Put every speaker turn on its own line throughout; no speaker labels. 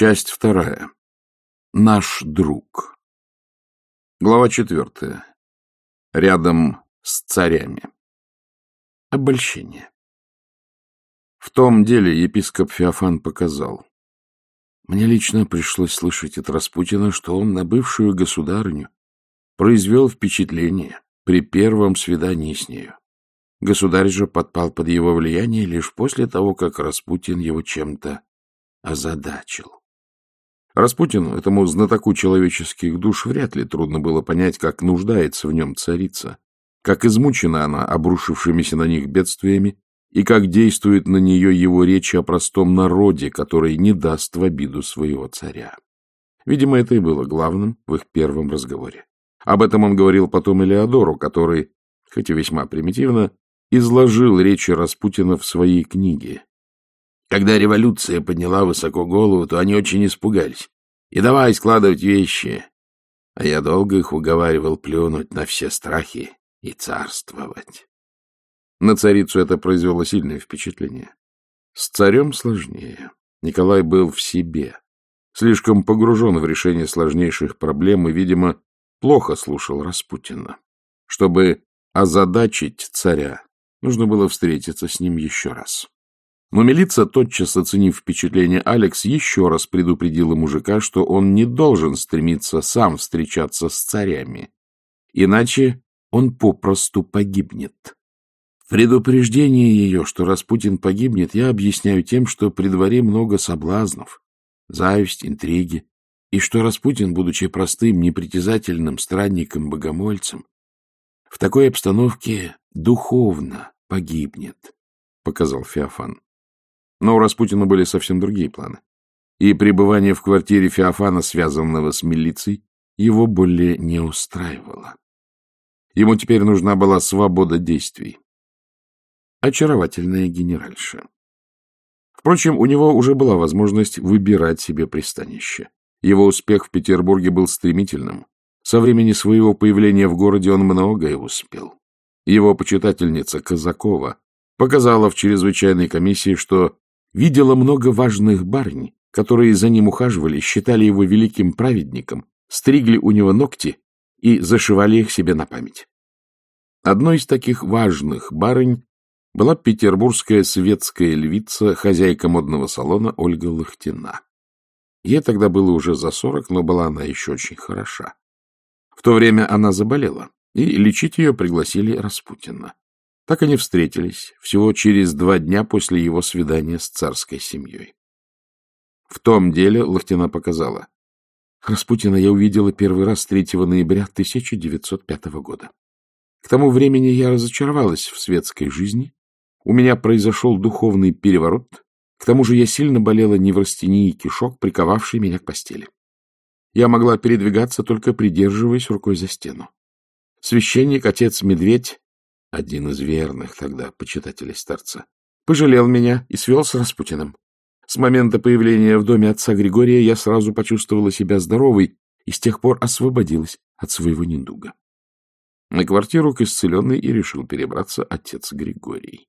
Часть вторая. Наш друг. Глава четвертая. Рядом с царями. Обольщение. В том деле епископ Феофан показал. Мне лично пришлось слышать от Распутина, что он на бывшую государыню произвел впечатление при первом свидании с нею. Государь же подпал под его влияние лишь после того, как Распутин его чем-то озадачил. Распутину, этому знатоку человеческих душ, вряд ли трудно было понять, как нуждается в нем царица, как измучена она обрушившимися на них бедствиями и как действует на нее его речь о простом народе, который не даст в обиду своего царя. Видимо, это и было главным в их первом разговоре. Об этом он говорил потом Элеодору, который, хоть и весьма примитивно, изложил речи Распутина в своей книге когда революция подняла высоко голову, то они очень испугались. И давай складывать вещи. А я долго их уговаривал плюнуть на все страхи и царствовать. На царицу это произвело сильное впечатление. С царем сложнее. Николай был в себе, слишком погружен в решение сложнейших проблем и, видимо, плохо слушал Распутина. Чтобы озадачить царя, нужно было встретиться с ним еще раз. Но милиция, тотчас оценив впечатление Алекс, еще раз предупредила мужика, что он не должен стремиться сам встречаться с царями, иначе он попросту погибнет. Предупреждение ее, что Распутин погибнет, я объясняю тем, что при дворе много соблазнов, зависть, интриги, и что Распутин, будучи простым, непритязательным странником-богомольцем, в такой обстановке духовно погибнет, — показал Феофан. Но у Распутина были совсем другие планы. И пребывание в квартире Феофана, связанного с милицией, его более не устраивало. Ему теперь нужна была свобода действий. Очаровательная генеральша. Впрочем, у него уже была возможность выбирать себе пристанище. Его успех в Петербурге был стремительным. Со времени своего появления в городе он многое успел. Его почитательница Казакова показала в чрезвычайной комиссии, что видела много важных барынь, которые за ним ухаживали, считали его великим праведником, стригли у него ногти и зашивали их себе на память. Одной из таких важных барынь была петербургская светская львица, хозяйка модного салона Ольга Лохтина. Ей тогда было уже за сорок, но была она еще очень хороша. В то время она заболела, и лечить ее пригласили Распутина. Так они встретились всего через два дня после его свидания с царской семьей. В том деле Лохтина показала. Распутина я увидела первый раз 3 ноября 1905 года. К тому времени я разочаровалась в светской жизни, у меня произошел духовный переворот, к тому же я сильно болела неврастенией кишок, приковавшей меня к постели. Я могла передвигаться, только придерживаясь рукой за стену. Священник, отец Медведь, один из верных тогда почитателей старца, пожалел меня и свел с Распутиным. С момента появления в доме отца Григория я сразу почувствовала себя здоровой и с тех пор освободилась от своего недуга. На квартиру к исцеленной и решил перебраться отец Григорий.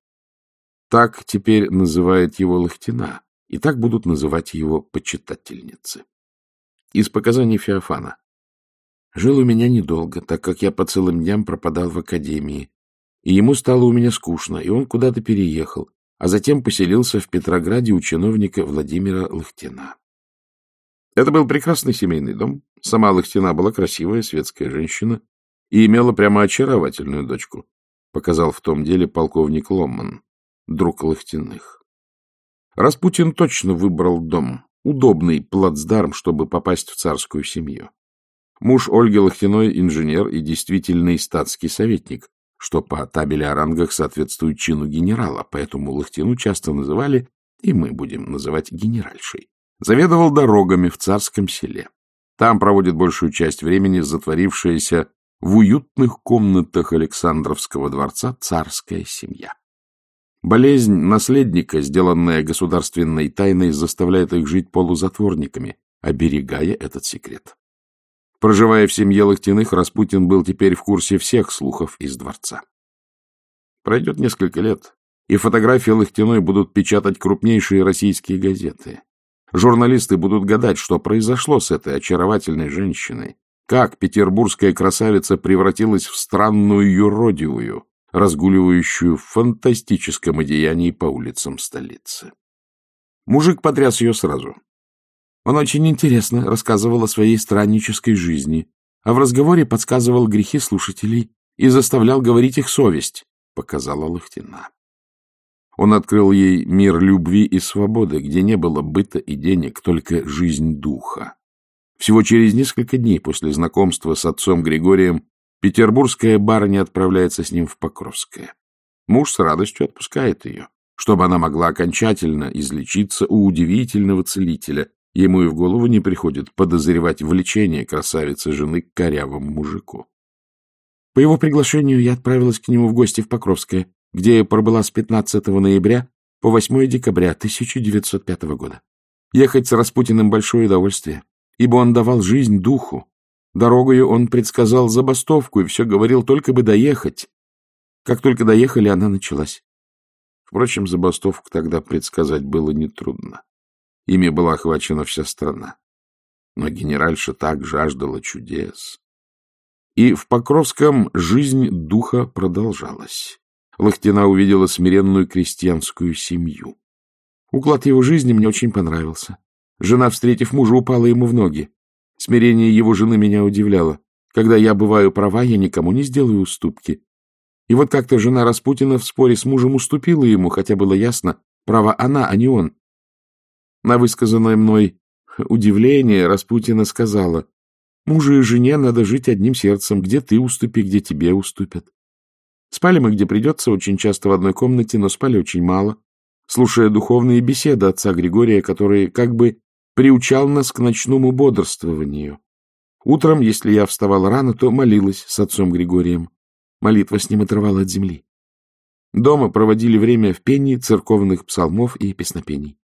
Так теперь называет его Лохтина, и так будут называть его почитательницы. Из показаний Феофана. Жил у меня недолго, так как я по целым дням пропадал в академии, и ему стало у меня скучно, и он куда-то переехал, а затем поселился в Петрограде у чиновника Владимира Лохтина. Это был прекрасный семейный дом. Сама Лохтина была красивая светская женщина и имела прямо очаровательную дочку, показал в том деле полковник Ломман, друг Лохтиных. Распутин точно выбрал дом, удобный плацдарм, чтобы попасть в царскую семью. Муж Ольги Лохтиной — инженер и действительный статский советник, что по табели о рангах соответствует чину генерала, поэтому Лохтину часто называли, и мы будем называть генеральшей. Заведовал дорогами в царском селе. Там проводит большую часть времени затворившаяся в уютных комнатах Александровского дворца царская семья. Болезнь наследника, сделанная государственной тайной, заставляет их жить полузатворниками, оберегая этот секрет. Проживая в семье Лохтиных, Распутин был теперь в курсе всех слухов из дворца. Пройдет несколько лет, и фотографии Лохтиной будут печатать крупнейшие российские газеты. Журналисты будут гадать, что произошло с этой очаровательной женщиной. Как петербургская красавица превратилась в странную юродивую, разгуливающую в фантастическом одеянии по улицам столицы. Мужик потряс ее сразу. Он очень интересно рассказывал о своей страннической жизни, а в разговоре подсказывал грехи слушателей и заставлял говорить их совесть, — показала Лохтина. Он открыл ей мир любви и свободы, где не было быта и денег, только жизнь духа. Всего через несколько дней после знакомства с отцом Григорием петербургская барыня отправляется с ним в Покровское. Муж с радостью отпускает ее, чтобы она могла окончательно излечиться у удивительного целителя. Ему и в голову не приходит подозревать влечение красавицы жены к корявому мужику. По его приглашению я отправилась к нему в гости в Покровское, где я пробыла с 15 ноября по 8 декабря 1905 года. Ехать с Распутиным большое удовольствие ибо он давал жизнь духу. Дорогою он предсказал забастовку и все говорил, только бы доехать. Как только доехали, она началась. Впрочем, забастовку тогда предсказать было нетрудно. Ими была охвачена вся страна. Но генеральша так жаждала чудес. И в Покровском жизнь духа продолжалась. Лохтина увидела смиренную крестьянскую семью. Уклад его жизни мне очень понравился. Жена, встретив мужа, упала ему в ноги. Смирение его жены меня удивляло. Когда я бываю права, я никому не сделаю уступки. И вот как-то жена Распутина в споре с мужем уступила ему, хотя было ясно, права она, а не он. На высказанное мной удивление Распутина сказала, «Мужу и жене надо жить одним сердцем, где ты уступи, где тебе уступят». Спали мы где придется, очень часто в одной комнате, но спали очень мало, слушая духовные беседы отца Григория, которые как бы приучал нас к ночному бодрствованию. Утром, если я вставала рано, то молилась с отцом Григорием. Молитва с ним отрывала от земли. Дома проводили время в пении церковных псалмов и песнопений.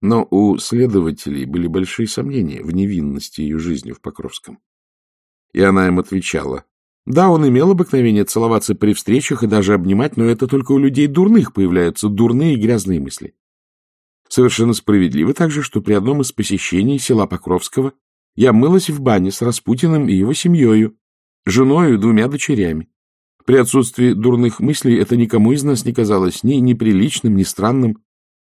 Но у следователей были большие сомнения в невинности ее жизни в Покровском. И она им отвечала. Да, он имел обыкновение целоваться при встречах и даже обнимать, но это только у людей дурных появляются дурные и грязные мысли. Совершенно справедливо также, что при одном из посещений села Покровского я мылась в бане с Распутиным и его семьей, женой и двумя дочерями. При отсутствии дурных мыслей это никому из нас не казалось ни неприличным, ни странным.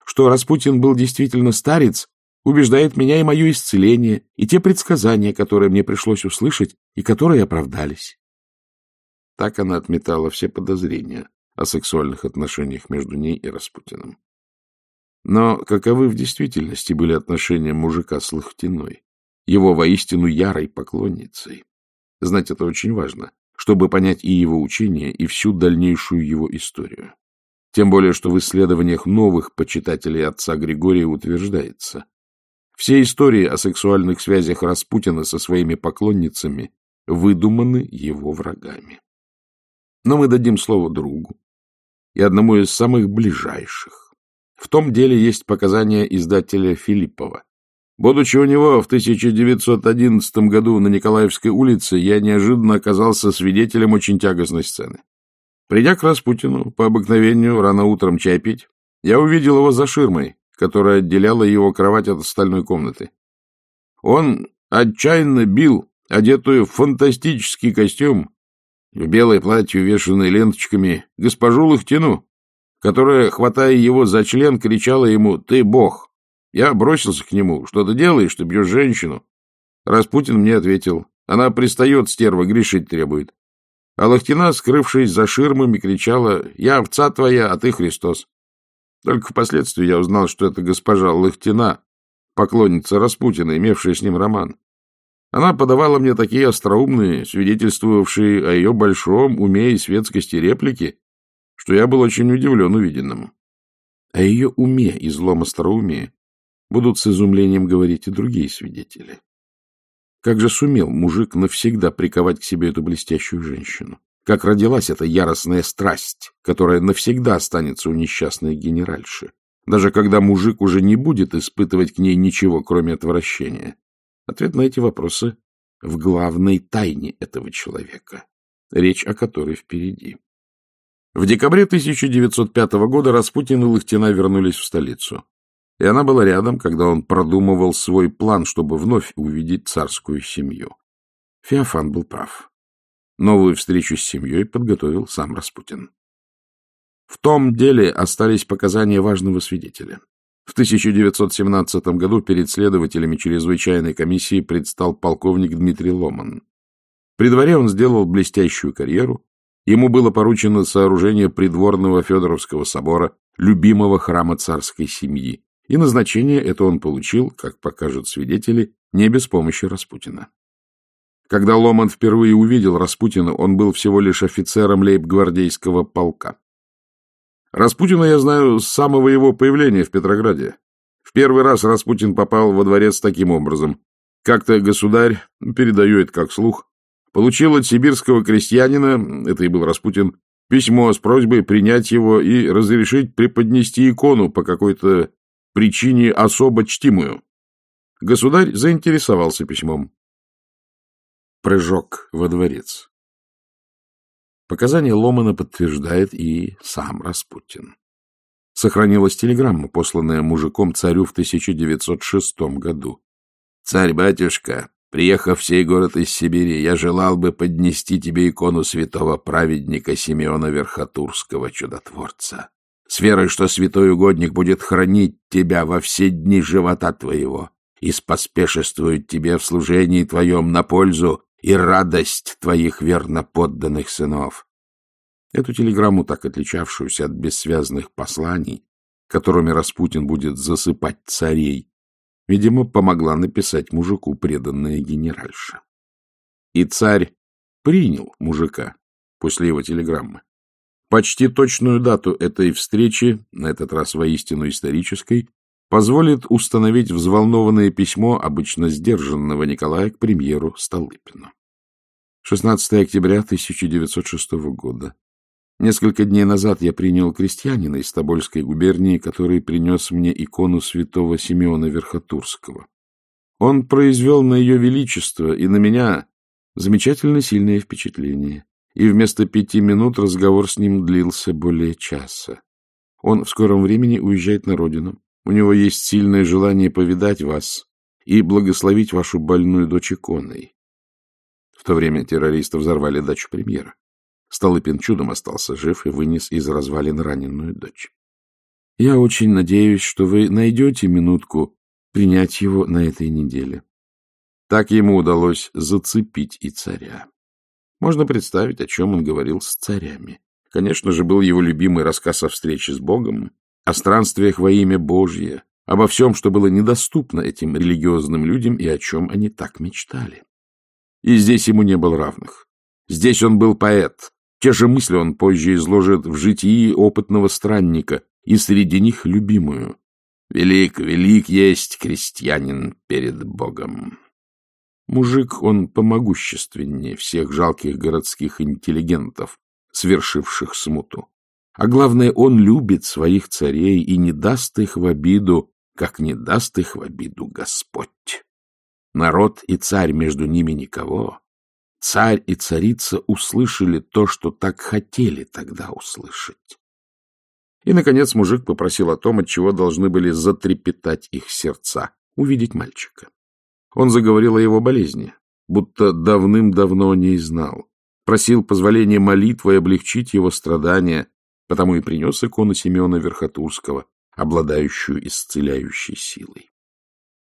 Что Распутин был действительно старец, убеждает меня и мое исцеление, и те предсказания, которые мне пришлось услышать, и которые оправдались. Так она отметала все подозрения о сексуальных отношениях между ней и Распутиным. Но каковы в действительности были отношения мужика с Лохтиной, его воистину ярой поклонницей? Знать это очень важно, чтобы понять и его учение, и всю дальнейшую его историю. Тем более, что в исследованиях новых почитателей отца Григория утверждается, все истории о сексуальных связях Распутина со своими поклонницами выдуманы его врагами. Но мы дадим слово другу и одному из самых ближайших, в том деле есть показания издателя Филиппова. Будучи у него в 1911 году на Николаевской улице, я неожиданно оказался свидетелем очень тягостной сцены. Придя к Распутину, по обыкновению рано утром чай пить, я увидел его за ширмой, которая отделяла его кровать от остальной комнаты. Он отчаянно бил одетую в фантастический костюм, в белое платье, увешанное ленточками, госпожу Лохтину, которая, хватая его за член, кричала ему «Ты бог!». Я бросился к нему. «Что ты делаешь? Ты бьешь женщину?» Распутин мне ответил. «Она пристает, стерва, грешить требует». А Лохтина, скрывшись за ширмами, кричала «Я овца твоя, а ты Христос». Только впоследствии я узнал, что это госпожа Лохтина, поклонница Распутина, имевшая с ним роман. Она подавала мне такие остроумные, свидетельствовавшие о ее большом уме и светскости реплики, что я был очень удивлен увиденному. О ее уме и злом остроумии будут с изумлением говорить и другие свидетели. Как же сумел мужик навсегда приковать к себе эту блестящую женщину? Как родилась эта яростная страсть, которая навсегда останется у несчастной генеральши, даже когда мужик уже не будет испытывать к ней ничего, кроме отвращения? Ответ на эти вопросы в главной тайне этого человека, речь о которой впереди. В декабре 1905 года Распутин и Лыхтина вернулись в столицу. И она была рядом, когда он продумывал свой план, чтобы вновь увидеть царскую семью. Феофан был прав. Новую встречу с семьей подготовил сам Распутин. В том деле остались показания важного свидетеля. В 1917 году перед следователями чрезвычайной комиссии предстал полковник Дмитрий Ломан. При дворе он сделал блестящую карьеру. Ему было поручено сооружение придворного Федоровского собора, любимого храма царской семьи, и назначение это он получил, как покажут свидетели, не без помощи Распутина. Когда Ломан впервые увидел Распутина, он был всего лишь офицером лейб-гвардейского полка. Распутина я знаю с самого его появления в Петрограде. В первый раз Распутин попал во дворец таким образом. Как-то государь, передаю это как слух, получил от сибирского крестьянина, это и был Распутин, письмо с просьбой принять его и разрешить преподнести икону по какой-то причине особо чтимую. Государь заинтересовался письмом. Прыжок во дворец. Показания Ломана подтверждает и сам Распутин. Сохранилась телеграмма, посланная мужиком царю в 1906 году. «Царь-батюшка, приехав в сей город из Сибири, я желал бы поднести тебе икону святого праведника Симеона Верхотурского, чудотворца, с верой, что святой угодник будет хранить тебя во все дни живота твоего и споспешествует тебе в служении твоем на пользу и радость твоих верноподданных сынов. Эту телеграмму, так отличавшуюся от бессвязных посланий, которыми Распутин будет засыпать царей, видимо, помогла написать мужику преданная генеральша. И царь принял мужика после его телеграммы. Почти точную дату этой встречи, на этот раз воистину исторической, позволит установить взволнованное письмо обычно сдержанного Николая к премьеру Столыпину. 16 октября 1906 года. Несколько дней назад я принял крестьянина из Тобольской губернии, который принес мне икону святого Симеона Верхотурского. Он произвел на ее величество и на меня замечательно сильное впечатление, и вместо пяти минут разговор с ним длился более часа. Он в скором времени уезжает на родину, у него есть сильное желание повидать вас и благословить вашу больную дочь иконой. В то время террористы взорвали дачу премьера. Столыпин чудом остался жив и вынес из развалин раненую дочь. Я очень надеюсь, что вы найдете минутку принять его на этой неделе. Так ему удалось зацепить и царя. Можно представить, о чем он говорил с царями. Конечно же, был его любимый рассказ о встрече с Богом, о странствиях во имя Божье, обо всем, что было недоступно этим религиозным людям и о чем они так мечтали. И здесь ему не был равных. Здесь он был поэт. Те же мысли он позже изложит в житии опытного странника, и среди них любимую. «Велик, велик есть крестьянин перед Богом». Мужик он помогущественнее всех жалких городских интеллигентов, свершивших смуту. А главное, он любит своих царей и не даст их в обиду, как не даст их в обиду Господь. Народ и царь между ними никого. Царь и царица услышали то, что так хотели тогда услышать. И, наконец, мужик попросил о том, от чего должны были затрепетать их сердца, увидеть мальчика. Он заговорил о его болезни, будто давным-давно не знал. Просил позволения молитвой облегчить его страдания, потому и принес икону Семена Верхотурского, обладающую исцеляющей силой.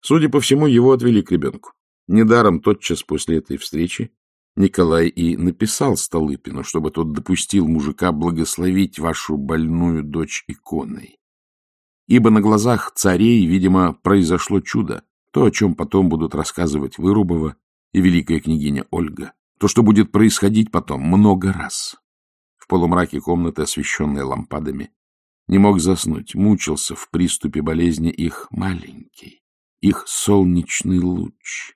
Судя по всему, его отвели к ребенку. Недаром тотчас после этой встречи Николай и написал Столыпину, чтобы тот допустил мужика благословить вашу больную дочь иконой. Ибо на глазах царей, видимо, произошло чудо, то, о чем потом будут рассказывать Вырубова и великая княгиня Ольга, то, что будет происходить потом много раз в полумраке комнаты, освещенной лампадами. Не мог заснуть, мучился в приступе болезни их маленький, их солнечный луч.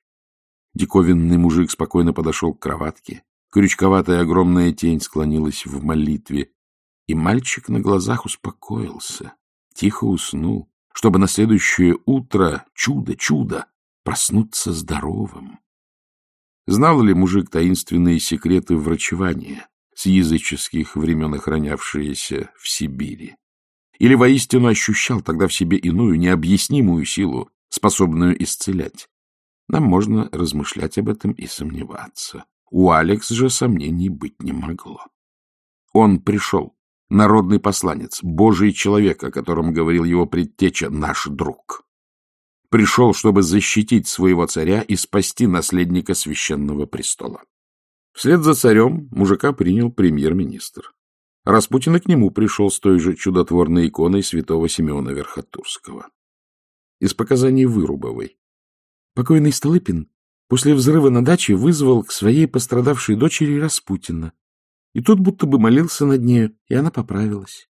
Диковинный мужик спокойно подошел к кроватке. Крючковатая огромная тень склонилась в молитве, и мальчик на глазах успокоился, тихо уснул, чтобы на следующее утро, чудо, чудо, проснуться здоровым. Знал ли мужик таинственные секреты врачевания? с языческих времен охранявшиеся в Сибири. или воистину ощущал тогда в себе иную, необъяснимую силу, способную исцелять? Нам можно размышлять об этом и сомневаться. У Алекс же сомнений быть не могло. Он пришел, народный посланец, божий человек, о котором говорил его предтеча, наш друг. Пришел, чтобы защитить своего царя и спасти наследника священного престола. Вслед за царем мужика принял премьер-министр. Распутин и к нему пришел с той же чудотворной иконой святого Симеона Верхотурского. Из показаний Вырубовой. Покойный Столыпин после взрыва на даче вызвал к своей пострадавшей дочери Распутина. И тот будто бы молился над нею, и она поправилась.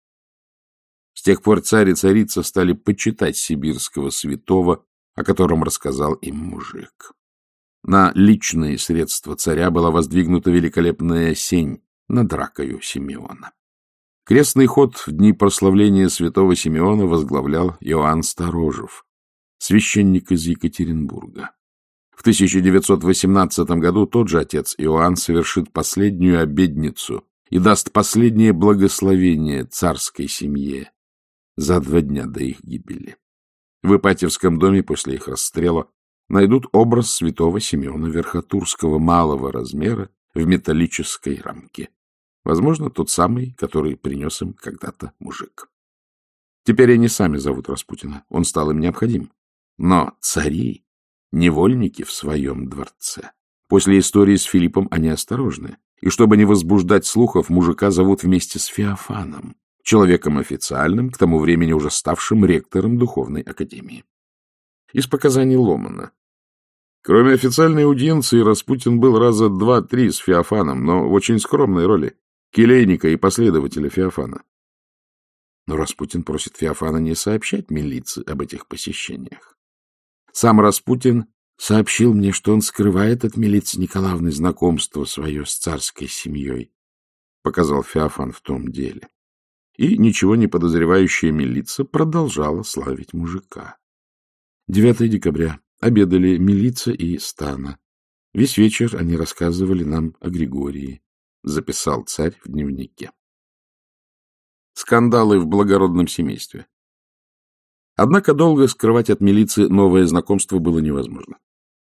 С тех пор царь и царица стали почитать сибирского святого, о котором рассказал им мужик. На личные средства царя была воздвигнута великолепная сень над ракою Симеона. Крестный ход в дни прославления святого Симеона возглавлял Иоанн Сторожев, священник из Екатеринбурга. В 1918 году тот же отец Иоанн совершит последнюю обедницу и даст последнее благословение царской семье за два дня до их гибели. В Ипатьевском доме после их расстрела найдут образ святого Симеона Верхотурского малого размера в металлической рамке. Возможно, тот самый, который принес им когда-то мужик. Теперь они сами зовут Распутина. Он стал им необходим. Но цари — невольники в своем дворце. После истории с Филиппом они осторожны. И чтобы не возбуждать слухов, мужика зовут вместе с Феофаном, человеком официальным, к тому времени уже ставшим ректором Духовной Академии. Из показаний Ломана. Кроме официальной аудиенции, Распутин был раза два-три с Феофаном, но в очень скромной роли келейника и последователя Феофана. Но Распутин просит Феофана не сообщать милиции об этих посещениях. Сам Распутин сообщил мне, что он скрывает от милиции Николаевны знакомство свое с царской семьей, показал Феофан в том деле. И ничего не подозревающая милиция продолжала славить мужика. 9 декабря. Обедали милиция и стана. Весь вечер они рассказывали нам о Григории, записал царь в дневнике. Скандалы в благородном семействе. Однако долго скрывать от милиции новое знакомство было невозможно.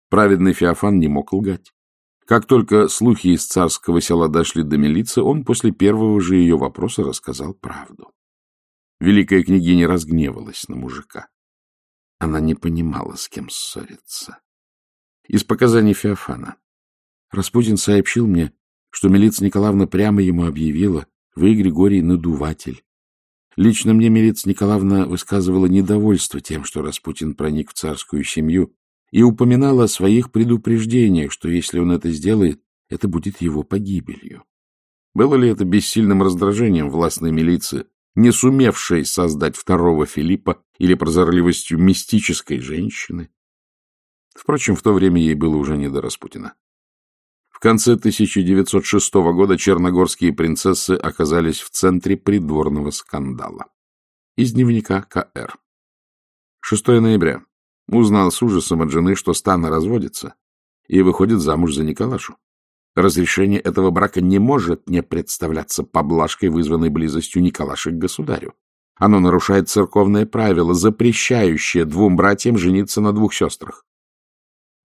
Праведный Феофан не мог лгать. Как только слухи из царского села дошли до милиции, он после первого же ее вопроса рассказал правду. Великая княгиня разгневалась на мужика. Она не понимала, с кем ссориться. Из показаний Феофана. Распутин сообщил мне, что милиция Николаевна прямо ему объявила, вы, Григорий, надуватель. Лично мне милиция Николаевна высказывала недовольство тем, что Распутин проник в царскую семью и упоминала о своих предупреждениях, что если он это сделает, это будет его погибелью. Было ли это бессильным раздражением властной милиции, не сумевшей создать второго Филиппа или прозорливостью мистической женщины? Впрочем, в то время ей было уже не до Распутина. В конце 1906 года черногорские принцессы оказались в центре придворного скандала. Из дневника К.Р. 6 ноября. Узнал с ужасом от жены, что Стана разводится и выходит замуж за Николашу. Разрешение этого брака не может не представляться поблажкой, вызванной близостью Николаши к государю. Оно нарушает церковное правило, запрещающее двум братьям жениться на двух сестрах.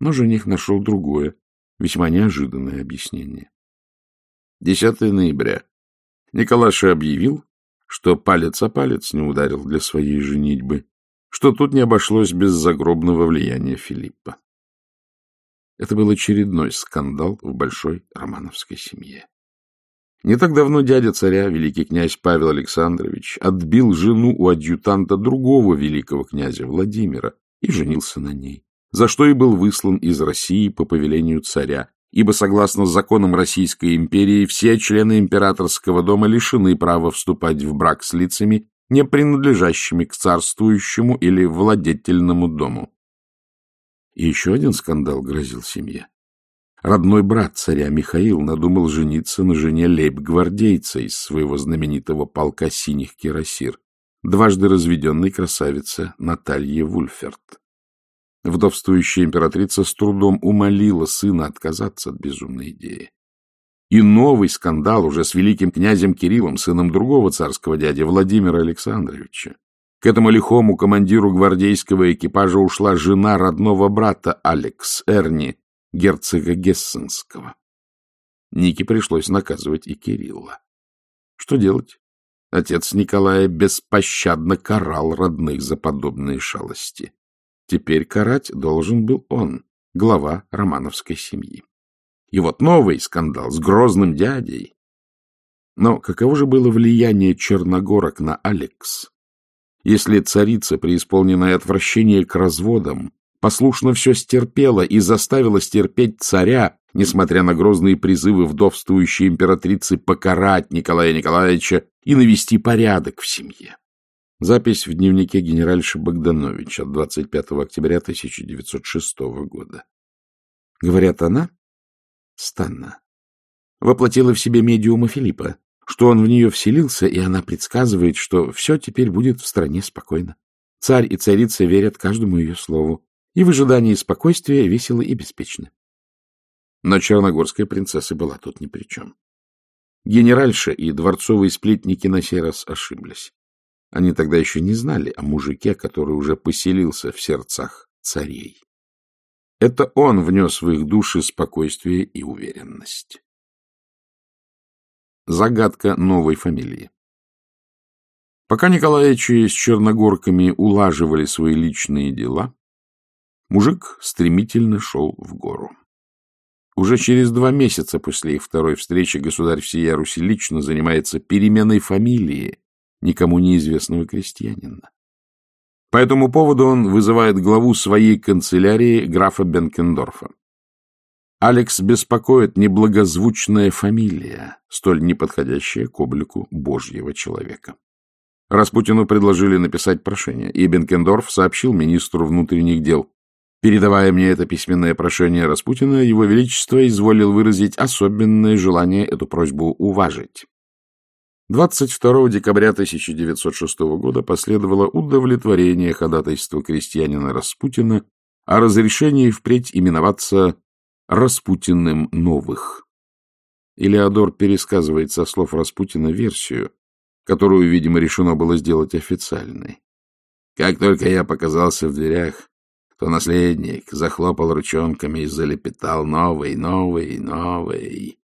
Но жених нашел другое, Весьма неожиданное объяснение. 10 ноября. Николаша объявил, что палец о палец не ударил для своей женитьбы, что тут не обошлось без загробного влияния Филиппа. Это был очередной скандал в большой романовской семье. Не так давно дядя царя, великий князь Павел Александрович, отбил жену у адъютанта другого великого князя Владимира и женился на ней за что и был выслан из России по повелению царя, ибо, согласно законам Российской империи, все члены императорского дома лишены права вступать в брак с лицами, не принадлежащими к царствующему или владетельному дому. И еще один скандал грозил семье. Родной брат царя Михаил надумал жениться на жене лейб-гвардейца из своего знаменитого полка синих кирасир, дважды разведенной красавице Наталье Вульферт. Вдовствующая императрица с трудом умолила сына отказаться от безумной идеи. И новый скандал уже с великим князем Кириллом, сыном другого царского дяди Владимира Александровича. К этому лихому командиру гвардейского экипажа ушла жена родного брата Алекс Эрни, герцога Гессенского. Нике пришлось наказывать и Кирилла. Что делать? Отец Николая беспощадно карал родных за подобные шалости. Теперь карать должен был он, глава романовской семьи. И вот новый скандал с грозным дядей. Но каково же было влияние черногорок на Алекс? Если царица, преисполненная отвращение к разводам, послушно все стерпела и заставила стерпеть царя, несмотря на грозные призывы вдовствующей императрицы покарать Николая Николаевича и навести порядок в семье. Запись в дневнике генеральши Богданович от 25 октября 1906 года. Говорят, она, Станна, воплотила в себе медиума Филиппа, что он в нее вселился, и она предсказывает, что все теперь будет в стране спокойно. Царь и царица верят каждому ее слову, и в ожидании спокойствия весело и беспечно. Но черногорская принцесса была тут ни при чем. Генеральша и дворцовые сплетники на сей раз ошиблись. Они тогда еще не знали о мужике, который уже поселился в сердцах царей. Это он внес в их души спокойствие и уверенность. Загадка новой фамилии. Пока Николаевичи с черногорками улаживали свои личные дела, мужик стремительно шел в гору. Уже через два месяца после их второй встречи государь всея Руси лично занимается переменой фамилии никому неизвестного крестьянина. По этому поводу он вызывает главу своей канцелярии графа Бенкендорфа. Алекс беспокоит неблагозвучная фамилия, столь неподходящая к облику Божьего человека. Распутину предложили написать прошение, и Бенкендорф сообщил министру внутренних дел. Передавая мне это письменное прошение Распутина, его величество изволил выразить особенное желание эту просьбу уважить. 22 декабря 1906 года последовало удовлетворение ходатайства крестьянина Распутина о разрешении впредь именоваться Распутиным новых. Илеодор пересказывает со слов Распутина версию, которую, видимо, решено было сделать официальной. Как только я показался в дверях, то наследник захлопал ручонками и залепетал «Новый, новый, новый».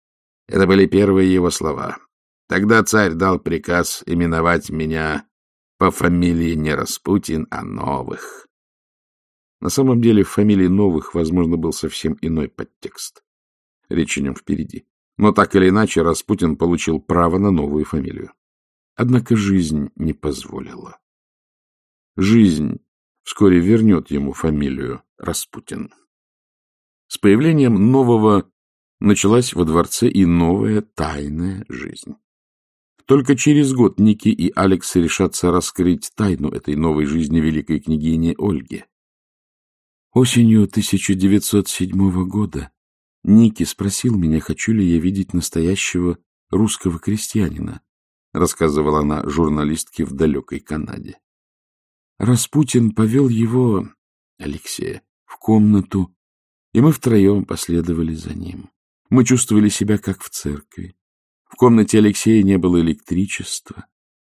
Это были первые его слова. Тогда царь дал приказ именовать меня по фамилии не Распутин, а Новых. На самом деле в фамилии Новых, возможно, был совсем иной подтекст. Речь о нем впереди. Но так или иначе Распутин получил право на новую фамилию. Однако жизнь не позволила. Жизнь вскоре вернет ему фамилию Распутин. С появлением нового началась во дворце и новая тайная жизнь. Только через год Ники и Алекс решатся раскрыть тайну этой новой жизни великой княгини Ольги. Осенью 1907 года Ники спросил меня, хочу ли я видеть настоящего русского крестьянина, рассказывала она журналистке в далекой Канаде. Распутин повел его, Алексея, в комнату, и мы втроем последовали за ним. Мы чувствовали себя как в церкви. Комнате Алексея не было электричества,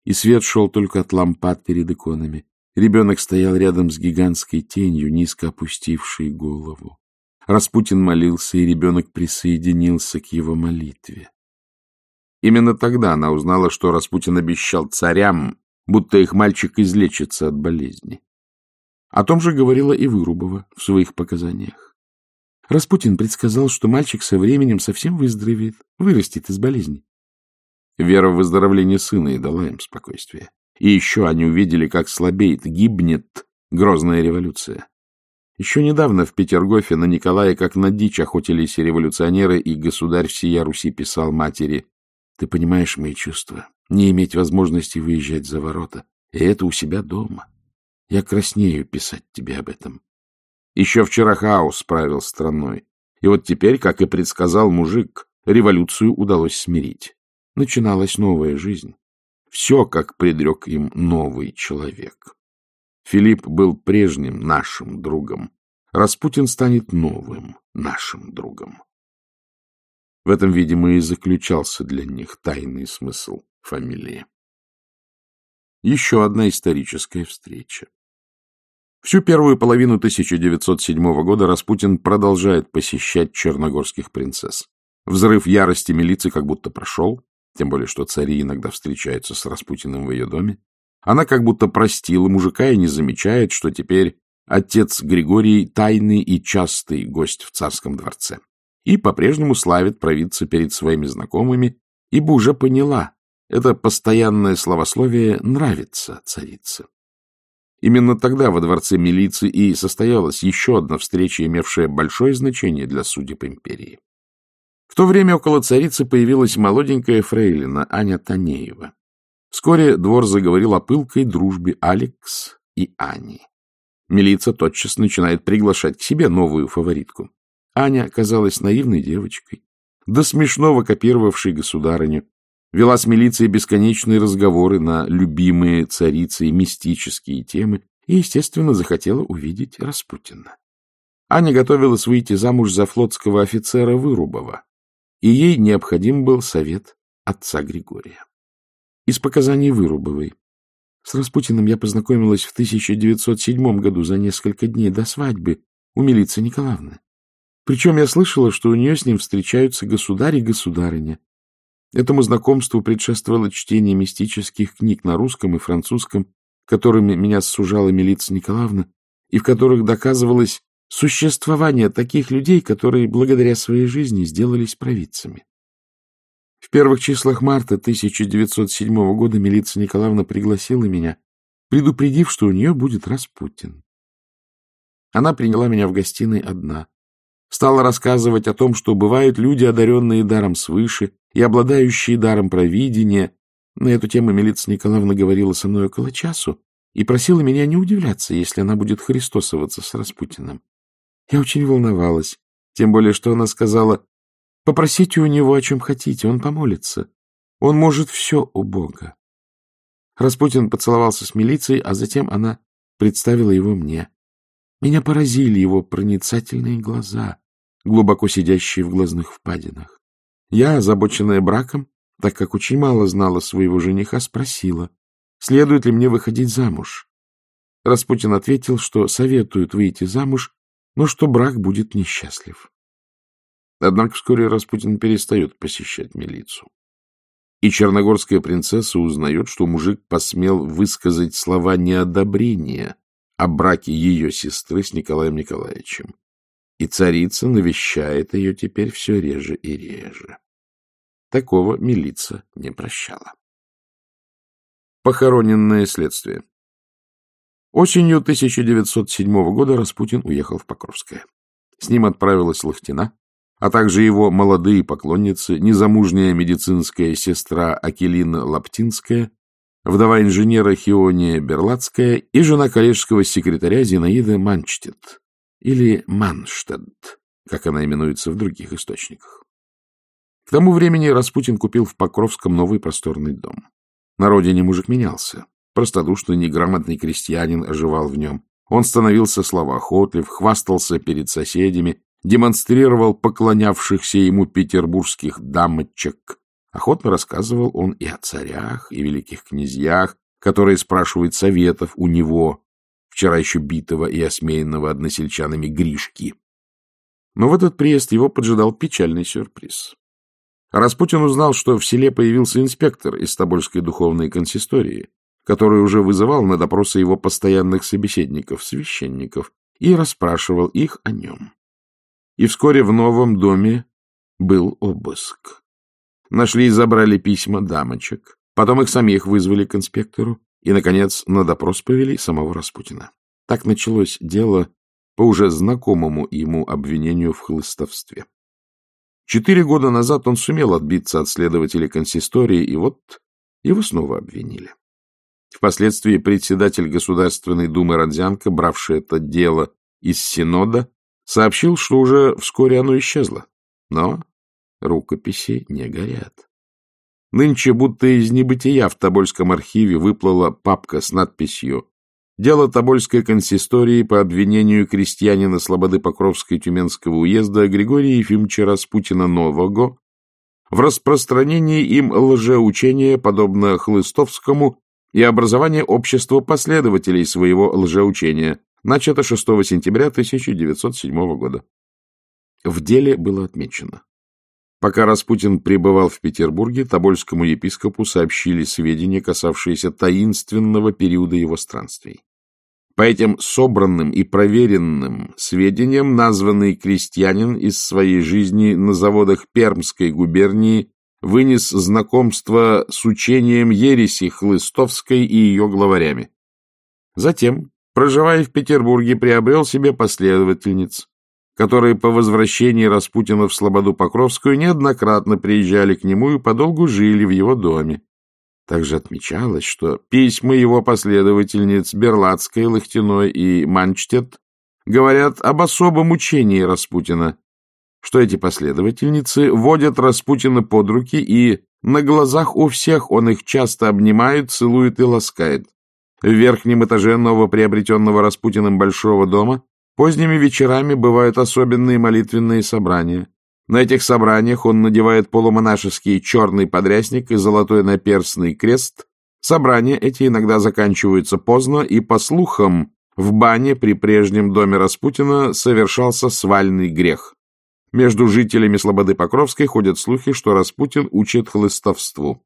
и свет шел только от лампад перед иконами. Ребенок стоял рядом с гигантской тенью, низко опустившей голову. Распутин молился, и ребенок присоединился к его молитве. Именно тогда она узнала, что Распутин обещал царям, будто их мальчик излечится от болезни. О том же говорила и Вырубова в своих показаниях. Распутин предсказал, что мальчик со временем совсем выздоровеет, вырастет из болезни. Вера в выздоровление сына и дала им спокойствие. И еще они увидели, как слабеет, гибнет грозная революция. Еще недавно в Петергофе на Николая как на дичь охотились революционеры, и государь всея Руси писал матери, «Ты понимаешь мои чувства, не иметь возможности выезжать за ворота, и это у себя дома. Я краснею писать тебе об этом». Еще вчера хаос правил страной, и вот теперь, как и предсказал мужик, революцию удалось смирить. Начиналась новая жизнь. Все, как предрек им новый человек. Филипп был прежним нашим другом. Распутин станет новым нашим другом. В этом, видимо, и заключался для них тайный смысл фамилии. Еще одна историческая встреча. Всю первую половину 1907 года Распутин продолжает посещать черногорских принцесс. Взрыв ярости милиции как будто прошел, тем более что цари иногда встречаются с Распутиным в ее доме. Она как будто простила мужика и не замечает, что теперь отец Григорий тайный и частый гость в царском дворце. И по-прежнему славит провидца перед своими знакомыми, ибо уже поняла, это постоянное словословие нравится царице. Именно тогда во дворце милиции и состоялась еще одна встреча, имевшая большое значение для судеб империи. В то время около царицы появилась молоденькая фрейлина Аня Танеева. Вскоре двор заговорил о пылкой дружбе Алекс и Ани. Милиция тотчас начинает приглашать к себе новую фаворитку. Аня казалась наивной девочкой, до смешного копировавшей государыню, вела с милицией бесконечные разговоры на любимые царицы и мистические темы и, естественно, захотела увидеть Распутина. Аня готовилась выйти замуж за флотского офицера Вырубова, и ей необходим был совет отца Григория. Из показаний Вырубовой. С Распутиным я познакомилась в 1907 году за несколько дней до свадьбы у милиции Николаевны. Причем я слышала, что у нее с ним встречаются государь и государыня. Этому знакомству предшествовало чтение мистических книг на русском и французском, которыми меня сужала милиция Николаевна, и в которых доказывалось существование таких людей, которые благодаря своей жизни сделались провидцами. В первых числах марта 1907 года милиция Николаевна пригласила меня, предупредив, что у нее будет Распутин. Она приняла меня в гостиной одна. Стала рассказывать о том, что бывают люди, одаренные даром свыше и обладающие даром провидения. На эту тему милиция Николаевна говорила со мной около часу и просила меня не удивляться, если она будет христосоваться с Распутиным. Я очень волновалась, тем более, что она сказала, Попросите у него о чем хотите, он помолится. Он может все у Бога. Распутин поцеловался с милицией, а затем она представила его мне. Меня поразили его проницательные глаза, глубоко сидящие в глазных впадинах. Я, озабоченная браком, так как очень мало знала своего жениха, спросила, следует ли мне выходить замуж. Распутин ответил, что советует выйти замуж, но что брак будет несчастлив. Однако вскоре Распутин перестает посещать милицию. И черногорская принцесса узнает, что мужик посмел высказать слова неодобрения о браке ее сестры с Николаем Николаевичем. И царица навещает ее теперь все реже и реже. Такого милиция не прощала. Похороненное следствие Осенью 1907 года Распутин уехал в Покровское. С ним отправилась Лохтина, а также его молодые поклонницы, незамужняя медицинская сестра Акелина Лаптинская, вдова инженера Хиония Берлацкая и жена коллежского секретаря Зинаида Манчтет, или Манштед, как она именуется в других источниках. К тому времени Распутин купил в Покровском новый просторный дом. На родине мужик менялся. Простодушный, неграмотный крестьянин оживал в нем. Он становился словоохотлив, хвастался перед соседями, демонстрировал поклонявшихся ему петербургских дамочек. Охотно рассказывал он и о царях, и великих князьях, которые спрашивают советов у него, вчера еще битого и осмеянного односельчанами Гришки. Но в этот приезд его поджидал печальный сюрприз. Распутин узнал, что в селе появился инспектор из Тобольской духовной консистории, который уже вызывал на допросы его постоянных собеседников, священников, и расспрашивал их о нем. И вскоре в новом доме был обыск. Нашли и забрали письма дамочек. Потом их самих вызвали к инспектору. И, наконец, на допрос повели самого Распутина. Так началось дело по уже знакомому ему обвинению в хлыстовстве. Четыре года назад он сумел отбиться от следователей консистории, и вот его снова обвинили. Впоследствии председатель Государственной Думы Родзянко, бравший это дело из Синода, сообщил, что уже вскоре оно исчезло. Но рукописи не горят. Нынче будто из небытия в Тобольском архиве выплыла папка с надписью «Дело Тобольской консистории по обвинению крестьянина Слободы Покровской Тюменского уезда Григория Ефимовича Распутина Нового в распространении им лжеучения, подобно Хлыстовскому, и образование общества последователей своего лжеучения, начато 6 сентября 1907 года. В деле было отмечено. Пока Распутин пребывал в Петербурге, Тобольскому епископу сообщили сведения, касавшиеся таинственного периода его странствий. По этим собранным и проверенным сведениям названный крестьянин из своей жизни на заводах Пермской губернии вынес знакомство с учением ереси Хлыстовской и ее главарями. Затем, проживая в Петербурге, приобрел себе последовательниц, которые по возвращении Распутина в Слободу Покровскую неоднократно приезжали к нему и подолгу жили в его доме. Также отмечалось, что письма его последовательниц Берлацкой, Лохтиной и Манчтет говорят об особом учении Распутина, что эти последовательницы водят Распутина под руки и на глазах у всех он их часто обнимает, целует и ласкает. В верхнем этаже новоприобретенного Распутиным Большого дома поздними вечерами бывают особенные молитвенные собрания. На этих собраниях он надевает полумонашеский черный подрясник и золотой наперстный крест. Собрания эти иногда заканчиваются поздно, и, по слухам, в бане при прежнем доме Распутина совершался свальный грех. Между жителями Слободы Покровской ходят слухи, что Распутин учит хлыстовству.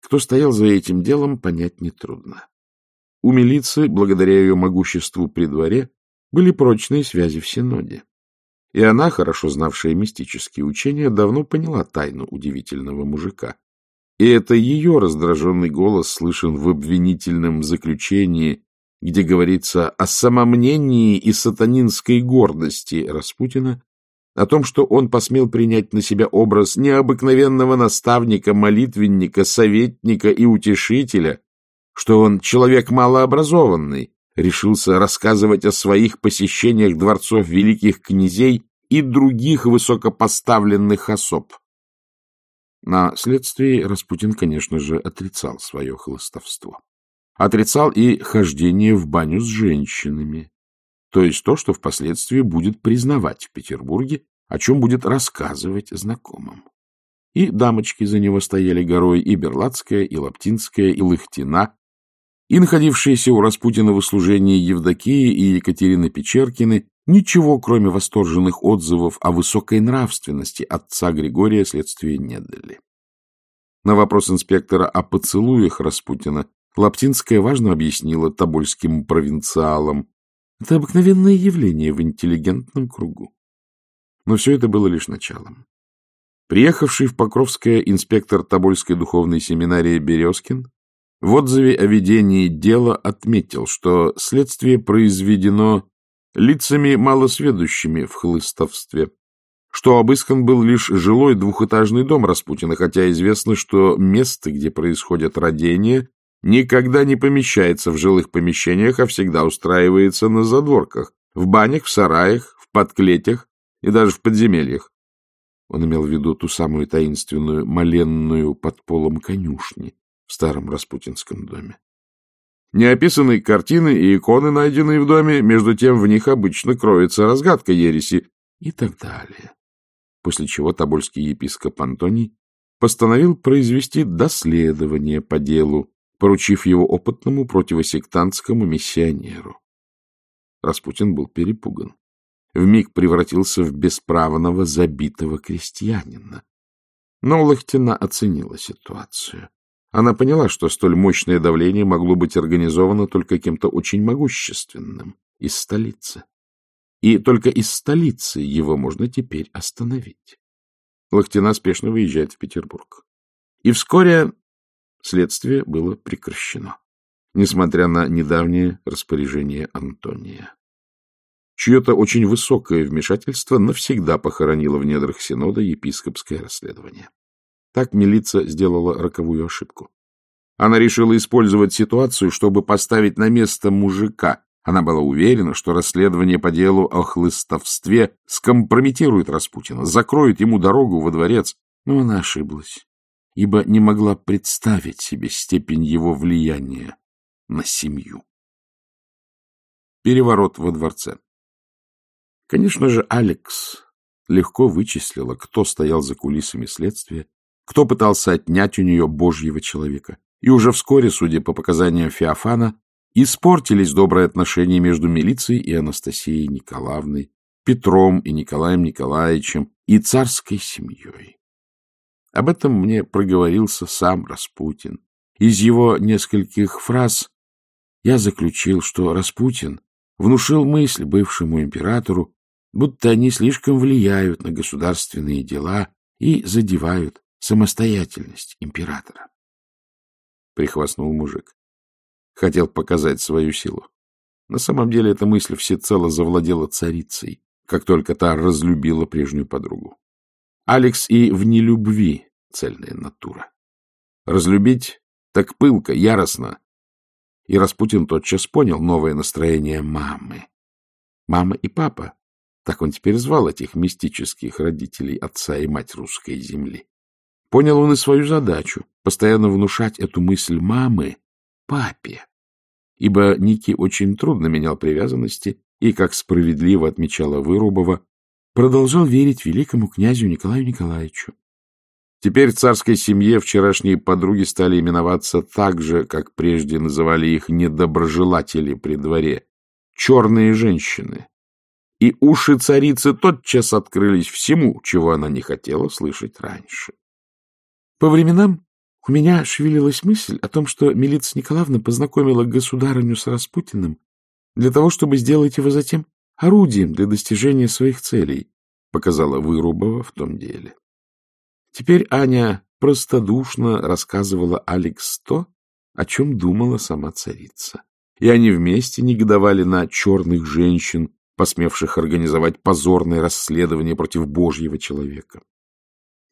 Кто стоял за этим делом, понять нетрудно. У милиции, благодаря ее могуществу при дворе, были прочные связи в Синоде. И она, хорошо знавшая мистические учения, давно поняла тайну удивительного мужика. И это ее раздраженный голос слышен в обвинительном заключении, где говорится о самомнении и сатанинской гордости Распутина, о том, что он посмел принять на себя образ необыкновенного наставника, молитвенника, советника и утешителя, что он человек малообразованный, решился рассказывать о своих посещениях дворцов великих князей и других высокопоставленных особ. На следствии Распутин, конечно же, отрицал свое хлыстовство. Отрицал и хождение в баню с женщинами, то есть то, что впоследствии будет признавать в Петербурге, о чем будет рассказывать знакомым. И дамочки за него стояли горой, и Берлацкая, и Лаптинская, и Лыхтина, и находившиеся у Распутина в услужении Евдокии и Екатерины Печеркины ничего, кроме восторженных отзывов о высокой нравственности отца Григория следствия не дали. На вопрос инспектора о поцелуях Распутина Лаптинская важно объяснила тобольским провинциалам. Это обыкновенное явление в интеллигентном кругу. Но все это было лишь началом. Приехавший в Покровское инспектор Тобольской духовной семинарии Березкин в отзыве о ведении дела отметил, что следствие произведено лицами малосведущими в хлыстовстве, что обыскан был лишь жилой двухэтажный дом Распутина, хотя известно, что место, где происходят родения, никогда не помещается в жилых помещениях, а всегда устраивается на задворках, в банях, в сараях, в подклетях и даже в подземельях. Он имел в виду ту самую таинственную маленную под полом конюшни, в старом распутинском доме. Неописанные картины и иконы, найденные в доме, между тем в них обычно кроется разгадка ереси и так далее. После чего тобольский епископ Антоний постановил произвести доследование по делу, поручив его опытному противосектантскому миссионеру. Распутин был перепуган. Вмиг превратился в бесправного забитого крестьянина. Но Лохтина оценила ситуацию. Она поняла, что столь мощное давление могло быть организовано только кем-то очень могущественным из столицы. И только из столицы его можно теперь остановить. Лохтина спешно выезжает в Петербург. И вскоре следствие было прекращено, несмотря на недавнее распоряжение Антония. Чье-то очень высокое вмешательство навсегда похоронило в недрах Синода епископское расследование. Так милиция сделала роковую ошибку. Она решила использовать ситуацию, чтобы поставить на место мужика. Она была уверена, что расследование по делу о хлыстовстве скомпрометирует Распутина, закроет ему дорогу во дворец. Но она ошиблась, ибо не могла представить себе степень его влияния на семью. Переворот во дворце. Конечно же, Алекс легко вычислила, кто стоял за кулисами следствия, кто пытался отнять у нее божьего человека. И уже вскоре, судя по показаниям Феофана, испортились добрые отношения между милицией и Анастасией Николаевной, Петром и Николаем Николаевичем и царской семьей. Об этом мне проговорился сам Распутин. Из его нескольких фраз я заключил, что Распутин внушил мысль бывшему императору, будто они слишком влияют на государственные дела и задевают самостоятельность императора. Прихвастнул мужик. Хотел показать свою силу. На самом деле эта мысль всецело завладела царицей, как только та разлюбила прежнюю подругу. Алекс и в нелюбви цельная натура. Разлюбить так пылко, яростно. И Распутин тотчас понял новое настроение мамы. Мама и папа, так он теперь звал этих мистических родителей отца и мать русской земли. Понял он и свою задачу — постоянно внушать эту мысль мамы папе. Ибо Ники очень трудно менял привязанности и, как справедливо отмечала Вырубова, продолжал верить великому князю Николаю Николаевичу. Теперь в царской семье вчерашние подруги стали именоваться так же, как прежде называли их недоброжелатели при дворе — черные женщины. И уши царицы тотчас открылись всему, чего она не хотела слышать раньше. По временам у меня шевелилась мысль о том, что Милица Николаевна познакомила государыню с Распутиным для того, чтобы сделать его затем орудием для достижения своих целей, показала Вырубова в том деле. Теперь Аня простодушно рассказывала Алекс то, о чем думала сама царица. И они вместе негодовали на черных женщин, посмевших организовать позорное расследование против Божьего человека.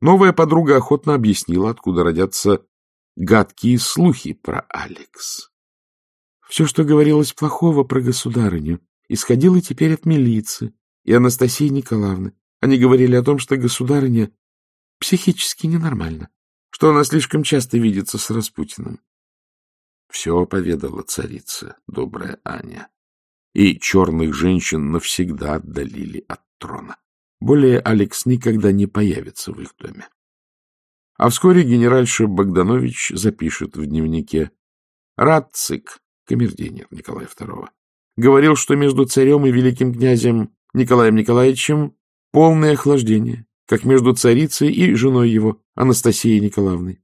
Новая подруга охотно объяснила, откуда родятся гадкие слухи про Алекс. Все, что говорилось плохого про государыню, исходило теперь от милиции и Анастасии Николаевны. Они говорили о том, что государыня психически ненормальна, что она слишком часто видится с Распутиным. Все поведала царица, добрая Аня. И черных женщин навсегда отдалили от трона. Более Алекс никогда не появится в их доме. А вскоре генеральша Богданович запишет в дневнике «Радцик, камердинер Николая II, говорил, что между царем и великим князем Николаем Николаевичем полное охлаждение, как между царицей и женой его, Анастасией Николаевной.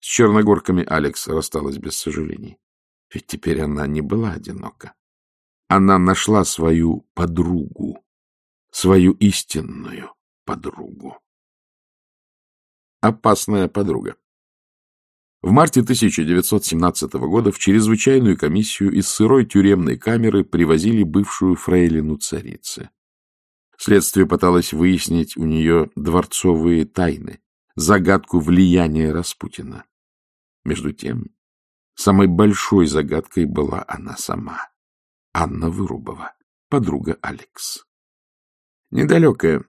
С черногорками Алекс рассталась без сожалений. Ведь теперь она не была одинока. Она нашла свою подругу, свою истинную подругу. Опасная подруга. В марте 1917 года в чрезвычайную комиссию из сырой тюремной камеры привозили бывшую фрейлину царицы. Следствие пыталось выяснить у нее дворцовые тайны, загадку влияния Распутина. Между тем, самой большой загадкой была она сама, Анна Вырубова, подруга Алекс. Недалекая,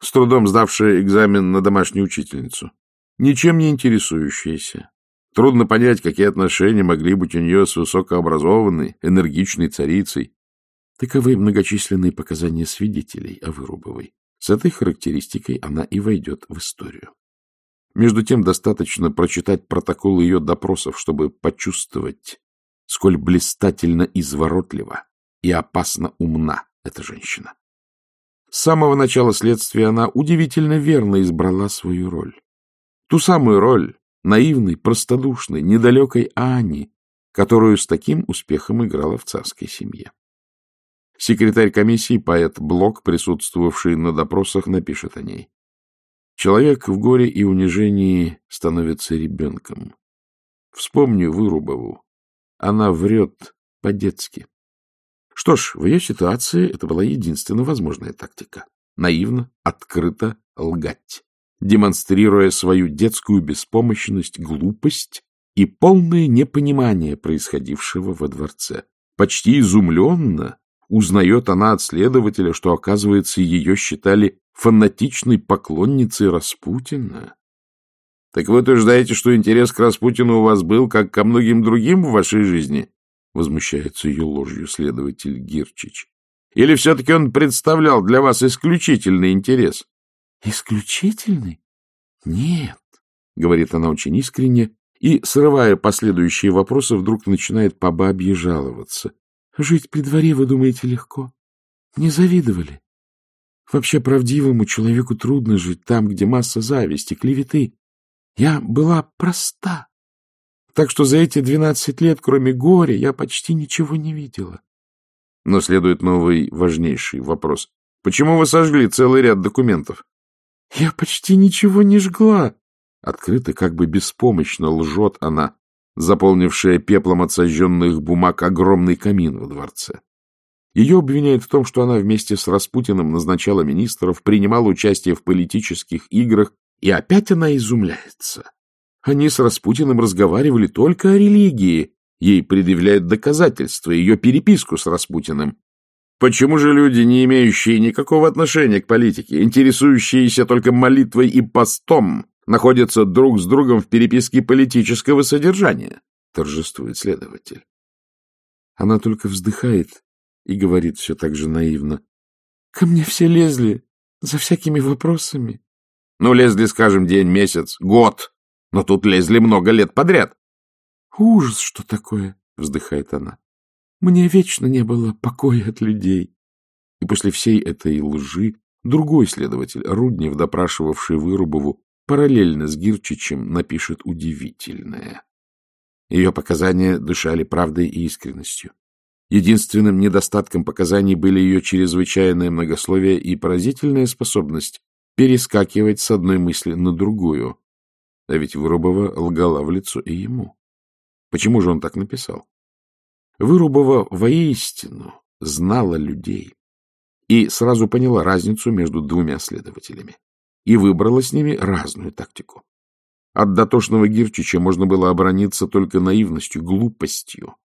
с трудом сдавшая экзамен на домашнюю учительницу, ничем не интересующаяся. Трудно понять, какие отношения могли быть у нее с высокообразованной, энергичной царицей, Таковы многочисленные показания свидетелей о Вырубовой. С этой характеристикой она и войдет в историю. Между тем, достаточно прочитать протоколы ее допросов, чтобы почувствовать, сколь блистательно изворотлива и опасно умна эта женщина. С самого начала следствия она удивительно верно избрала свою роль. Ту самую роль наивной, простодушной, недалекой Ани, которую с таким успехом играла в царской семье. Секретарь комиссии, поэт Блок, присутствовавший на допросах, напишет о ней. Человек в горе и унижении становится ребенком. Вспомню Вырубову. Она врет по-детски. Что ж, в ее ситуации это была единственно возможная тактика. Наивно, открыто лгать, демонстрируя свою детскую беспомощность, глупость и полное непонимание происходившего во дворце. Почти изумленно узнает она от следователя, что, оказывается, ее считали фанатичной поклонницей Распутина. — Так вы утверждаете, что интерес к Распутину у вас был, как ко многим другим в вашей жизни? — возмущается ее ложью следователь Гирчич. Или все-таки он представлял для вас исключительный интерес?
— Исключительный? Нет, — говорит она очень искренне, и, срывая последующие вопросы, вдруг начинает по бабье жаловаться. — Жить при дворе, вы думаете, легко? Не завидовали? Вообще правдивому человеку трудно жить там, где масса зависти, клеветы. Я была проста. Так что за эти двенадцать лет, кроме горя, я почти ничего не видела.
Но следует новый важнейший вопрос. Почему вы сожгли целый ряд документов?
Я почти ничего не жгла.
Открыто, как бы беспомощно лжет она, заполнившая пеплом от сожженных бумаг огромный камин во дворце. Ее обвиняют в том, что она вместе с Распутиным назначала министров, принимала участие в политических играх, и опять она изумляется. Они с Распутиным разговаривали только о религии, ей предъявляют доказательства, ее переписку с Распутиным. Почему же люди, не имеющие никакого отношения к политике, интересующиеся только молитвой и постом, находятся друг с другом в переписке политического содержания? Торжествует следователь.
Она только вздыхает и говорит все так же наивно. — Ко мне все лезли за всякими вопросами.
— Ну, лезли, скажем, день, месяц, год, но тут лезли много лет подряд.
— Ужас, что такое, — вздыхает она. — Мне вечно не было покоя от людей.
И после всей этой лжи другой следователь, Руднев, допрашивавший Вырубову, параллельно с Гирчичем напишет удивительное. Ее показания дышали правдой и искренностью. Единственным недостатком показаний были ее чрезвычайное многословие и поразительная способность перескакивать с одной мысли на другую. А ведь Вырубова лгала в лицо и ему. Почему же он так написал? Вырубова воистину знала людей и сразу поняла разницу между двумя следователями и выбрала с ними разную тактику. От дотошного Гирчича можно было оборониться только наивностью, глупостью.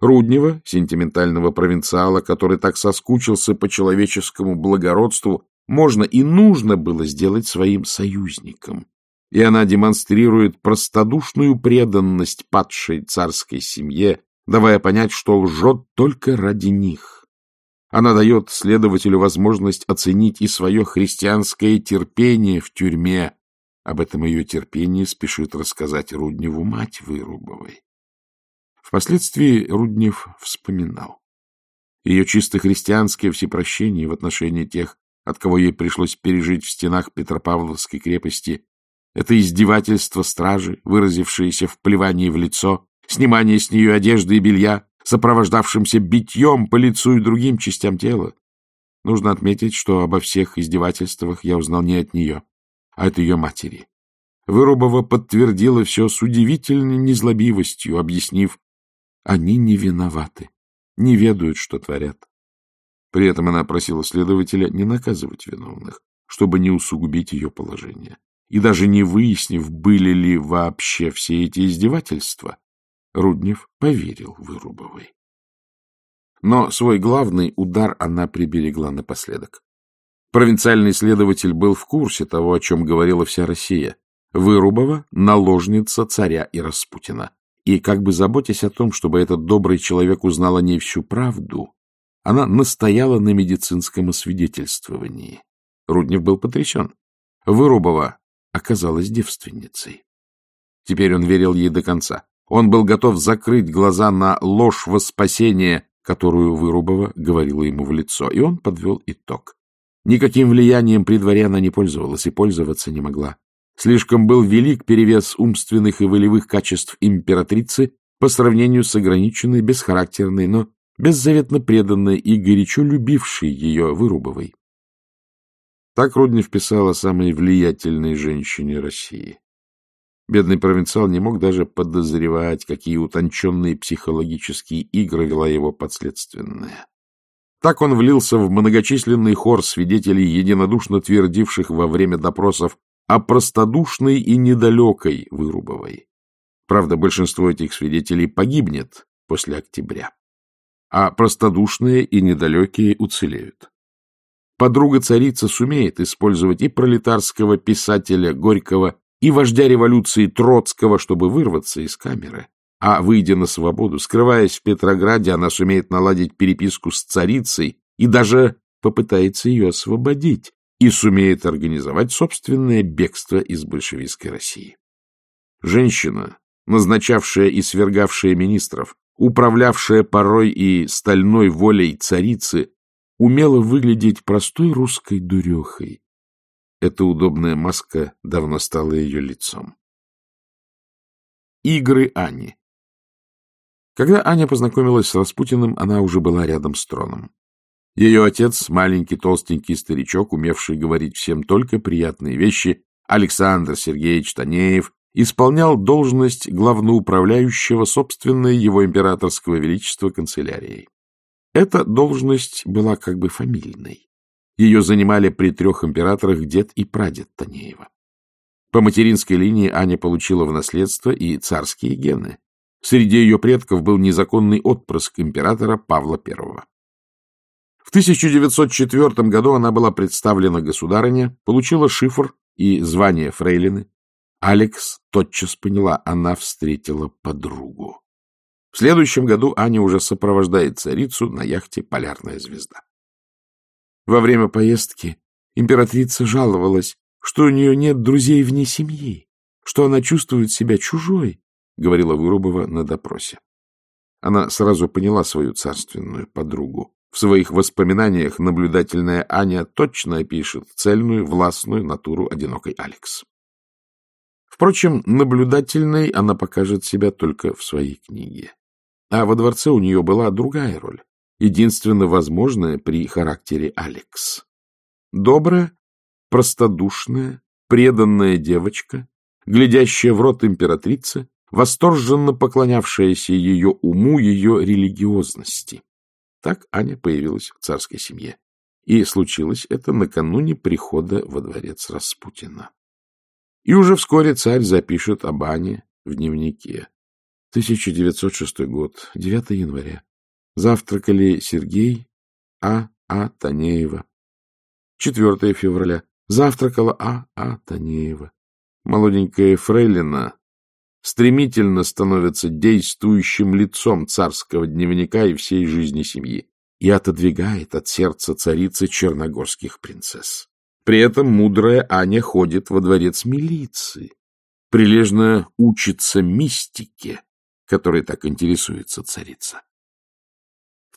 Руднева, сентиментального провинциала, который так соскучился по человеческому благородству, можно и нужно было сделать своим союзником. И она демонстрирует простодушную преданность падшей царской семье, давая понять, что лжет только ради них. Она дает следователю возможность оценить и свое христианское терпение в тюрьме. Об этом ее терпении спешит рассказать Рудневу мать Вырубовой. Впоследствии Руднев вспоминал. Ее чисто христианское всепрощение в отношении тех, от кого ей пришлось пережить в стенах Петропавловской крепости, это издевательство стражи, выразившееся в плевании в лицо, снимание с нее одежды и белья, сопровождавшимся битьем по лицу и другим частям тела. Нужно отметить, что обо всех издевательствах я узнал не от нее, а от ее матери. Вырубова подтвердила все с удивительной незлобивостью, объяснив, они не виноваты, не ведают, что творят. При этом она просила следователя не наказывать виновных, чтобы не усугубить ее положение. И даже не выяснив, были ли вообще все эти издевательства, Руднев поверил Вырубовой. Но свой главный удар она приберегла напоследок. Провинциальный следователь был в курсе того, о чем говорила вся Россия. Вырубова — наложница царя и Распутина и, как бы заботясь о том, чтобы этот добрый человек узнал о ней всю правду, она настояла на медицинском освидетельствовании. Руднев был потрясен. Вырубова оказалась девственницей. Теперь он верил ей до конца. Он был готов закрыть глаза на ложь во спасение, которую Вырубова говорила ему в лицо, и он подвел итог. Никаким влиянием при дворе она не пользовалась и пользоваться не могла. Слишком был велик перевес умственных и волевых качеств императрицы по сравнению с ограниченной, бесхарактерной, но беззаветно преданной и горячо любившей ее Вырубовой. Так Руднев писал о самой влиятельной женщине России. Бедный провинциал не мог даже подозревать, какие утонченные психологические игры вела его подследственная. Так он влился в многочисленный хор свидетелей, единодушно твердивших во время допросов а простодушной и недалекой Вырубовой. Правда, большинство этих свидетелей погибнет после октября, а простодушные и недалекие уцелеют. Подруга царицы сумеет использовать и пролетарского писателя Горького, и вождя революции Троцкого, чтобы вырваться из камеры. А, выйдя на свободу, скрываясь в Петрограде, она сумеет наладить переписку с царицей, и даже попытается ее освободить и сумеет организовать собственное бегство из большевистской России. Женщина, назначавшая и свергавшая министров, управлявшая порой и стальной волей царицы, умела выглядеть простой русской дурехой. Эта удобная маска давно стала ее лицом. Игры Ани Когда Аня познакомилась с Распутиным, она уже была рядом с троном. Ее отец, маленький толстенький старичок, умевший говорить всем только приятные вещи, Александр Сергеевич Танеев, исполнял должность главноуправляющего собственной его императорского величества канцелярией. Эта должность была как бы фамильной. Ее занимали при трех императорах дед и прадед Танеева. По материнской линии Аня получила в наследство и царские гены. Среди ее предков был незаконный отпрыск императора Павла I. В 1904 году она была представлена государыне, получила шифр и звание фрейлины, Алекс тотчас поняла, она встретила подругу. В следующем году Аня уже сопровождает царицу на яхте «Полярная звезда». Во время поездки императрица жаловалась, что у нее нет друзей вне семьи, что она чувствует себя чужой, — говорила Вырубова на допросе. Она сразу поняла свою царственную подругу. В своих воспоминаниях наблюдательная Аня точно опишет цельную властную натуру одинокой Алекс. Впрочем, наблюдательной она покажет себя только в своей книге. А во дворце у нее была другая роль, единственно возможная при характере Алекс. Добрая, простодушная, преданная девочка, глядящая в рот императрицы, восторженно поклонявшаяся ее уму, ее религиозности. Так Аня появилась в царской семье. И случилось это накануне прихода во дворец Распутина. И уже вскоре царь запишет об Ане в дневнике. 1906 год, 9 января. Завтракали Сергей, А. А. Танеева. 4 февраля. Завтракала А. А. Танеева. Молоденькая фрейлина стремительно становится действующим лицом царского дневника и всей жизни семьи и отодвигает от сердца царицы черногорских принцесс. При этом мудрая Аня ходит во дворец милиции, прилежно учится мистике, которой так интересуется царица.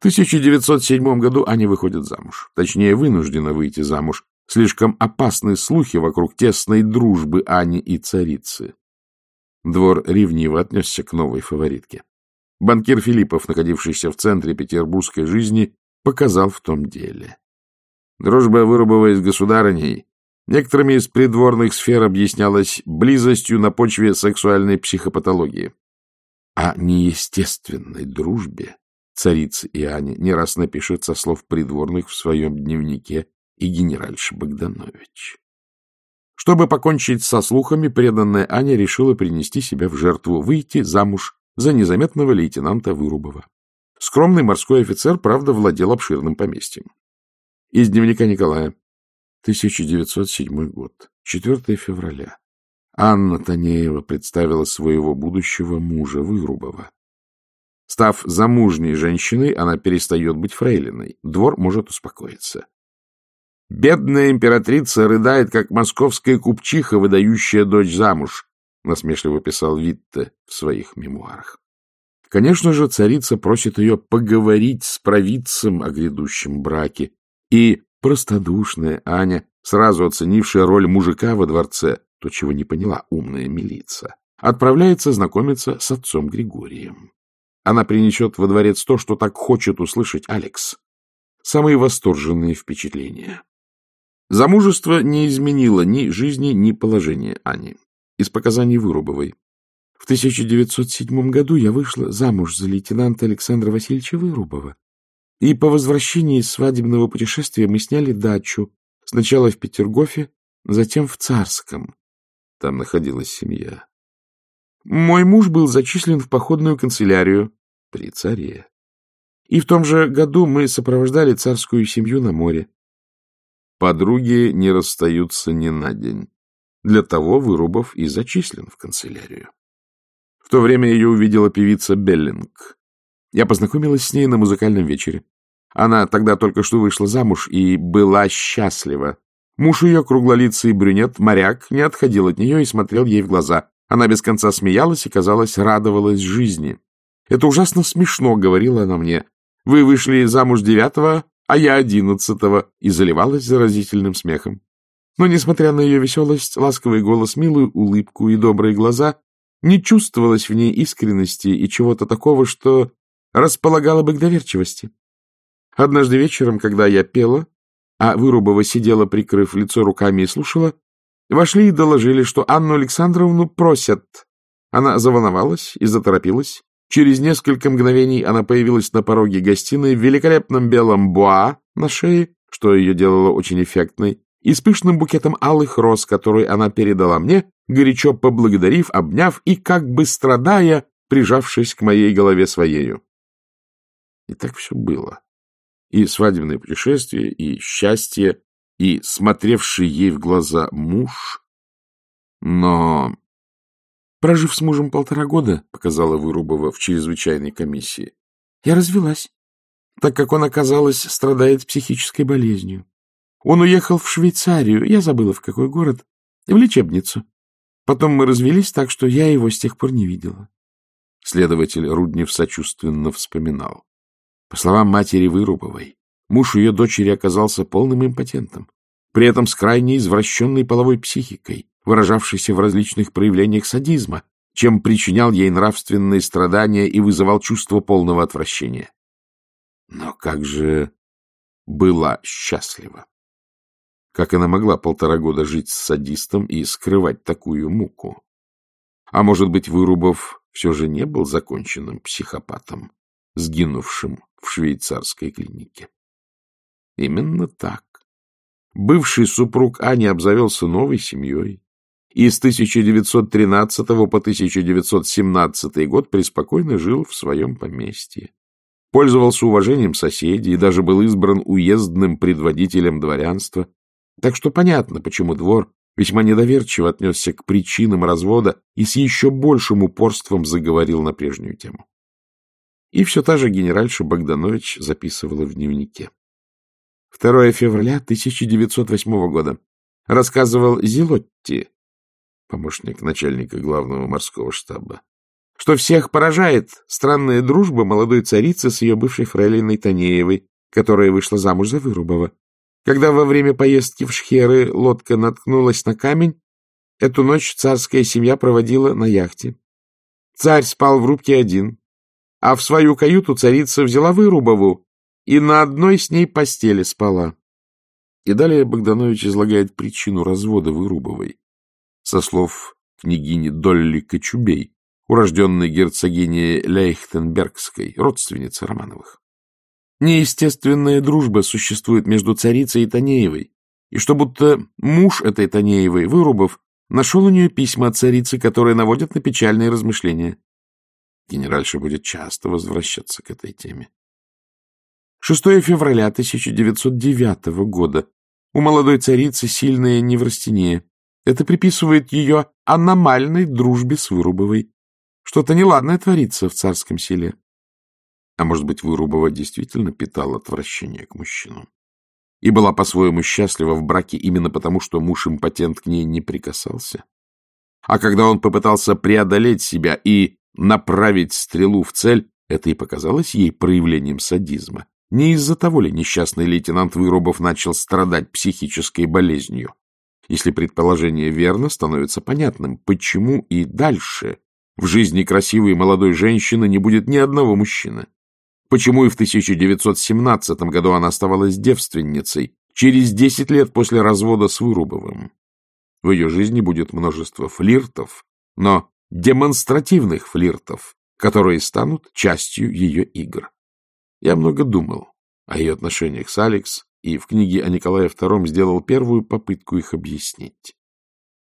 В 1907 году Аня выходит замуж, точнее, вынуждена выйти замуж. Слишком опасны слухи вокруг тесной дружбы Ани и царицы. Двор ревниво отнесся к новой фаворитке. Банкир Филиппов, находившийся в центре петербургской жизни, показал в том деле. Дружба Вырубовой с государыней некоторыми из придворных сфер объяснялась близостью на почве сексуальной психопатологии. О неестественной дружбе царицы и Ани не раз напишет со слов придворных в своем дневнике и генеральша Богданович. Чтобы покончить со слухами, преданная Аня решила принести себя в жертву, выйти замуж за незаметного лейтенанта Вырубова. Скромный морской офицер, правда, владел обширным поместьем. Из дневника Николая. 1907 год. 4 февраля. Анна Танеева представила своего будущего мужа Вырубова. Став замужней женщиной, она перестает быть фрейлиной. Двор может успокоиться. «Бедная императрица рыдает, как московская купчиха, выдающая дочь замуж», насмешливо писал Витте в своих мемуарах. Конечно же, царица просит ее поговорить с провидцем о грядущем браке, и простодушная Аня, сразу оценившая роль мужика во дворце, то, чего не поняла умная милиция, отправляется знакомиться с отцом Григорием. Она принесет во дворец то, что так хочет услышать Алекс. Самые восторженные впечатления. Замужество не изменило ни жизни, ни положения Ани. Из показаний Вырубовой. В 1907 году я вышла замуж за лейтенанта Александра Васильевича Вырубова. И по возвращении из свадебного путешествия мы сняли дачу. Сначала в Петергофе, затем в Царском. Там находилась семья. Мой муж был зачислен в походную канцелярию при царе. И в том же году мы сопровождали царскую семью на море. Подруги не расстаются ни на день. Для того Вырубов и зачислен в канцелярию. В то время ее увидела певица Беллинг. Я познакомилась с ней на музыкальном вечере. Она тогда только что вышла замуж и была счастлива. Муж ее, круглолицый брюнет, моряк, не отходил от нее и смотрел ей в глаза. Она без конца смеялась и, казалось, радовалась жизни. «Это ужасно смешно», — говорила она мне. «Вы вышли замуж девятого, а я одиннадцатого», и заливалась заразительным смехом. Но, несмотря на ее веселость, ласковый голос, милую улыбку и добрые глаза, не чувствовалось в ней искренности и чего-то такого, что располагало бы к доверчивости. Однажды вечером, когда я пела, а Вырубова сидела, прикрыв лицо руками и слушала, вошли и доложили, что Анну Александровну просят. Она заволновалась и заторопилась. Через несколько мгновений она появилась на пороге гостиной в великолепном белом буа на шее, что ее делало очень эффектной, и с пышным букетом алых роз, который она передала мне, горячо поблагодарив, обняв и, как бы страдая, прижавшись к моей голове своею. И так все было. И свадебное путешествие, и счастье, и смотревший ей в глаза муж. Но Прожив с мужем полтора года, показала Вырубова в чрезвычайной комиссии, я развелась, так как он, оказалось, страдает психической болезнью. Он уехал в Швейцарию, я забыла, в какой город, в лечебницу. Потом мы развелись так, что я его с тех пор не видела. Следователь Руднев сочувственно вспоминал. По словам матери Вырубовой, муж ее дочери оказался полным импотентом, при этом с крайне извращенной половой психикой, выражавшийся в различных проявлениях садизма, чем причинял ей нравственные страдания и вызывал чувство полного отвращения. Но как же была счастлива! Как она могла полтора года жить с садистом и скрывать такую муку? А может быть, Вырубов все же не был законченным психопатом, сгинувшим в швейцарской клинике? Именно так. Бывший супруг Ани обзавелся новой семьей, и с 1913 по 1917 год преспокойно жил в своем поместье. Пользовался уважением соседей и даже был избран уездным предводителем дворянства. Так что понятно, почему двор весьма недоверчиво отнесся к причинам развода и с еще большим упорством заговорил на прежнюю тему. И все та же генеральша Богданович записывала в дневнике. 2 февраля 1908 года. Рассказывал Зелотти, помощник начальника главного морского штаба, что всех поражает странная дружба молодой царицы с ее бывшей фрейлиной Танеевой, которая вышла замуж за Вырубова. Когда во время поездки в Шхеры лодка наткнулась на камень, эту ночь царская семья проводила на яхте. Царь спал в рубке один, а в свою каюту царица взяла Вырубову и на одной с ней постели спала. И далее Богданович излагает причину развода Вырубовой со слов княгини Долли Кочубей, урожденной герцогини Лейхтенбергской, родственницы Романовых. Неестественная дружба существует между царицей и Танеевой, и что будто муж этой Танеевой, Вырубов, нашел у нее письма от царицы, которые наводят на печальные размышления. Генеральша будет часто возвращаться к этой теме. 6 февраля 1909 года. У молодой царицы сильная неврастения. Это приписывает ее аномальной дружбе с Вырубовой. Что-то неладное творится в царском селе. А может быть, Вырубова действительно питала отвращение к мужчинам и была по-своему счастлива в браке именно потому, что муж-импотент к ней не прикасался? А когда он попытался преодолеть себя и направить стрелу в цель, это и показалось ей проявлением садизма. Не из-за того ли несчастный лейтенант Вырубов начал страдать психической болезнью? Если предположение верно, становится понятным, почему и дальше в жизни красивой молодой женщины не будет ни одного мужчины. Почему и в 1917 году она оставалась девственницей, через 10 лет после развода с Вырубовым. В ее жизни будет множество флиртов, но демонстративных флиртов, которые станут частью ее игр. Я много думал о ее отношениях с Алекс, и в книге о Николае II сделал первую попытку их объяснить.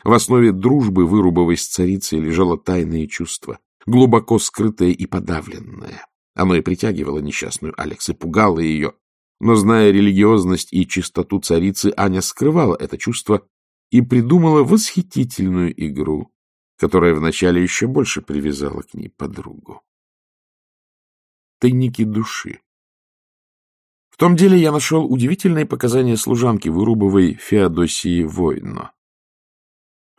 В основе дружбы Вырубовой с царицей лежало тайное чувство, глубоко скрытое и подавленное. Оно и притягивало несчастную Алекс и пугало ее. Но, зная религиозность и чистоту царицы, Аня скрывала это чувство и придумала восхитительную игру, которая вначале еще больше привязала к ней подругу. Тайники души том деле я нашел удивительные показания служанки Вырубовой Феодосии Войно.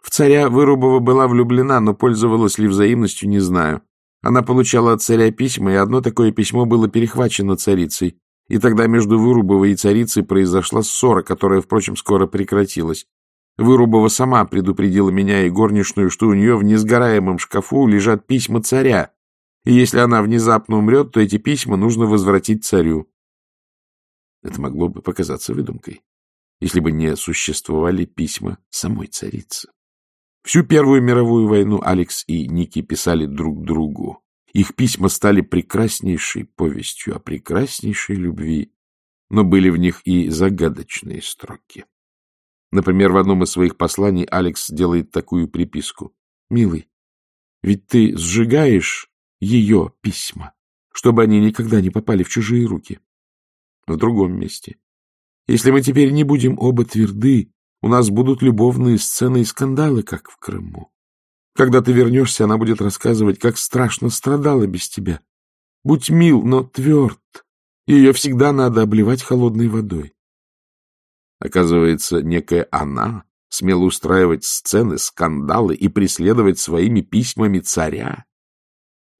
В царя Вырубова была влюблена, но пользовалась ли взаимностью, не знаю. Она получала от царя письма, и одно такое письмо было перехвачено царицей. И тогда между Вырубовой и царицей произошла ссора, которая, впрочем, скоро прекратилась. Вырубова сама предупредила меня и горничную, что у нее в несгораемом шкафу лежат письма царя, и если она внезапно умрет, то эти письма нужно возвратить царю. Это могло бы показаться выдумкой, если бы не существовали письма самой царицы. Всю Первую мировую войну Алекс и Ники писали друг другу. Их письма стали прекраснейшей повестью о прекраснейшей любви, но были в них и загадочные строки. Например, в одном из своих посланий Алекс делает такую приписку. «Милый, ведь ты сжигаешь ее письма, чтобы они никогда не попали в чужие руки». В другом месте. «Если мы теперь не будем оба тверды, у нас будут любовные сцены и скандалы, как в Крыму. Когда ты вернешься, она будет рассказывать, как страшно страдала без тебя. Будь мил, но тверд. Ее всегда надо обливать холодной водой. Оказывается, некая она смела устраивать сцены, скандалы и преследовать своими письмами царя.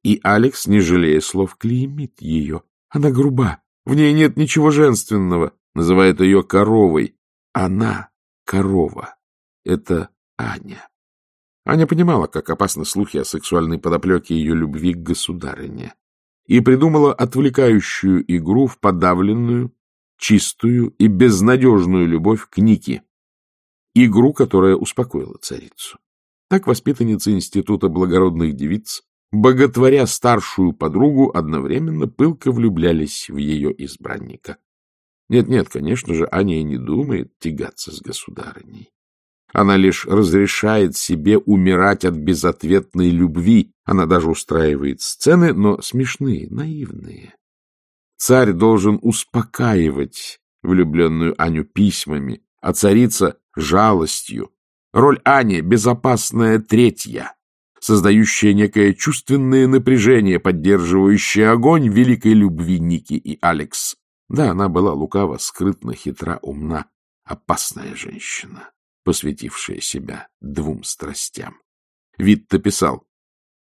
И Алекс, не жалея слов, клеймит ее. Она груба, в ней нет ничего женственного, называет ее коровой. Она корова. Это Аня. Аня понимала, как опасны слухи о сексуальной подоплеке ее любви к государыне, и придумала отвлекающую игру в подавленную, чистую и безнадежную любовь к Нике. Игру, которая успокоила царицу. Так воспитанница Института благородных девиц, боготворя старшую подругу, одновременно пылко влюблялись в ее избранника. Нет-нет, конечно же, Аня не думает тягаться с государыней. Она лишь разрешает себе умирать от безответной любви. Она даже устраивает сцены, но смешные, наивные. Царь должен успокаивать влюбленную Аню письмами, а царица — жалостью. Роль Ани — безопасная третья, создающая некое чувственное напряжение, поддерживающее огонь великой любви Ники и Алекс. Да, она была лукава, скрытна, хитра, умна, опасная женщина, посвятившая себя двум страстям. Витта писал,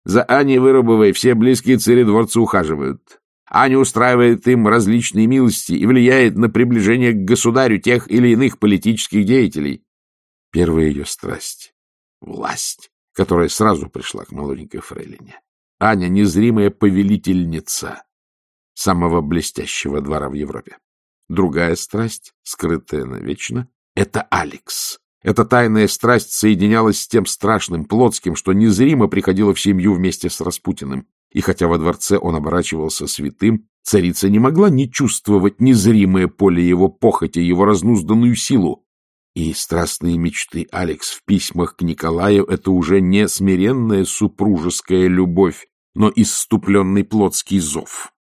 «За Аней Вырубовой все близкие царедворцы ухаживают. Аня устраивает им различные милости и влияет на приближение к государю тех или иных политических деятелей. Первая ее страсть — власть, которая сразу пришла к молоденькой фрейлине. Аня — незримая повелительница самого блестящего двора в Европе. Другая страсть, скрытая навечно, — это Алекс. Эта тайная страсть соединялась с тем страшным плотским, что незримо приходило в семью вместе с Распутиным и хотя во дворце он оборачивался святым, царица не могла не чувствовать незримое поле его похоти, его разнузданную силу. И страстные мечты Алекс в письмах к Николаю — это уже не смиренная супружеская любовь, но исступленный плотский зов.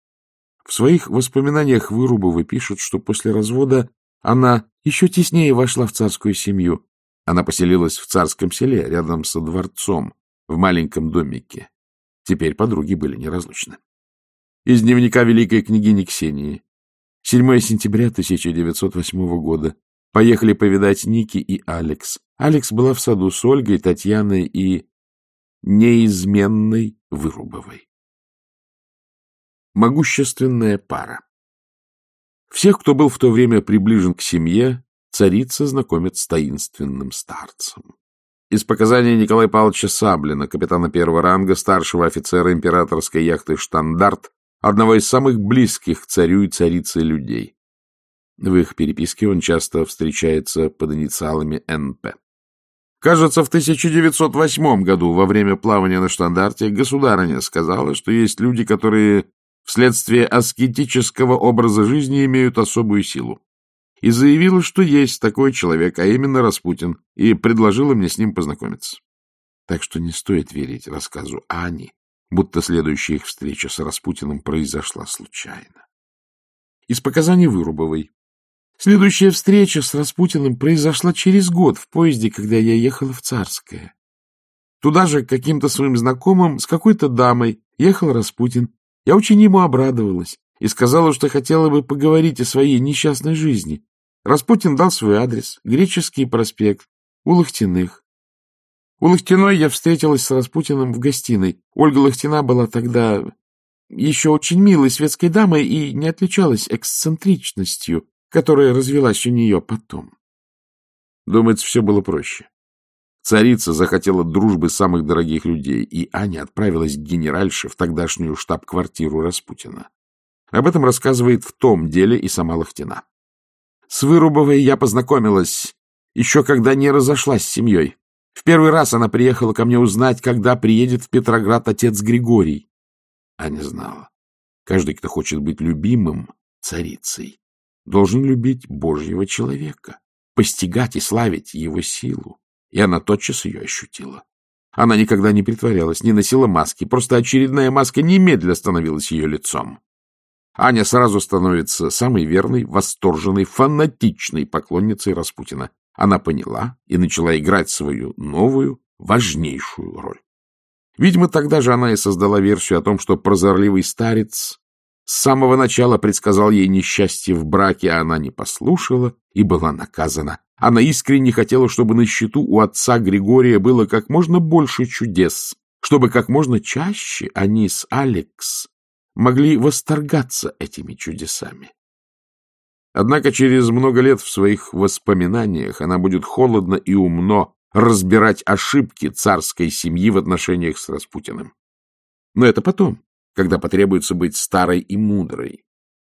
В своих воспоминаниях Вырубовы пишут, что после развода она еще теснее вошла в царскую семью. Она поселилась в царском селе, рядом со дворцом, в маленьком домике. Теперь подруги были неразлучны. Из дневника великой княгини Ксении. 7 сентября 1908 года. Поехали повидать Ники и Алекс. Алекс была в саду с Ольгой, Татьяной и неизменной Вырубовой. Могущественная пара. Всех, кто был в то время приближен к семье, царица знакомит с таинственным старцем. Из показаний Николая Павловича Саблина, капитана первого ранга, старшего офицера императорской яхты «Штандарт», одного из самых близких к царю и царице людей. В их переписке он часто встречается под инициалами НП. Кажется, в 1908 году во время плавания на штандарте государыня сказала, что есть люди, которые вследствие аскетического образа жизни имеют особую силу и заявила, что есть такой человек, а именно Распутин, и предложила мне с ним познакомиться. Так что не стоит верить рассказу Ани, будто следующая их встреча с Распутиным произошла случайно. Из показаний Вырубовой. Следующая встреча с Распутиным произошла через год в поезде, когда я ехала в Царское. Туда же каким-то своим знакомым с какой-то дамой ехал Распутин. Я очень ему обрадовалась
и сказала, что хотела бы поговорить о своей несчастной жизни. Распутин дал свой адрес, Греческий проспект, у Лохтиных. У Лохтиной я встретилась с Распутиным в гостиной. Ольга Лохтина была тогда еще очень милой светской дамой и не отличалась эксцентричностью, которая развелась у нее потом.
Думается, все было проще. Царица захотела дружбы самых дорогих людей, и Аня отправилась к генеральше в тогдашнюю штаб-квартиру Распутина. Об этом рассказывает в том деле и сама Лохтина. С Вырубовой я познакомилась еще когда не разошлась с семьей. В первый раз она приехала ко мне узнать, когда приедет в Петроград отец Григорий. Аня знала. Каждый, кто хочет быть любимым царицей, должен любить Божьего человека, постигать и славить его силу. И она тотчас ее ощутила. Она никогда не притворялась, не носила маски, просто очередная маска немедля становилась ее лицом. Аня сразу становится самой верной, восторженной, фанатичной поклонницей Распутина. Она поняла и начала играть свою новую, важнейшую роль. Видимо, тогда же она и создала версию о том, что прозорливый старец с самого начала предсказал ей несчастье в браке, а она не послушала и была наказана. Она искренне хотела, чтобы на счету у отца Григория было как можно больше чудес, чтобы как можно чаще они с Алекс могли восторгаться этими чудесами. Однако через много лет в своих воспоминаниях она будет холодно и умно разбирать ошибки царской семьи в отношениях с Распутиным. Но это потом, когда потребуется быть старой и мудрой.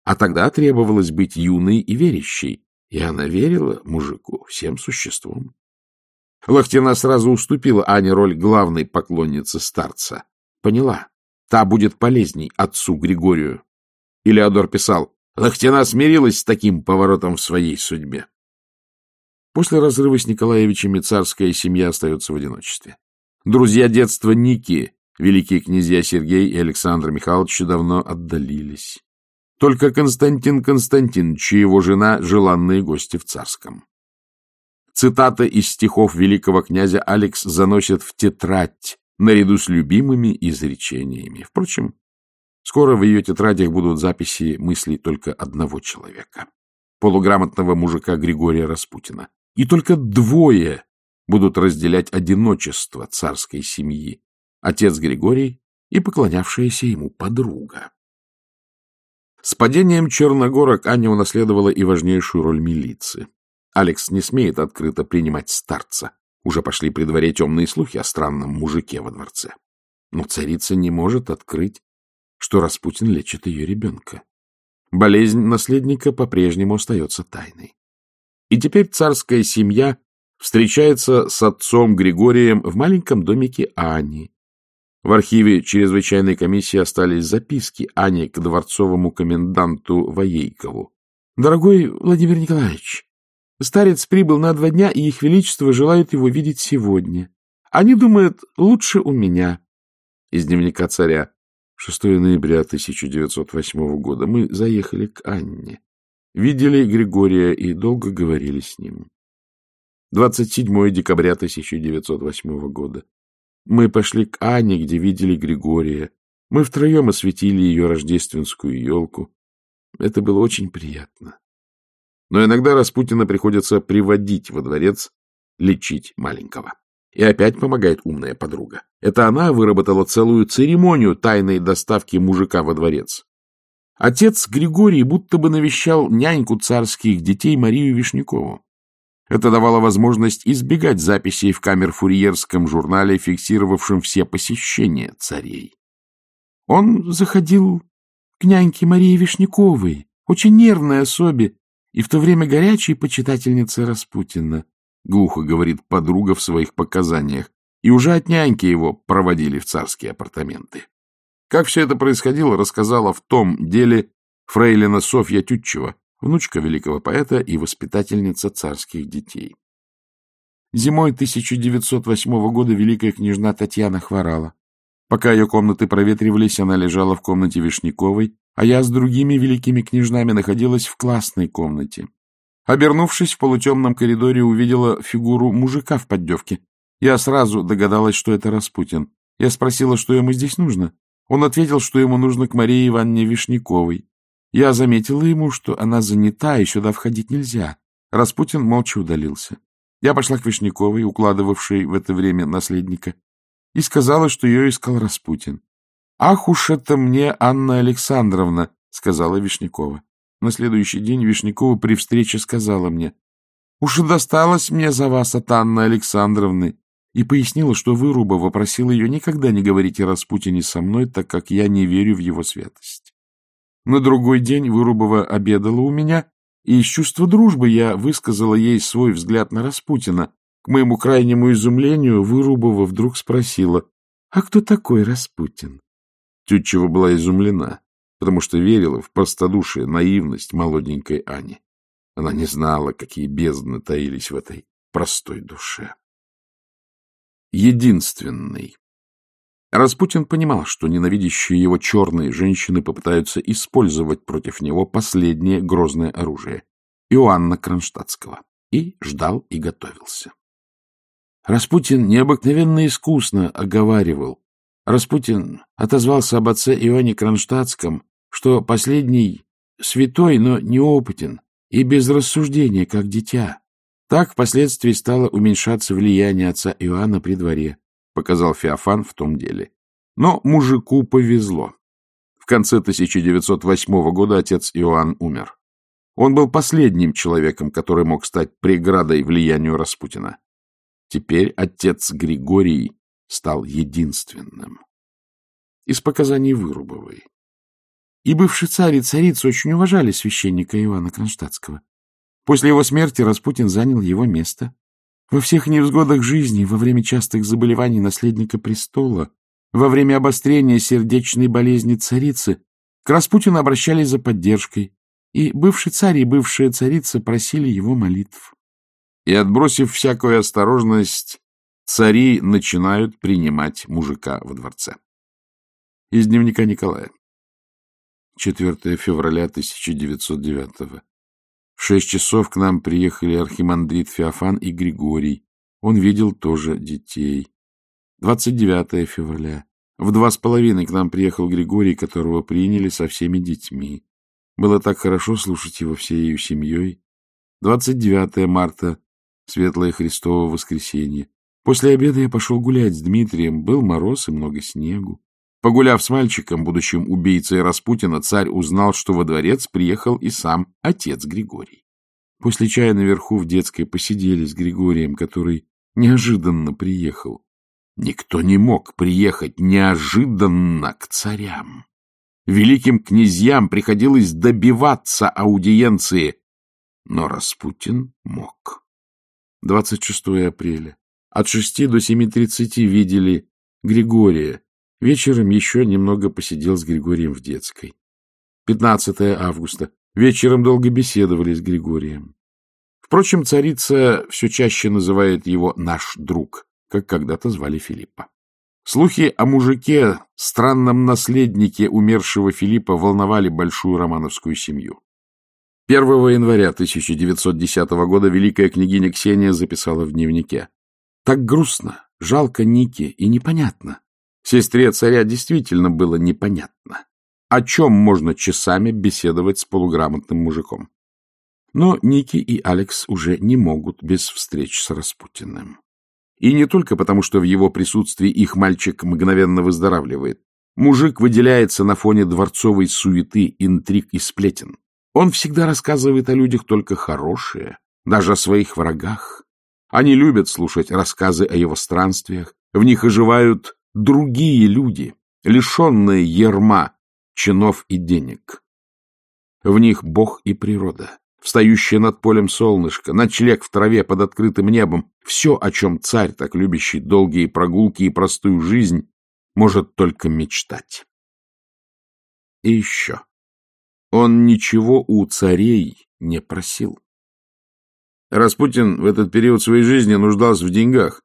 А тогда требовалось быть юной и верящей, и она верила мужику всем существом. Лохтина сразу уступила Ане роль главной поклонницы старца. Поняла, та будет полезней отцу Григорию. И Леодор писал, Лохтина смирилась с таким поворотом в своей судьбе. После разрыва с Николаевичами царская семья остается в одиночестве. Друзья детства Ники, великие князья Сергей и Александр Михайлович, давно отдалились. Только Константин Константинович и его жена — желанные гости в царском. Цитата из стихов великого князя Алекс заносят в тетрадь наряду с любимыми изречениями. Впрочем, скоро в ее тетрадях будут записи мыслей только одного человека — полуграмотного мужика Григория Распутина. И только двое будут разделять одиночество царской семьи — отец Григорий и поклонявшаяся ему подруга. С падением Черногорок Аня унаследовала и важнейшую роль милиции. Алекс не смеет открыто принимать старца. Уже пошли при дворе темные слухи о странном мужике во дворце. Но царица не может открыть, что Распутин лечит ее ребенка. Болезнь наследника по-прежнему остается тайной. И теперь царская семья встречается с отцом Григорием в маленьком домике Ани. В архиве чрезвычайной комиссии остались записки Ани к дворцовому коменданту Воейкову. «Дорогой Владимир Николаевич, старец прибыл на два дня, и их величество желают его видеть сегодня. Они думают, лучше у меня». Из дневника царя. 6 ноября 1908 года. Мы заехали к Анне. Видели Григория и долго говорили с ним. 27 декабря 1908 года. Мы пошли к Ане, где видели Григория. Мы втроем осветили ее рождественскую елку. Это было очень приятно. Но иногда Распутина приходится приводить во дворец, лечить маленького. И опять помогает умная подруга. Это она выработала целую церемонию тайной доставки мужика во дворец. Отец Григорий будто бы навещал няньку царских детей Марию Вишнякову. Это давало возможность избегать записей в камер-фурьерском журнале, фиксировавшем все посещения царей. Он заходил к няньке Марии Вишняковой, очень нервной особе, и в то время горячей почитательнице Распутина, глухо говорит подруга в своих показаниях, и уже от няньки его проводили в царские апартаменты. Как все это происходило, рассказала в том деле фрейлина Софья Тютчева, внучка великого поэта и воспитательница царских детей. Зимой 1908 года великая княжна Татьяна хворала. Пока ее комнаты проветривались, она лежала в комнате Вишняковой, а я с другими великими княжнами находилась в классной комнате. Обернувшись в полутемном коридоре, увидела фигуру мужика в поддевке. Я сразу догадалась, что это Распутин. Я спросила, что ему здесь нужно. Он ответил, что ему нужно к Марии Ивановне Вишняковой.
Я заметила ему, что она занята, и сюда входить нельзя. Распутин молча удалился. Я пошла к Вишняковой, укладывавшей в это время наследника, и сказала, что ее искал Распутин. — Ах уж это мне, Анна Александровна, — сказала Вишнякова. На следующий день Вишнякова при встрече сказала мне, — Уж и досталось мне за вас от Анны Александровны, и пояснила, что Вырубова просила ее никогда не говорить о Распутине со мной, так как я не верю в его святость. На другой день Вырубова обедала у меня, и из чувства дружбы я высказала ей свой взгляд на Распутина. К моему крайнему изумлению Вырубова вдруг спросила, «А кто такой Распутин?» Тютчева была изумлена, потому что верила в простодушие, наивность молоденькой Ани. Она не знала, какие бездны таились в этой простой душе. Единственный. Распутин понимал, что ненавидящие его черные женщины попытаются использовать против него последнее грозное оружие — Иоанна Кронштадтского, и ждал и готовился. Распутин необыкновенно искусно оговаривал. Распутин отозвался об отце Иоанне Кронштадтском, что последний святой, но неопытен и без рассуждения, как дитя. Так впоследствии стало уменьшаться влияние отца Иоанна при дворе. — показал Феофан в том деле. Но мужику повезло. В конце 1908 года отец Иоанн умер. Он был последним человеком, который мог стать преградой влиянию Распутина. Теперь отец Григорий стал единственным. Из показаний Вырубовой. И бывший царь и царица очень уважали священника Ивана Кронштадтского. После его смерти Распутин занял его место. Во всех невзгодах жизни, во время частых заболеваний наследника престола, во время обострения сердечной болезни царицы, к Распутину обращались за поддержкой, и бывший царь и бывшая царица просили его молитв. И, отбросив всякую осторожность, цари начинают принимать мужика во дворце. Из дневника Николая. 4 февраля 1909 года. В шесть часов к нам приехали архимандрит Феофан и Григорий. Он видел тоже детей. 29 февраля. В два с половиной к нам приехал Григорий, которого приняли со всеми детьми. Было так хорошо слушать его всей семьей. 29 марта. Светлое Христово воскресенье. После обеда я пошел гулять с Дмитрием. Был мороз и много снегу. Погуляв с мальчиком, будущим убийцей Распутина, царь узнал, что во дворец приехал и сам отец Григорий. После чая наверху в детской посидели с Григорием, который неожиданно приехал. Никто не мог приехать неожиданно к царям. Великим князьям приходилось добиваться аудиенции, но Распутин мог. 26 апреля. От шести до семи тридцати видели Григория, Вечером еще немного посидел с Григорием в детской. 15 августа. Вечером долго беседовали с Григорием. Впрочем, царица все чаще называет его «наш друг», как когда-то звали Филиппа. Слухи о мужике, странном наследнике умершего Филиппа, волновали большую романовскую семью. 1 января 1910 года великая княгиня Ксения записала в дневнике. «Так грустно, жалко Ники и непонятно. Сестре царя действительно было непонятно, о чем можно часами беседовать с полуграмотным мужиком. Но Ники и Алекс уже не могут без встреч с Распутиным. И не только потому, что в его присутствии их мальчик мгновенно выздоравливает. Мужик выделяется на фоне дворцовой суеты, интриг и сплетен. Он всегда рассказывает о людях только хорошие, даже о своих врагах. Они любят слушать рассказы о его странствиях, в них оживают другие люди, лишенные ерма, чинов и денег. В них Бог и природа, встающее над полем солнышко, ночлег в траве под открытым небом, все, о чем царь, так любящий долгие прогулки и простую жизнь, может только мечтать. И еще. Он ничего у царей не просил. Распутин в этот период своей жизни нуждался в деньгах,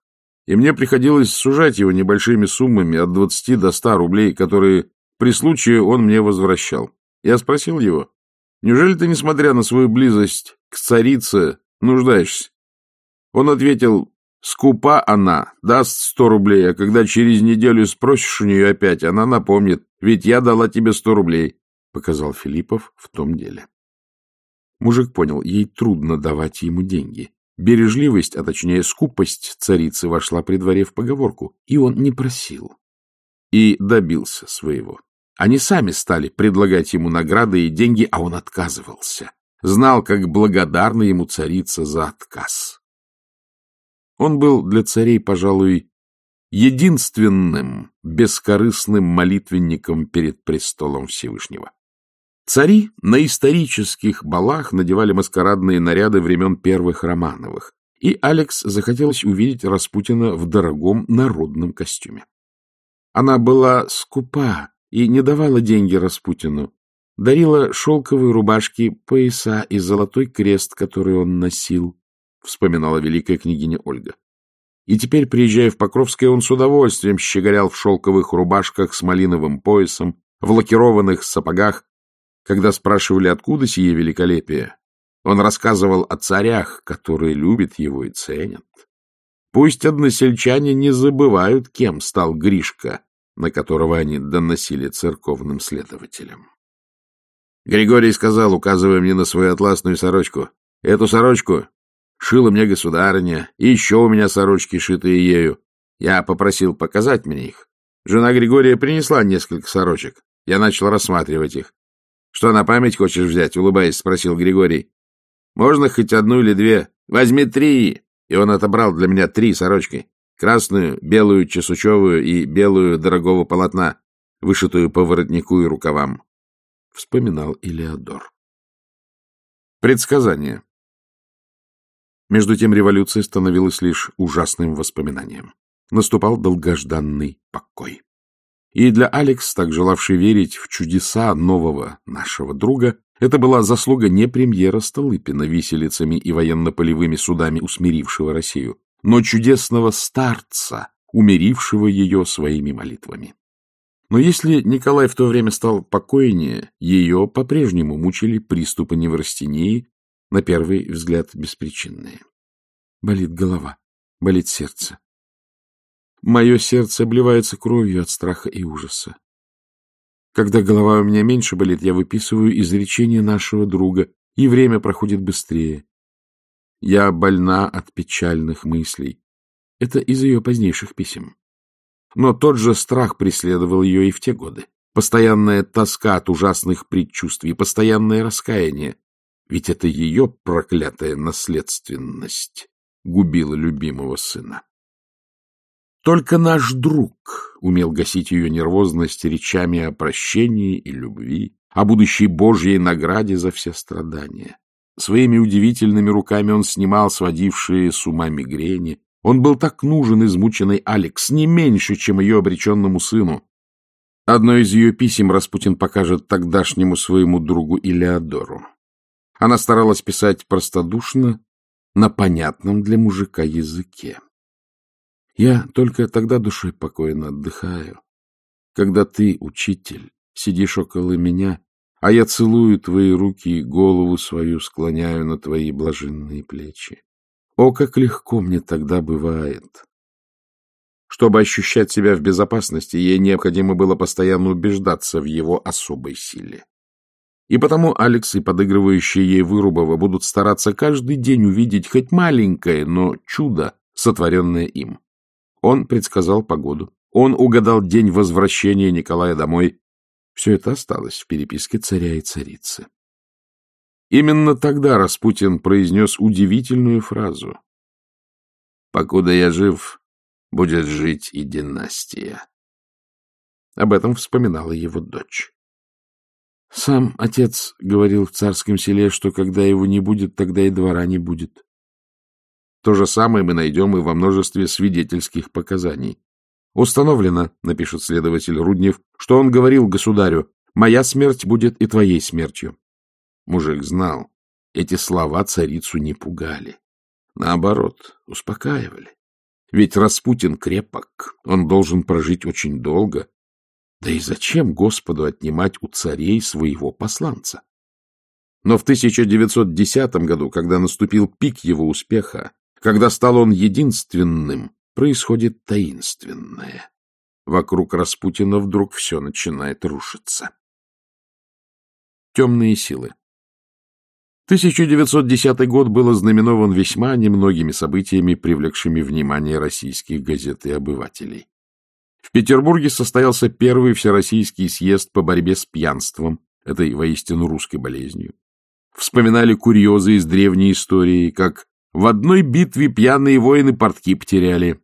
и мне приходилось сужать его небольшими суммами от 20 до 100 рублей, которые при случае он мне возвращал. Я спросил его, неужели ты, несмотря на свою близость к царице, нуждаешься? Он ответил, скупа она, даст 100 рублей, а когда через неделю спросишь у нее опять, она напомнит, ведь я дала тебе 100 рублей.
показал Филиппов в том деле. Мужик понял, ей трудно давать ему деньги. Бережливость, а точнее скупость царицы вошла при дворе в поговорку, и он не просил. И добился своего. Они сами стали предлагать ему награды и деньги, а он отказывался. Знал, как благодарна ему царица за отказ. Он был для царей, пожалуй, единственным бескорыстным молитвенником перед престолом Всевышнего. Цари на исторических балах надевали маскарадные наряды времен первых Романовых, и Алекс захотелось увидеть Распутина в дорогом народном костюме. Она была скупа и не давала деньги Распутину, дарила шелковые рубашки, пояса и золотой крест, который он носил, вспоминала великая княгиня Ольга. И теперь, приезжая в Покровское, он с удовольствием щеголял в шелковых рубашках с малиновым поясом, в лакированных сапогах. Когда спрашивали, откуда сие великолепие, он рассказывал о царях, которые любят его и ценят. Пусть односельчане не забывают, кем стал Гришка, на которого они доносили церковным следователям. Григорий сказал, указывая мне на свою атласную сорочку, «Эту сорочку шила мне государыня, и еще у меня сорочки, шитые ею. Я попросил показать мне их. Жена Григория принесла несколько сорочек. Я начал рассматривать их. «Что, на память хочешь взять?» — улыбаясь, спросил Григорий. «Можно хоть одну или две? Возьми три!» И он отобрал для меня три сорочки. Красную, белую, чесучевую и белую дорогого полотна, вышитую по воротнику и рукавам. Вспоминал Илеодор. Предсказание. Между тем революция становилась лишь ужасным воспоминанием. Наступал долгожданный покой. И для Алекс, так желавшей верить в чудеса нового нашего друга, это была заслуга не премьера Столыпина, виселицами и военно-полевыми судами усмирившего Россию, но чудесного старца, умирившего ее своими молитвами. Но если Николай в то время стал покойнее, ее по-прежнему мучили приступы неврастении на первый взгляд беспричинные. Болит голова, болит сердце. Мое сердце обливается кровью от страха и ужаса. Когда голова у меня меньше болит, я выписываю изречение нашего друга, и время проходит быстрее. Я больна от печальных мыслей. Это из ее позднейших писем. Но тот же страх преследовал ее и в те годы. Постоянная тоска от ужасных предчувствий, постоянное раскаяние. Ведь это ее проклятая наследственность губила любимого сына. Только наш друг умел гасить ее нервозность речами о прощении и любви, о будущей Божьей награде за все страдания. Своими удивительными руками он снимал сводившие с ума мигрени. Он был так нужен измученной Алекс, не меньше, чем ее обреченному сыну. Одно из ее писем Распутин покажет тогдашнему своему другу Илеодору. Она старалась писать простодушно, на понятном для мужика языке. Я только тогда душой покойно отдыхаю, когда ты, учитель, сидишь около меня, а я целую твои руки и голову свою склоняю на твои блаженные плечи. О, как легко мне тогда бывает! Чтобы ощущать себя в безопасности, ей необходимо было постоянно убеждаться в его особой силе. И потому Алекс и подыгрывающие ей Вырубова будут стараться каждый день увидеть хоть маленькое, но чудо, сотворенное им. Он предсказал погоду. Он угадал день возвращения Николая домой. Все это осталось в переписке царя и царицы. Именно тогда Распутин произнес удивительную фразу. «Покуда я жив, будет жить и династия». Об этом вспоминала его дочь. Сам отец говорил в царском селе, что когда его не будет, тогда и двора не будет. То же самое мы найдем и во множестве свидетельских показаний. Установлено, напишет следователь Руднев, что он говорил государю, «Моя смерть будет и твоей смертью». Мужик знал, эти слова царицу не пугали. Наоборот, успокаивали. Ведь Распутин крепок, он должен прожить очень долго, да и зачем Господу отнимать у царей своего посланца? Но в 1910 году, когда наступил пик его успеха, когда стал он единственным, происходит таинственное. Вокруг Распутина вдруг все начинает рушиться. темные силы. 1910 год был ознаменован весьма немногими событиями, привлекшими внимание российских газет и обывателей. В Петербурге состоялся первый Всероссийский съезд по борьбе с пьянством, этой воистину русской болезнью. Вспоминали курьезы из древней истории, как в одной битве пьяные воины портки потеряли.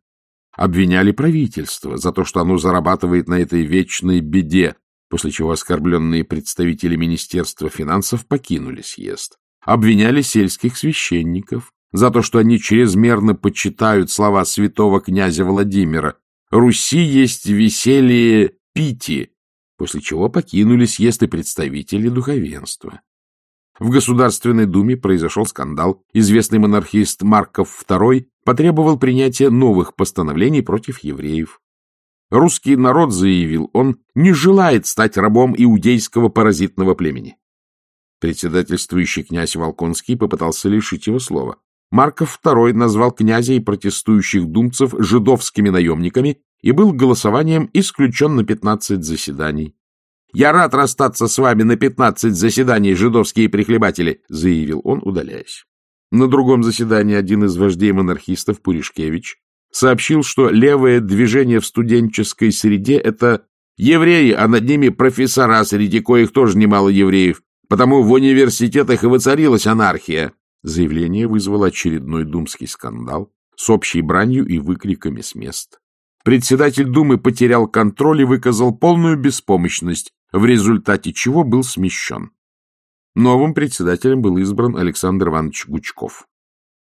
Обвиняли правительство за то, что оно зарабатывает на этой вечной беде, после чего оскорбленные представители Министерства финансов покинули съезд обвиняли сельских священников за то, что они чрезмерно почитают слова святого князя Владимира «Руси есть веселье пити», после чего покинули съезд и представители духовенства. В Государственной Думе произошел скандал. Известный монархист Марков II потребовал принятия новых постановлений против евреев. Русский народ, заявил он, не желает стать рабом иудейского паразитного племени. Председательствующий князь Волконский попытался лишить его слова. Марков II назвал князя и протестующих думцев жидовскими наемниками и был голосованием исключен на 15 заседаний. «Я рад расстаться с вами на 15 заседаний, жидовские прихлебатели», — заявил он, удаляясь. На другом заседании один из вождей монархистов, Пуришкевич, сообщил, что левое движение в студенческой среде — это евреи, а над ними профессора, среди коих тоже немало евреев. Потому в университетах и воцарилась анархия. Заявление вызвало очередной думский скандал с общей бранью и выкриками с мест. Председатель Думы потерял контроль и выказал полную беспомощность, в результате чего был смещен. Новым председателем был избран Александр Иванович Гучков.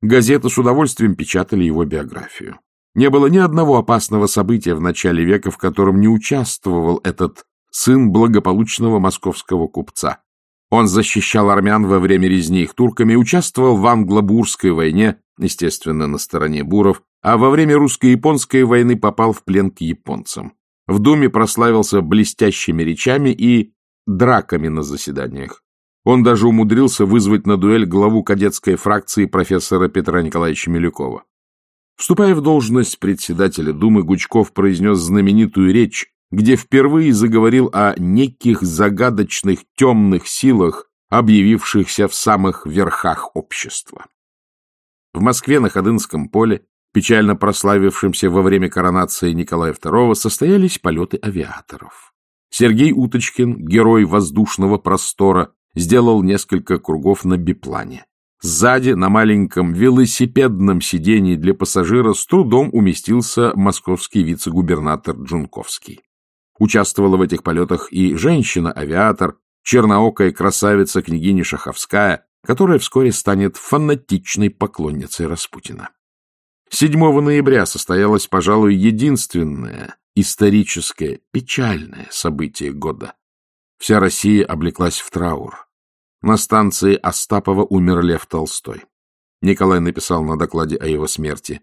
Газеты с удовольствием печатали его биографию. Не было ни одного опасного события в начале века, в котором не участвовал этот сын благополучного московского купца. Он защищал армян во время резни их турками, участвовал в англо-бурской войне, естественно, на стороне буров, а во время русско-японской войны попал в плен к японцам. В Думе прославился блестящими речами и драками на заседаниях. Он даже умудрился вызвать на дуэль главу кадетской фракции профессора Петра Николаевича Милюкова. Вступая в должность председателя Думы, Гучков произнес знаменитую речь, где впервые заговорил о неких загадочных темных силах, объявившихся в самых верхах общества. В Москве на Ходынском поле, печально прославившемся во время коронации Николая II, состоялись полеты авиаторов. Сергей Уточкин, герой воздушного простора, сделал несколько кругов на биплане. Сзади, на маленьком велосипедном сидении для пассажира, с трудом уместился московский вице-губернатор Джунковский. Участвовала в этих полетах и женщина-авиатор, черноокая красавица княгиня Шаховская, которая вскоре станет фанатичной поклонницей Распутина. 7 ноября состоялось, пожалуй, единственное историческое, печальное событие года. Вся Россия облеклась в траур. На станции Остапова умер Лев Толстой. Николай написал на докладе о его смерти.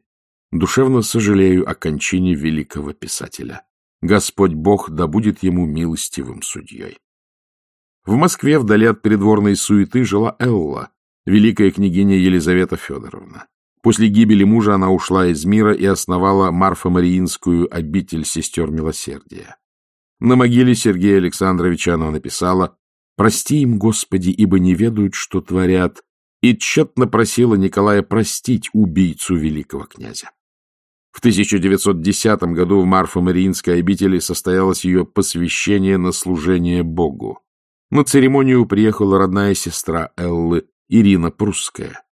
«Душевно сожалею о кончине великого писателя. Господь Бог да будет ему милостивым судьей. В Москве, вдали от придворной суеты, жила Элла, великая княгиня Елизавета Федоровна. После гибели мужа она ушла из мира и основала Марфа-Мариинскую обитель сестер милосердия. На могиле Сергея Александровича она написала «Прости им, Господи, ибо не ведают, что творят», и тщетно просила Николая простить убийцу великого князя. В 1910 году в Марфо-Мариинской обители состоялось ее посвящение на служение Богу. На церемонию приехала родная сестра Эллы, Ирина Прусская.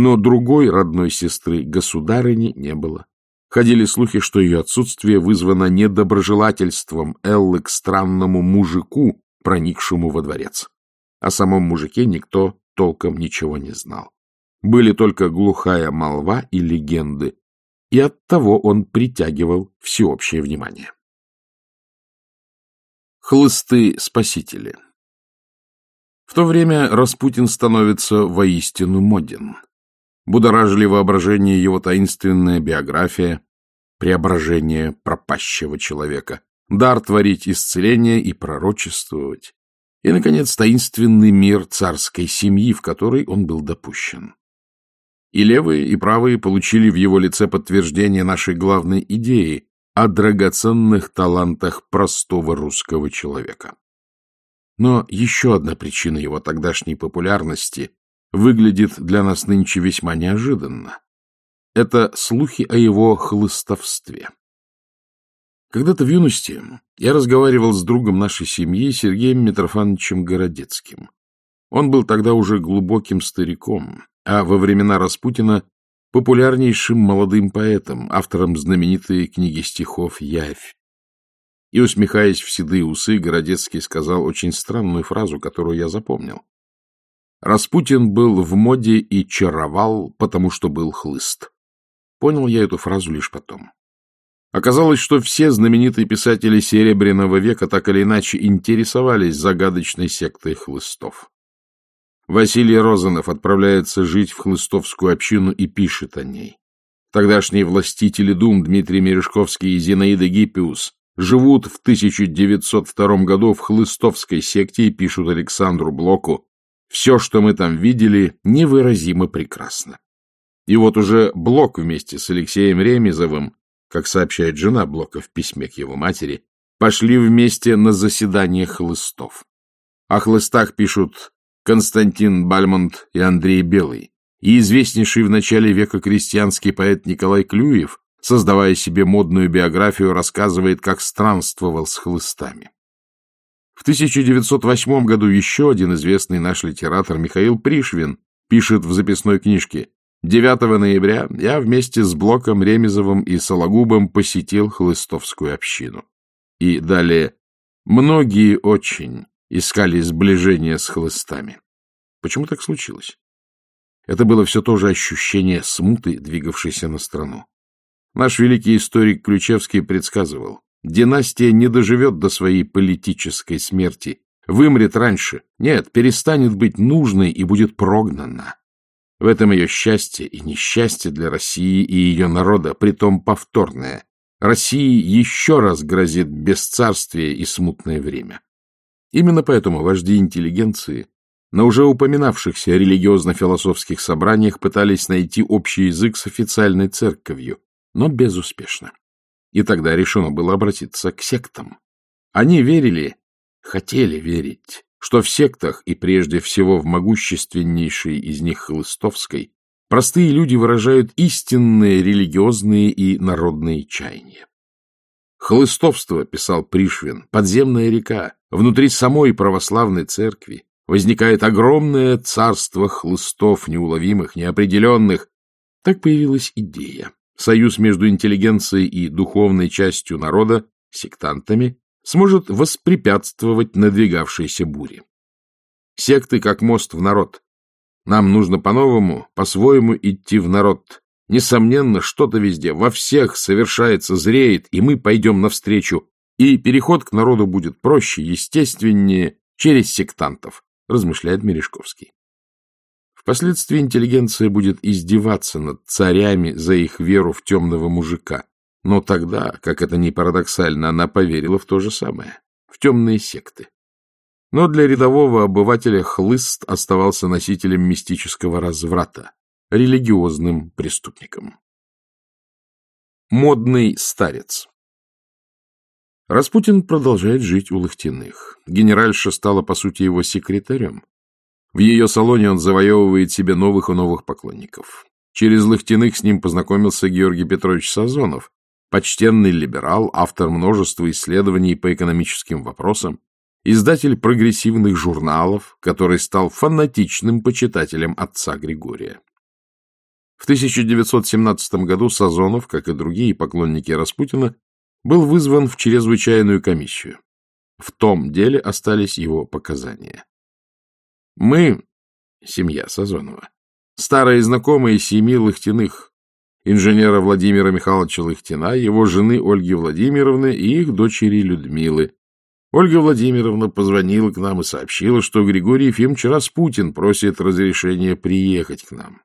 Но другой родной сестры, государыни, не было. Ходили слухи, что ее отсутствие вызвано недоброжелательством Эллы к странному мужику, проникшему во дворец. О самом мужике никто толком ничего не знал. Были только глухая молва и легенды, и оттого он притягивал всеобщее внимание. Хлысты-спасители В то время Распутин становится воистину моден. Будоражили воображение его таинственная биография, преображение пропащего человека, дар творить исцеление и пророчествовать, и, наконец, таинственный мир царской семьи, в который он был допущен. И левые, и правые получили в его лице подтверждение нашей главной идеи о драгоценных талантах простого русского человека. Но еще одна причина его тогдашней популярности выглядит для нас нынче весьма неожиданно. Это слухи о его хлыстовстве. Когда-то в юности я разговаривал с другом нашей семьи Сергеем Митрофановичем Городецким. Он был тогда уже глубоким стариком, а во времена Распутина популярнейшим молодым поэтом, автором знаменитой книги стихов «Явь». И, усмехаясь в седые усы, Городецкий сказал очень странную фразу, которую я запомнил. Распутин был в моде и чаровал, потому что был хлыст. Понял я эту фразу лишь потом. Оказалось, что все знаменитые писатели Серебряного века так или иначе интересовались загадочной сектой хлыстов. Василий Розанов отправляется жить в хлыстовскую общину и пишет о ней. Тогдашние властители дум Дмитрий Мережковский и Зинаида Гиппиус живут в 1902 году в хлыстовской секте и пишут Александру Блоку «Все, что мы там видели, невыразимо прекрасно». И вот уже Блок вместе с Алексеем Ремезовым, как сообщает жена Блока в письме к его матери, пошли вместе на заседание хлыстов. О хлыстах пишут Константин Бальмонт и Андрей Белый, и известнейший в начале века крестьянский поэт Николай Клюев создавая себе модную биографию, рассказывает, как странствовал с хлыстами. В 1908 году еще один известный наш литератор Михаил Пришвин пишет в записной книжке «9 ноября я вместе с Блоком, Ремезовым и Сологубом посетил хлыстовскую общину». И далее «Многие очень искали сближения с хлыстами». Почему так случилось? Это было все то же ощущение смуты, двигавшейся на страну. Наш великий историк Ключевский предсказывал, династия не доживет до своей политической смерти, вымрет раньше, нет, перестанет быть нужной и будет прогнана. В этом ее счастье и несчастье для России и ее народа, притом повторное. России еще раз грозит бесцарствие и смутное время. Именно поэтому вожди интеллигенции на уже упоминавшихся религиозно-философских собраниях пытались найти общий язык с официальной церковью, но безуспешно. И тогда решено было обратиться к сектам. Они верили, хотели верить, что в сектах, и прежде всего в могущественнейшей из них Хлыстовской, простые люди выражают истинные религиозные и народные чаяния. Хлыстовство, писал Пришвин, подземная река, внутри самой православной церкви, возникает огромное царство хлыстов, неуловимых, неопределенных. Так появилась идея союз между интеллигенцией и духовной частью народа, сектантами, сможет воспрепятствовать надвигавшейся буре. Секты как мост в народ. Нам нужно по-новому, по-своему идти в народ. Несомненно, что-то везде, во всех совершается, зреет, и мы пойдем навстречу. И переход к народу будет проще, естественнее, через сектантов, размышляет Мережковский. Впоследствии интеллигенция будет издеваться над царями за их веру в темного мужика. Но тогда, как это ни парадоксально, она поверила в то же самое, в темные секты. Но для рядового обывателя хлыст оставался носителем мистического разврата, религиозным преступником. Модный старец Распутин продолжает жить у Лохтиных. Генеральша стала, по сути, его секретарем. В ее салоне он завоевывает себе новых и новых поклонников. Через Лыхтиных с ним познакомился Георгий Петрович Сазонов, почтенный либерал, автор множества исследований по экономическим вопросам, издатель прогрессивных журналов, который стал фанатичным почитателем отца Григория. В 1917 году Сазонов, как и другие поклонники Распутина, был вызван в чрезвычайную комиссию. В том деле остались его показания. Мы, семья Сазонова, старые знакомые семьи Лыхтиных, инженера Владимира Михайловича Лыхтина, его жены Ольги Владимировны и их дочери Людмилы. Ольга Владимировна позвонила к нам и сообщила, что Григорий Ефимович Распутин просит разрешения приехать к нам.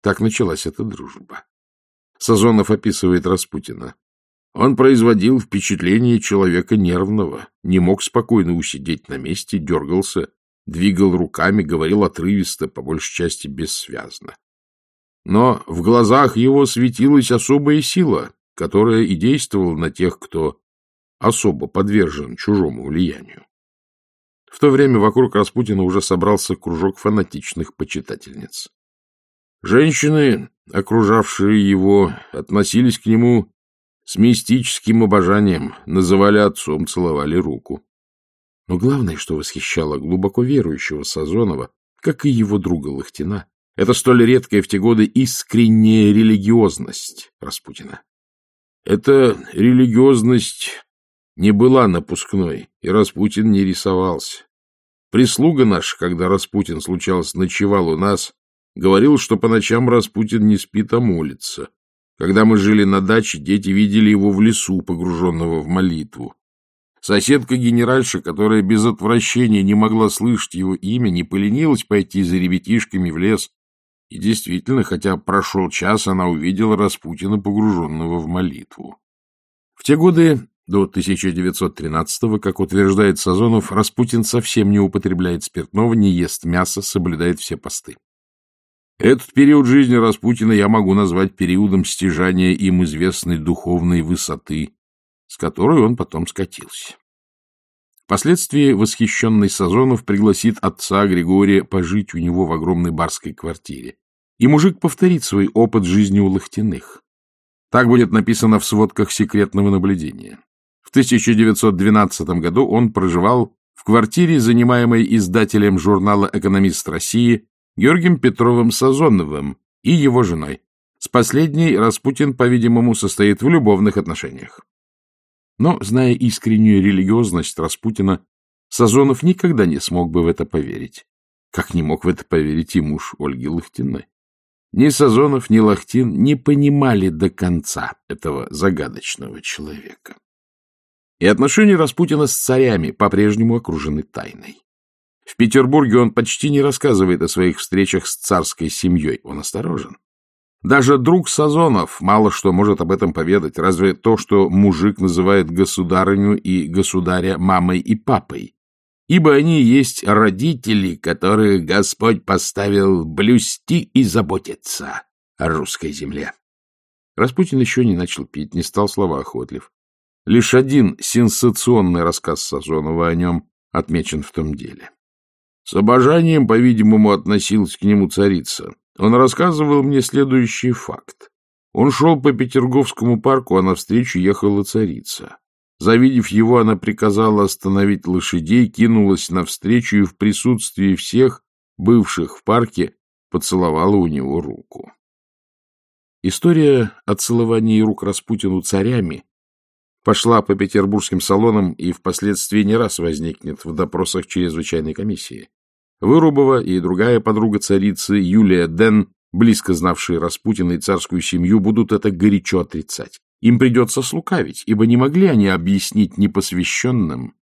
Так началась эта дружба. Сазонов описывает Распутина. Он производил впечатление человека нервного, не мог спокойно усидеть на месте, дергался, двигал руками, говорил отрывисто, по большей части бессвязно. Но в глазах его светилась особая сила, которая и действовала на тех, кто особо подвержен чужому влиянию. В то время вокруг Распутина уже собрался кружок фанатичных почитательниц. Женщины, окружавшие его, относились к нему с мистическим обожанием, называли отцом, целовали руку. Но главное, что восхищало глубоко верующего Сазонова, как и его друга Лохтина, это столь редкая в те годы искренняя религиозность Распутина. Эта религиозность не была напускной, и Распутин не рисовался. Прислуга наша, когда Распутин, случалось, ночевал у нас, говорил, что по ночам Распутин не спит, а молится. Когда мы жили на даче, дети видели его в лесу, погруженного в молитву. Соседка-генеральша, которая без отвращения не могла слышать его имя, не поленилась пойти за ребятишками в лес. И действительно, хотя прошел час, она увидела Распутина, погруженного в молитву. В те годы, до 1913-го, как утверждает Сазонов, Распутин совсем не употребляет спиртного, не ест мясо, соблюдает все посты. Этот период жизни Распутина я могу назвать периодом стяжания им известной духовной высоты, с которой он потом скатился. Впоследствии восхищенный Сазонов пригласит отца Григория пожить у него в огромной барской квартире, и мужик повторит свой опыт жизни у Лохтиных. Так будет написано в сводках секретного наблюдения. В 1912 году он проживал в квартире, занимаемой издателем журнала «Экономист России» Георгием Петровым Сазоновым и его женой. С последней Распутин, по-видимому, состоит в любовных отношениях. Но, зная искреннюю религиозность Распутина, Сазонов никогда не смог бы в это поверить. Как не мог в это поверить и муж Ольги Лохтиной. Ни Сазонов, ни Лохтин не понимали до конца этого загадочного человека. И отношения Распутина с царями по-прежнему окружены тайной. В Петербурге он почти не рассказывает о своих встречах с царской семьей, он осторожен. Даже друг Сазонов мало что может об этом поведать, разве то, что мужик называет государыню и государя мамой и папой, ибо они есть родители, которых Господь поставил блюсти и заботиться о русской земле. Распутин еще не начал пить, не стал словоохотлив. Лишь один сенсационный рассказ Сазонова о нем отмечен в том деле. С обожанием, по-видимому, относилась к нему царица. Он рассказывал мне следующий факт. Он шел по Петерговскому парку, а навстречу ехала царица. Завидев его, она приказала остановить лошадей, кинулась навстречу и в присутствии всех, бывших в парке, поцеловала у него руку. История о целовании рук Распутину царями пошла по петербургским салонам и впоследствии не раз возникнет в допросах чрезвычайной комиссии. Вырубова и другая подруга царицы Юлия Ден, близко знавшие Распутина и царскую семью, будут это горячо отрицать. Им придется слукавить, ибо не могли они объяснить непосвященным,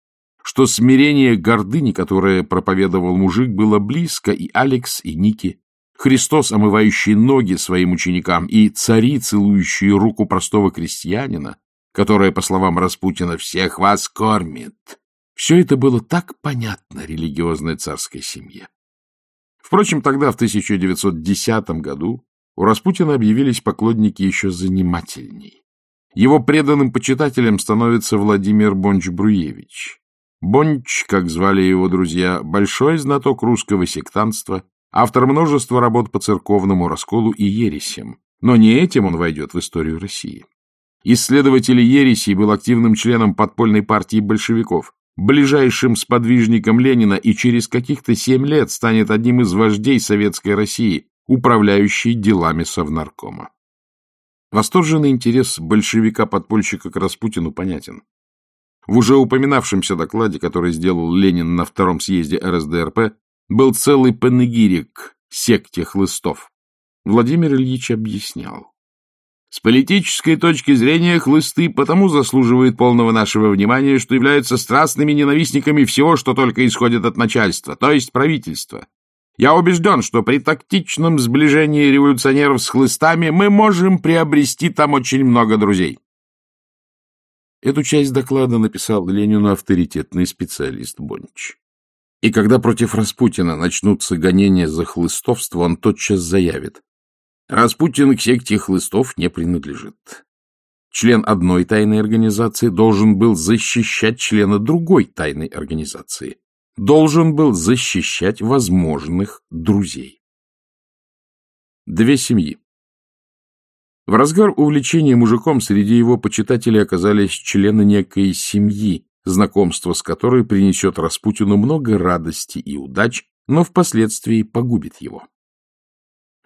что смирение гордыни, которое проповедовал мужик, было близко и Алекс, и Ники, Христос, омывающий ноги своим ученикам, и цари, целующие руку простого крестьянина, которая, по словам Распутина, всех вас кормит, все это было так понятно религиозной царской семье. Впрочем, тогда, в 1910 году, у Распутина объявились поклонники еще занимательней. Его преданным почитателем становится Владимир Бонч-Бруевич. Бонч, как звали его друзья, большой знаток русского сектантства, автор множества работ по церковному расколу и ересям. Но не этим он войдет в историю России. Исследователь ересей был активным членом подпольной партии большевиков, ближайшим сподвижником Ленина и через каких-то семь лет станет одним из вождей Советской России, управляющей делами Совнаркома. Восторженный интерес большевика-подпольщика к Распутину понятен. В уже упоминавшемся докладе, который сделал Ленин на втором съезде РСДРП, был целый панегирик секте хлыстов. Владимир Ильич объяснял. С политической точки зрения хлысты потому заслуживают полного нашего внимания, что являются страстными ненавистниками всего, что только исходит от начальства, то есть правительства. Я убежден, что при тактичном сближении революционеров с хлыстами мы можем приобрести там очень много друзей. Эту часть доклада написал Ленину авторитетный специалист Бонч. И когда против Распутина начнутся гонения за хлыстовство, он тотчас заявит. Распутин к секте хлыстов не принадлежит. Член одной тайной организации должен был защищать члена другой тайной организации. должен был защищать возможных друзей. Две семьи. В разгар увлечения мужиком среди его почитателей оказались члены некой семьи, знакомство с которой принесет Распутину много радости и удач, но впоследствии погубит его.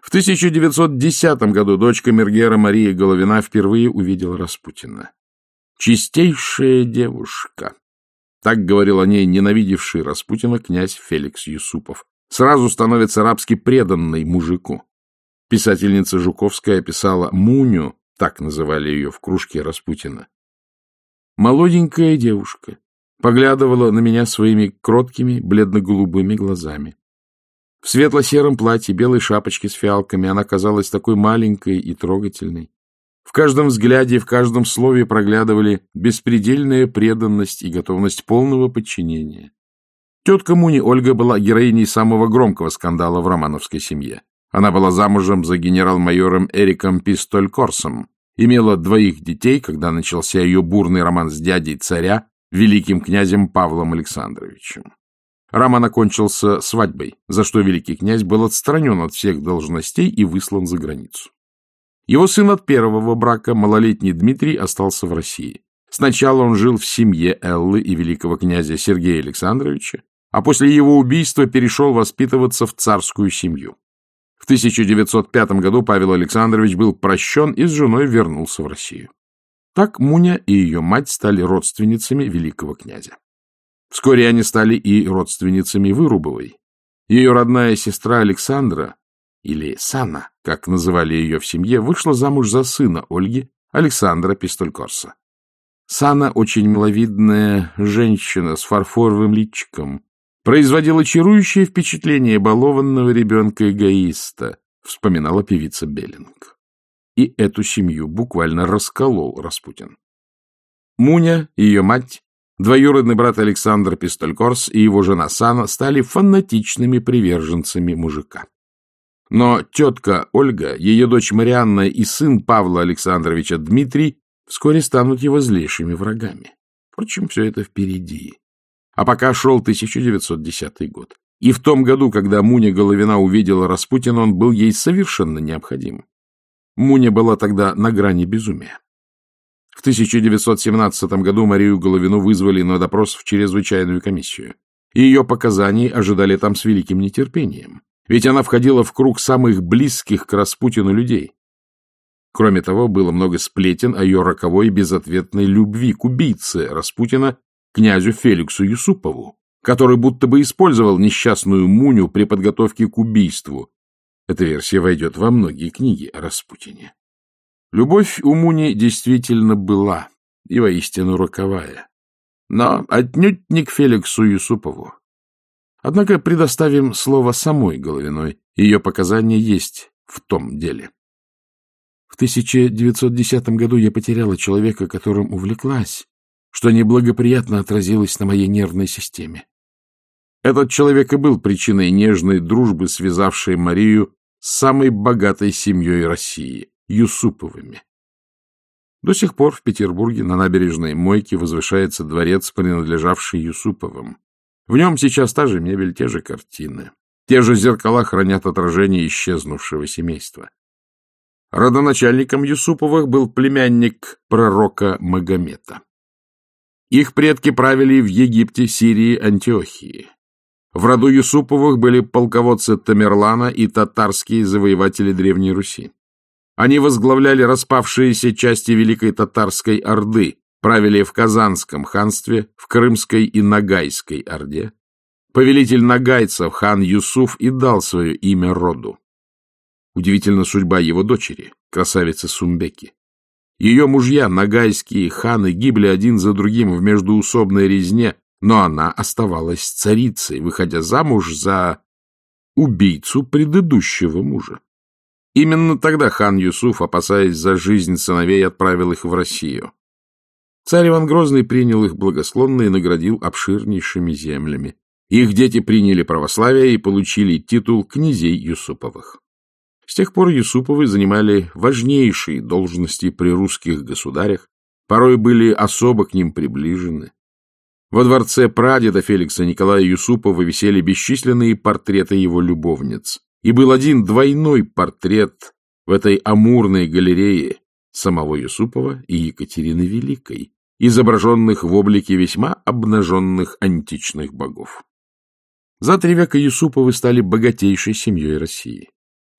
В 1910 году дочка Мергера Мария Головина впервые увидела Распутина. «Чистейшая девушка», — так говорил о ней ненавидевший Распутина князь Феликс Юсупов, сразу становится рабски преданной мужику. Писательница Жуковская описала Муню, так называли ее в кружке Распутина. Молоденькая девушка поглядывала на меня своими кроткими бледно-голубыми глазами. В светло-сером платье, белой шапочке с фиалками она казалась такой маленькой и трогательной. В каждом взгляде, в каждом слове проглядывали беспредельная преданность и готовность полного подчинения. Тетка Муни Ольга была героиней самого громкого скандала в романовской семье. Она была замужем за генерал-майором Эриком Пистолькорсом, имела двоих детей, когда начался ее бурный роман с дядей царя, великим князем Павлом Александровичем. Роман окончился свадьбой, за что великий князь был отстранен от всех должностей и выслан за границу. Его сын от первого брака, малолетний Дмитрий, остался в России. Сначала он жил в семье Эллы и великого князя Сергея Александровича, а после его убийства перешел воспитываться в царскую семью. В 1905 году Павел Александрович был прощен и с женой вернулся в Россию. Так Муня и ее мать стали родственницами великого князя. Вскоре они стали и родственницами Вырубовой. Ее родная сестра Александра, или Сана, как называли ее в семье, вышла замуж за сына Ольги, Александра Пистолькорса. Сана, очень миловидная женщина с фарфоровым личиком, производила чарующее впечатление балованного ребенка-эгоиста, вспоминала певица Беллинг. И эту семью буквально расколол Распутин. Муня, ее мать, Двоюродный брат Александр Пистолькорс и его жена Сана стали фанатичными приверженцами мужика. Но тетка Ольга, ее дочь Марианна и сын Павла Александровича Дмитрий вскоре станут его злейшими врагами. Впрочем, все это впереди. А пока шел 1910 год. И в том году, когда Муня Головина увидела Распутина, он был ей совершенно необходим. Муня была тогда на грани безумия. В 1917 году Марию Головину вызвали на допрос в чрезвычайную комиссию. Ее показаний ожидали там с великим нетерпением, ведь она входила в круг самых близких к Распутину людей. Кроме того, было много сплетен о ее роковой безответной любви к убийце Распутина, князю Феликсу Юсупову, который будто бы использовал несчастную Муню при подготовке к убийству. Эта версия войдет во многие книги о Распутине. Любовь у Муни действительно была, и воистину роковая, но отнюдь не к Феликсу Юсупову. Однако предоставим слово самой Головиной, ее показания есть в том деле. В 1910 году я потеряла человека, которым увлеклась, что неблагоприятно отразилось на моей нервной системе. Этот человек и был причиной нежной дружбы, связавшей Марию с самой богатой семьей России. Юсуповыми. До сих пор в Петербурге на набережной Мойке возвышается дворец, принадлежавший Юсуповым. В нем сейчас та же мебель, те же картины. Те же зеркала хранят отражение исчезнувшего семейства. Родоначальником Юсуповых был племянник пророка Магомета. Их предки правили в Египте, Сирии, Антиохии. В роду Юсуповых были полководцы Тамерлана и татарские завоеватели Древней Руси. Они возглавляли распавшиеся части Великой Татарской Орды, правили в Казанском ханстве, в Крымской и Нагайской Орде. Повелитель нагайцев, хан Юсуф, и дал свое имя роду. Удивительна судьба его дочери, красавицы Сумбеки. Ее мужья, нагайские ханы, гибли один за другим в междуусобной резне, но она оставалась царицей, выходя замуж за убийцу предыдущего мужа. Именно тогда хан Юсуф, опасаясь за жизнь сыновей, отправил их в Россию. Царь Иван Грозный принял их благословно и наградил обширнейшими землями. Их дети приняли православие и получили титул князей Юсуповых. С тех пор Юсуповы занимали важнейшие должности при русских государях, порой были особо к ним приближены. Во дворце прадеда Феликса Николая Юсупова висели бесчисленные портреты его любовниц. И был один двойной портрет в этой амурной галерее самого Юсупова и Екатерины Великой, изображенных в облике весьма обнаженных античных богов. За три века Юсуповы стали богатейшей семьей России.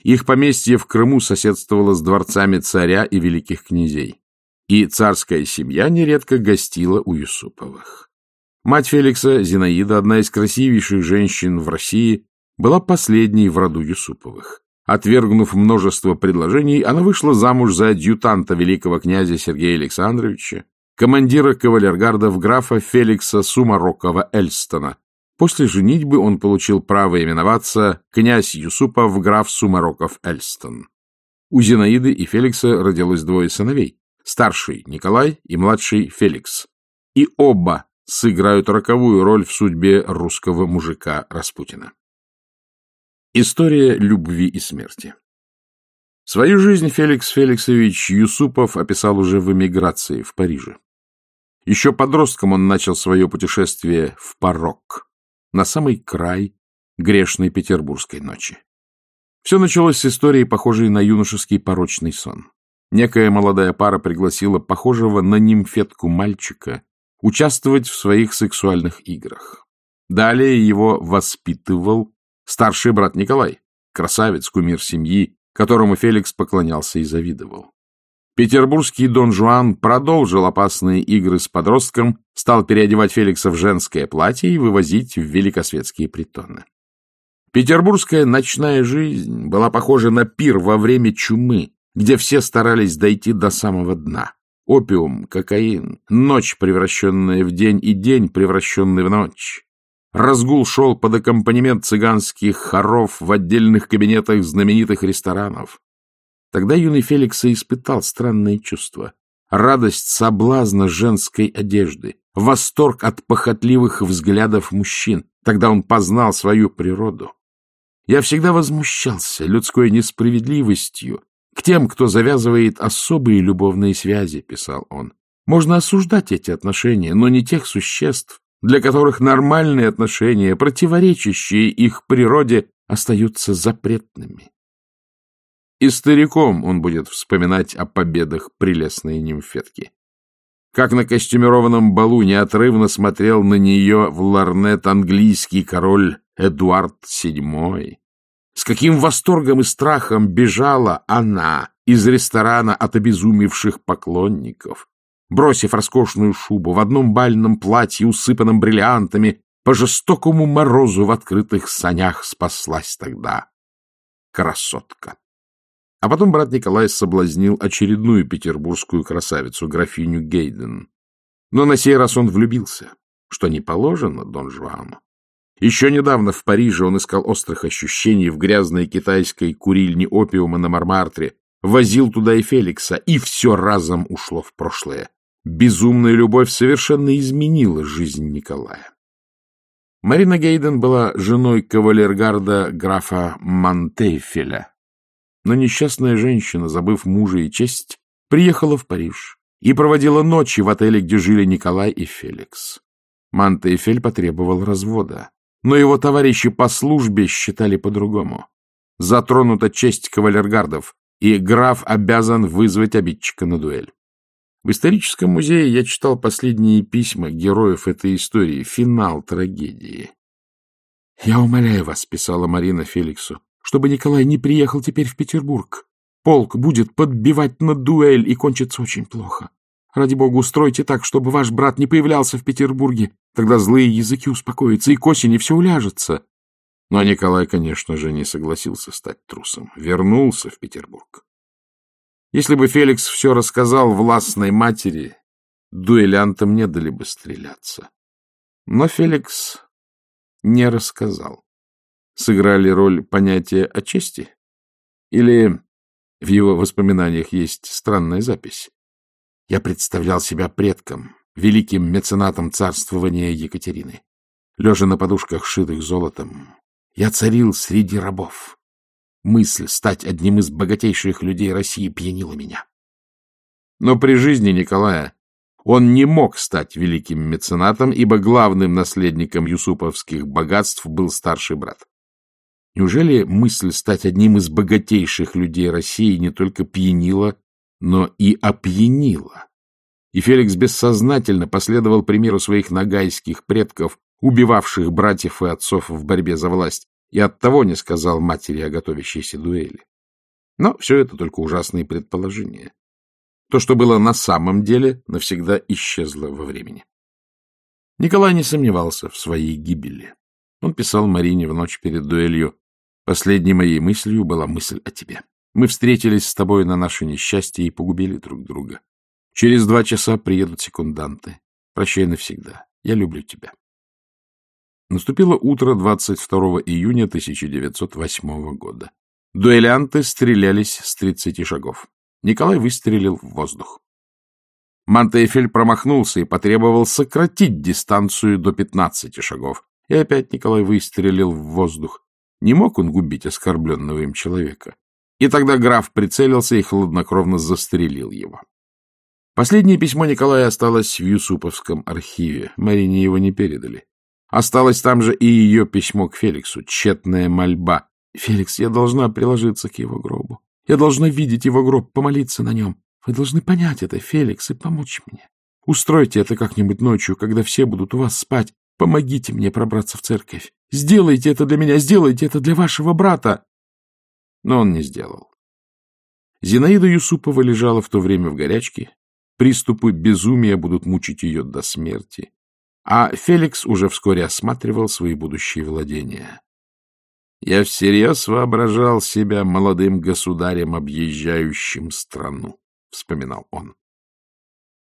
Их поместье в Крыму соседствовало с дворцами царя и великих князей, и царская семья нередко гостила у Юсуповых. Мать Феликса, Зинаида, одна из красивейших женщин в России, была последней в роду Юсуповых. Отвергнув множество предложений, она вышла замуж за адъютанта великого князя Сергея Александровича, командира кавалергардов графа Феликса Сумарокова Эльстона. После женитьбы он получил право именоваться князь Юсупов граф Сумароков Эльстон. У Зинаиды и Феликса родилось двое сыновей, старший Николай и младший Феликс. И оба сыграют роковую роль в судьбе русского мужика Распутина. История любви и смерти Свою жизнь Феликс Феликсович Юсупов описал уже в эмиграции в Париже. Еще подростком он начал свое путешествие в порог, на самый край грешной петербургской ночи. Все началось с истории, похожей на юношеский порочный сон. Некая молодая пара пригласила похожего на нимфетку мальчика участвовать в своих сексуальных играх. Далее его воспитывал старший брат Николай, красавец, кумир семьи, которому Феликс поклонялся и завидовал. Петербургский Дон Жуан продолжил опасные игры с подростком, стал переодевать Феликса в женское платье и вывозить в великосветские притоны. Петербургская ночная жизнь была похожа на пир во время чумы, где все старались дойти до самого дна. Опиум, кокаин, ночь, превращенная в день, и день, превращенный в ночь. Разгул шел под аккомпанемент цыганских хоров в отдельных кабинетах знаменитых ресторанов. Тогда юный Феликс и испытал странные чувства. Радость соблазна женской одежды, восторг от похотливых взглядов мужчин. Тогда он познал свою природу. Я всегда возмущался людской несправедливостью, к тем, кто завязывает особые любовные связи, писал он. Можно осуждать эти отношения, но не тех существ, для которых нормальные отношения, противоречащие их природе, остаются запретными. И стариком он будет вспоминать о победах прелестной нимфетки. Как на костюмированном балу неотрывно смотрел на нее в ларнет английский король Эдуард VII. С каким восторгом и страхом бежала она из ресторана от обезумевших поклонников, бросив роскошную шубу в одном бальном платье, усыпанном бриллиантами, по жестокому морозу в открытых санях спаслась тогда красотка. А потом брат Николай соблазнил очередную петербургскую красавицу, графиню Гейден. Но на сей раз он влюбился, что не положено Дон Жуану. Еще недавно в Париже он искал острых ощущений в грязной китайской курильне опиума на Мармартре, возил туда и Феликса, и все разом ушло в прошлое. Безумная любовь совершенно изменила жизнь Николая. Марина Гейден была женой кавалергарда графа Монтейфеля. Но несчастная женщина, забыв мужа и честь, приехала в Париж и проводила ночи в отеле, где жили Николай и Феликс. Монтейфель потребовал развода. Но его товарищи по службе считали по-другому. Затронута честь кавалергардов, и граф обязан вызвать обидчика на дуэль. В историческом музее я читал последние письма героев этой истории, финал трагедии. «Я умоляю вас», — писала Марина Феликсу, — «чтобы Николай не приехал теперь в Петербург. Полк будет подбивать на дуэль и кончится очень плохо. Ради бога, устройте так, чтобы ваш брат не появлялся в Петербурге. Тогда злые языки успокоятся, и к осени все уляжется. Но Николай, конечно же, не согласился стать трусом. Вернулся в Петербург. Если бы Феликс все рассказал властной матери, дуэлянтам не дали бы стреляться. Но Феликс не рассказал. Сыграли роль понятия о чести? Или в его воспоминаниях есть странная запись? Я представлял себя предком, великим меценатом царствования Екатерины. Лежа на подушках, шитых золотом, я царил среди рабов. Мысль стать одним из богатейших людей России пьянила меня. Но при жизни Николая Он не мог стать великим меценатом, ибо главным наследником юсуповских богатств был старший брат. Неужели мысль стать одним из богатейших людей России не только пьянила, но и опьянила? И Феликс бессознательно последовал примеру своих нагайских предков, убивавших братьев и отцов в борьбе за власть, и оттого не сказал матери о готовящейся дуэли. Но все это только ужасные предположения. То, что было на самом деле, навсегда исчезло во времени. Николай не сомневался в своей гибели. Он писал Марине в ночь перед дуэлью. «Последней моей мыслью была мысль о тебе. Мы встретились с тобой на наше несчастье и погубили друг друга. Через два часа приедут секунданты. Прощай навсегда. Я люблю тебя». Наступило утро 22 июня 1908 года. Дуэлянты стрелялись с 30 шагов. Николай выстрелил в воздух. Мантефель промахнулся и потребовал сократить дистанцию до 15 шагов. И опять Николай выстрелил в воздух. Не мог он губить оскорбленного им человека. И тогда граф прицелился и хладнокровно застрелил его. Последнее письмо Николая осталось в Юсуповском архиве. Марине его не передали. Осталось там же и ее письмо к Феликсу, тщетная мольба. «Феликс, я должна приложиться к его гробу. Я должна видеть его гроб, помолиться на нем. Вы должны понять это, Феликс, и помочь мне. Устройте это как-нибудь ночью, когда все будут у вас спать. Помогите мне пробраться в церковь. Сделайте это для меня, сделайте это для вашего брата. Но он не сделал. Зинаида Юсупова лежала в то время в горячке. Приступы безумия будут мучить ее до смерти. А Феликс уже вскоре осматривал свои будущие владения. Я всерьез воображал себя молодым государем, объезжающим страну, — вспоминал он.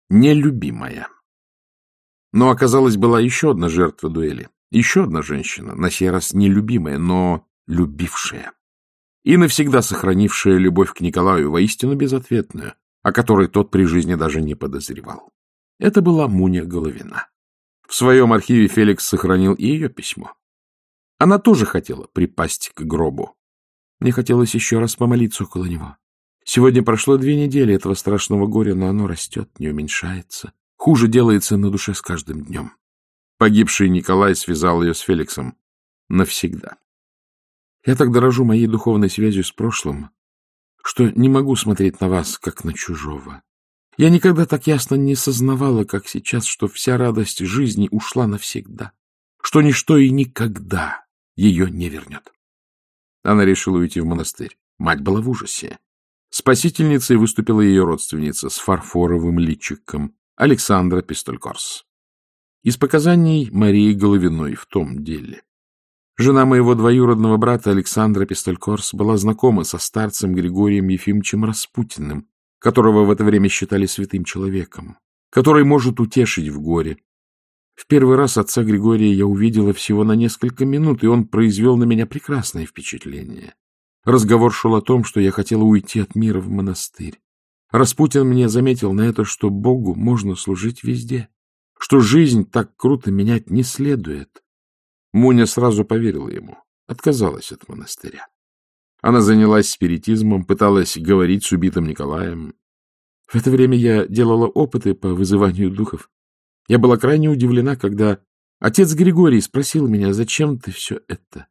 Нелюбимая. Но оказалось, была еще одна жертва дуэли. Еще одна женщина, на сей раз нелюбимая, но любившая. И навсегда сохранившая любовь к Николаю, воистину безответную, о которой тот при жизни даже не подозревал. Это была Муня Головина. В своем архиве Феликс сохранил и ее письмо. Она тоже хотела припасть к гробу. Мне хотелось еще раз помолиться около него. Сегодня прошло две недели этого страшного горя, но оно растет, не уменьшается. Хуже делается на душе с каждым днем. Погибший Николай связал ее с Феликсом навсегда. Я так дорожу моей духовной связью с прошлым, что не могу смотреть на вас, как на чужого. Я никогда так ясно не сознавала, как сейчас, что вся радость жизни ушла навсегда, что ничто и никогда ее не вернет. Она решила уйти в монастырь. Мать была в ужасе. Спасительницей выступила ее родственница с фарфоровым личиком Александра Пистолькорс. Из показаний Марии Головиной в том деле. Жена моего двоюродного брата Александра Пистолькорс была знакома со старцем Григорием Ефимовичем Распутиным, которого в это время считали святым человеком, который может утешить в горе, в первый раз отца Григория я увидела всего на несколько минут, и он произвел на меня прекрасное впечатление. Разговор шел о том, что я хотела уйти от мира в монастырь. Распутин мне заметил на это, что Богу можно служить везде, что жизнь так круто менять не следует. Муня сразу поверила ему, отказалась от монастыря. Она занялась спиритизмом, пыталась говорить с убитым Николаем. В это время я делала опыты по вызыванию духов. Я была крайне удивлена, когда отец Григорий спросил меня, зачем ты все это?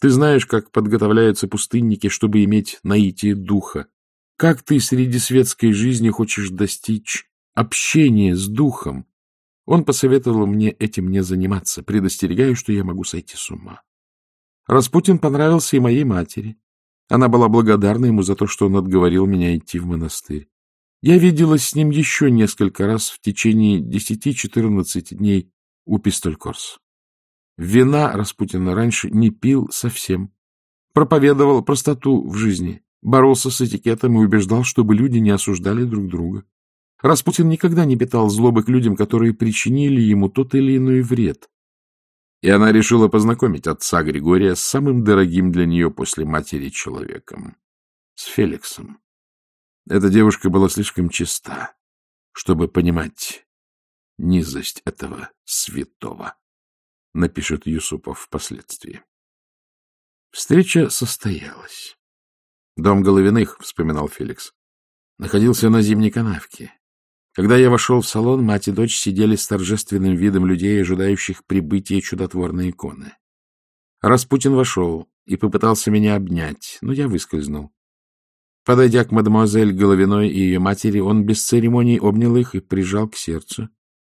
Ты знаешь, как подготовляются пустынники, чтобы иметь наитие духа. Как ты среди светской жизни хочешь достичь общения с духом? Он посоветовал мне этим не заниматься, предостерегая, что я могу сойти с ума. Распутин понравился и моей матери. Она была благодарна ему за то, что он отговорил меня идти в монастырь. Я виделась с ним еще несколько раз в течение десяти-четырнадцати дней у Пистолькорс. Вина Распутина раньше не пил совсем. Проповедовал простоту в жизни, боролся с этикетом и убеждал, чтобы люди не осуждали друг друга. Распутин никогда не питал злобы к людям, которые причинили ему тот или иной вред. И она решила познакомить отца Григория с самым дорогим для нее после матери человеком — с Феликсом. Эта девушка была слишком чиста, чтобы понимать низость этого святого, напишет Юсупов впоследствии. Встреча состоялась. Дом Головиных, вспоминал Феликс, находился на зимней канавке.
Когда я вошел в салон, мать и дочь сидели с торжественным видом людей, ожидающих прибытия чудотворной иконы. Распутин вошел и попытался меня обнять, но я выскользнул. Подойдя к мадемуазель Головиной и ее матери, он без церемоний обнял их и прижал к сердцу.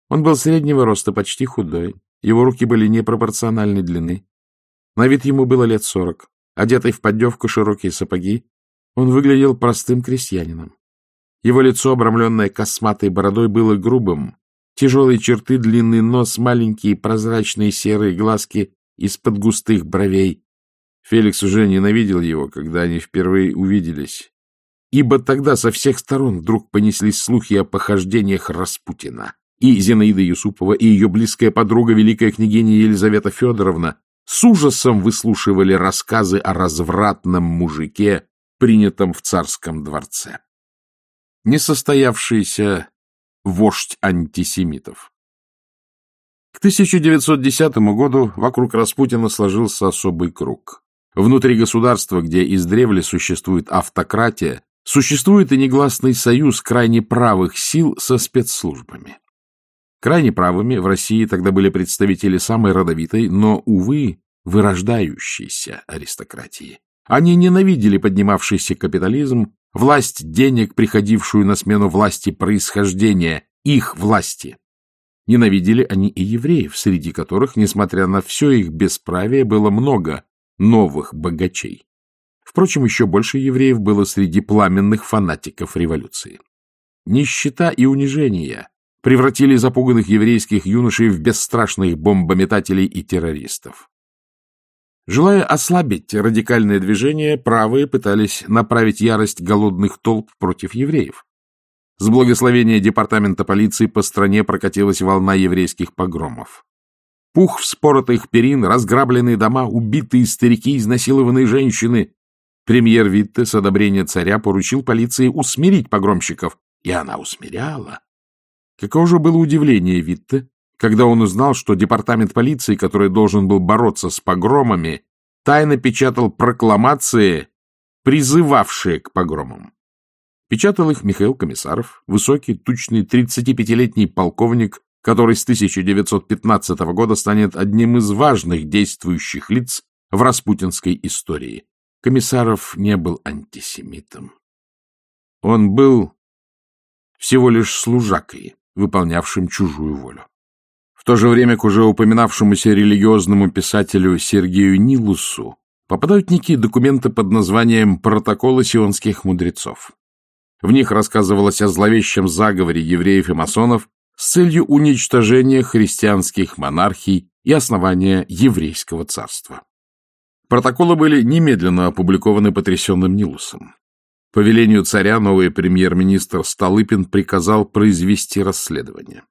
Он был среднего роста, почти худой. Его руки были непропорциональной длины. На вид ему было лет сорок. Одетый в поддевку широкие сапоги, он выглядел простым крестьянином. Его лицо, обрамленное косматой бородой, было грубым. Тяжелые черты, длинный нос, маленькие прозрачные серые глазки из-под густых бровей. Феликс уже ненавидел его, когда они впервые увиделись. Ибо тогда со всех сторон вдруг понеслись слухи о похождениях Распутина. И Зинаида Юсупова, и ее близкая подруга, великая княгиня Елизавета Федоровна, с ужасом выслушивали рассказы о развратном мужике, принятом в царском дворце. Несостоявшийся вождь антисемитов. К 1910 году вокруг Распутина сложился особый круг. Внутри государства, где издревле существует автократия, существует и негласный союз крайне правых сил со спецслужбами. Крайне правыми в России тогда были представители самой родовитой, но, увы, вырождающейся аристократии. Они ненавидели поднимавшийся капитализм, власть денег, приходившую на смену власти происхождения, их власти. Ненавидели они и евреев, среди которых, несмотря на все их бесправие, было много новых богачей. Впрочем, еще больше евреев было среди пламенных фанатиков революции. Нищета и унижение превратили запуганных еврейских юношей в бесстрашных бомбометателей и террористов. Желая ослабить радикальное движение, правые пытались направить ярость голодных толп против евреев. С благословения департамента полиции по стране прокатилась волна еврейских погромов. Пух вспоротых перин, разграбленные дома, убитые старики, изнасилованные женщины. Премьер Витте с одобрения царя поручил полиции усмирить погромщиков, и она усмиряла. Каково же было удивление Витте, когда он узнал, что департамент полиции, который должен был бороться с погромами, тайно печатал прокламации, призывавшие к погромам. Печатал их Михаил Комиссаров, высокий, тучный, 35-летний полковник, который с 1915 года станет одним из важных действующих лиц в распутинской истории. Комиссаров не был антисемитом. Он был всего лишь служакой, выполнявшим чужую волю. В то же время к уже упоминавшемуся религиозному писателю Сергею Нилусу попадают некие документы под названием «Протоколы сионских мудрецов». В них рассказывалось о зловещем заговоре евреев и масонов с целью уничтожения христианских монархий и основания еврейского царства. Протоколы были немедленно опубликованы потрясенным Нилусом. По велению царя новый премьер-министр Столыпин приказал произвести расследование.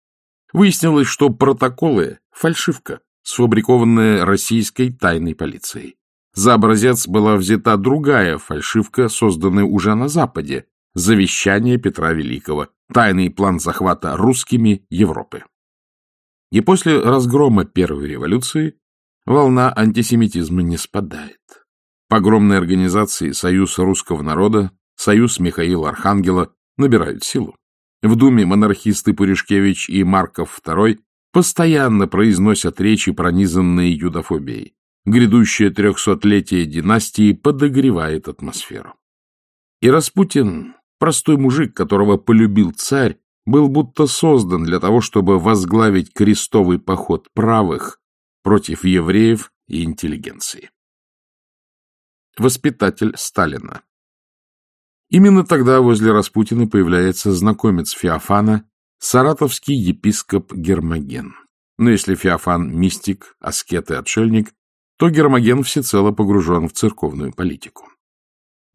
Выяснилось, что протоколы — фальшивка, сфабрикованная российской тайной полицией. За образец была взята другая фальшивка, созданная уже на Западе, завещание Петра Великого, тайный план захвата русскими Европы. И после разгрома Первой революции волна антисемитизма не спадает. Погромные организации Союз русского народа, Союз Михаила Архангела набирают силу. В Думе монархисты Пуришкевич и Марков II постоянно произносят речи, пронизанные юдофобией. Грядущее трехсотлетие династии подогревает атмосферу. И Распутин, простой мужик, которого полюбил царь, был будто создан для того, чтобы возглавить крестовый поход правых против евреев и интеллигенции. Воспитатель Сталина Именно тогда возле Распутина появляется знакомец Феофана, саратовский епископ Гермоген. Но если Феофан — мистик, аскет и отшельник, то Гермоген всецело погружен в церковную политику.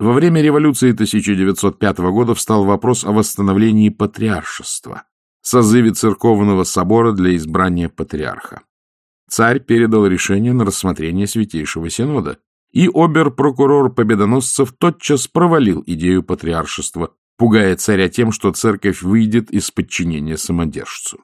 Во время революции 1905 года встал вопрос о восстановлении патриаршества, созыве церковного собора для избрания патриарха. Царь передал решение на рассмотрение Святейшего Синода, и обер-прокурор Победоносцев тотчас провалил идею патриаршества, пугая царя тем, что церковь выйдет из подчинения самодержцу.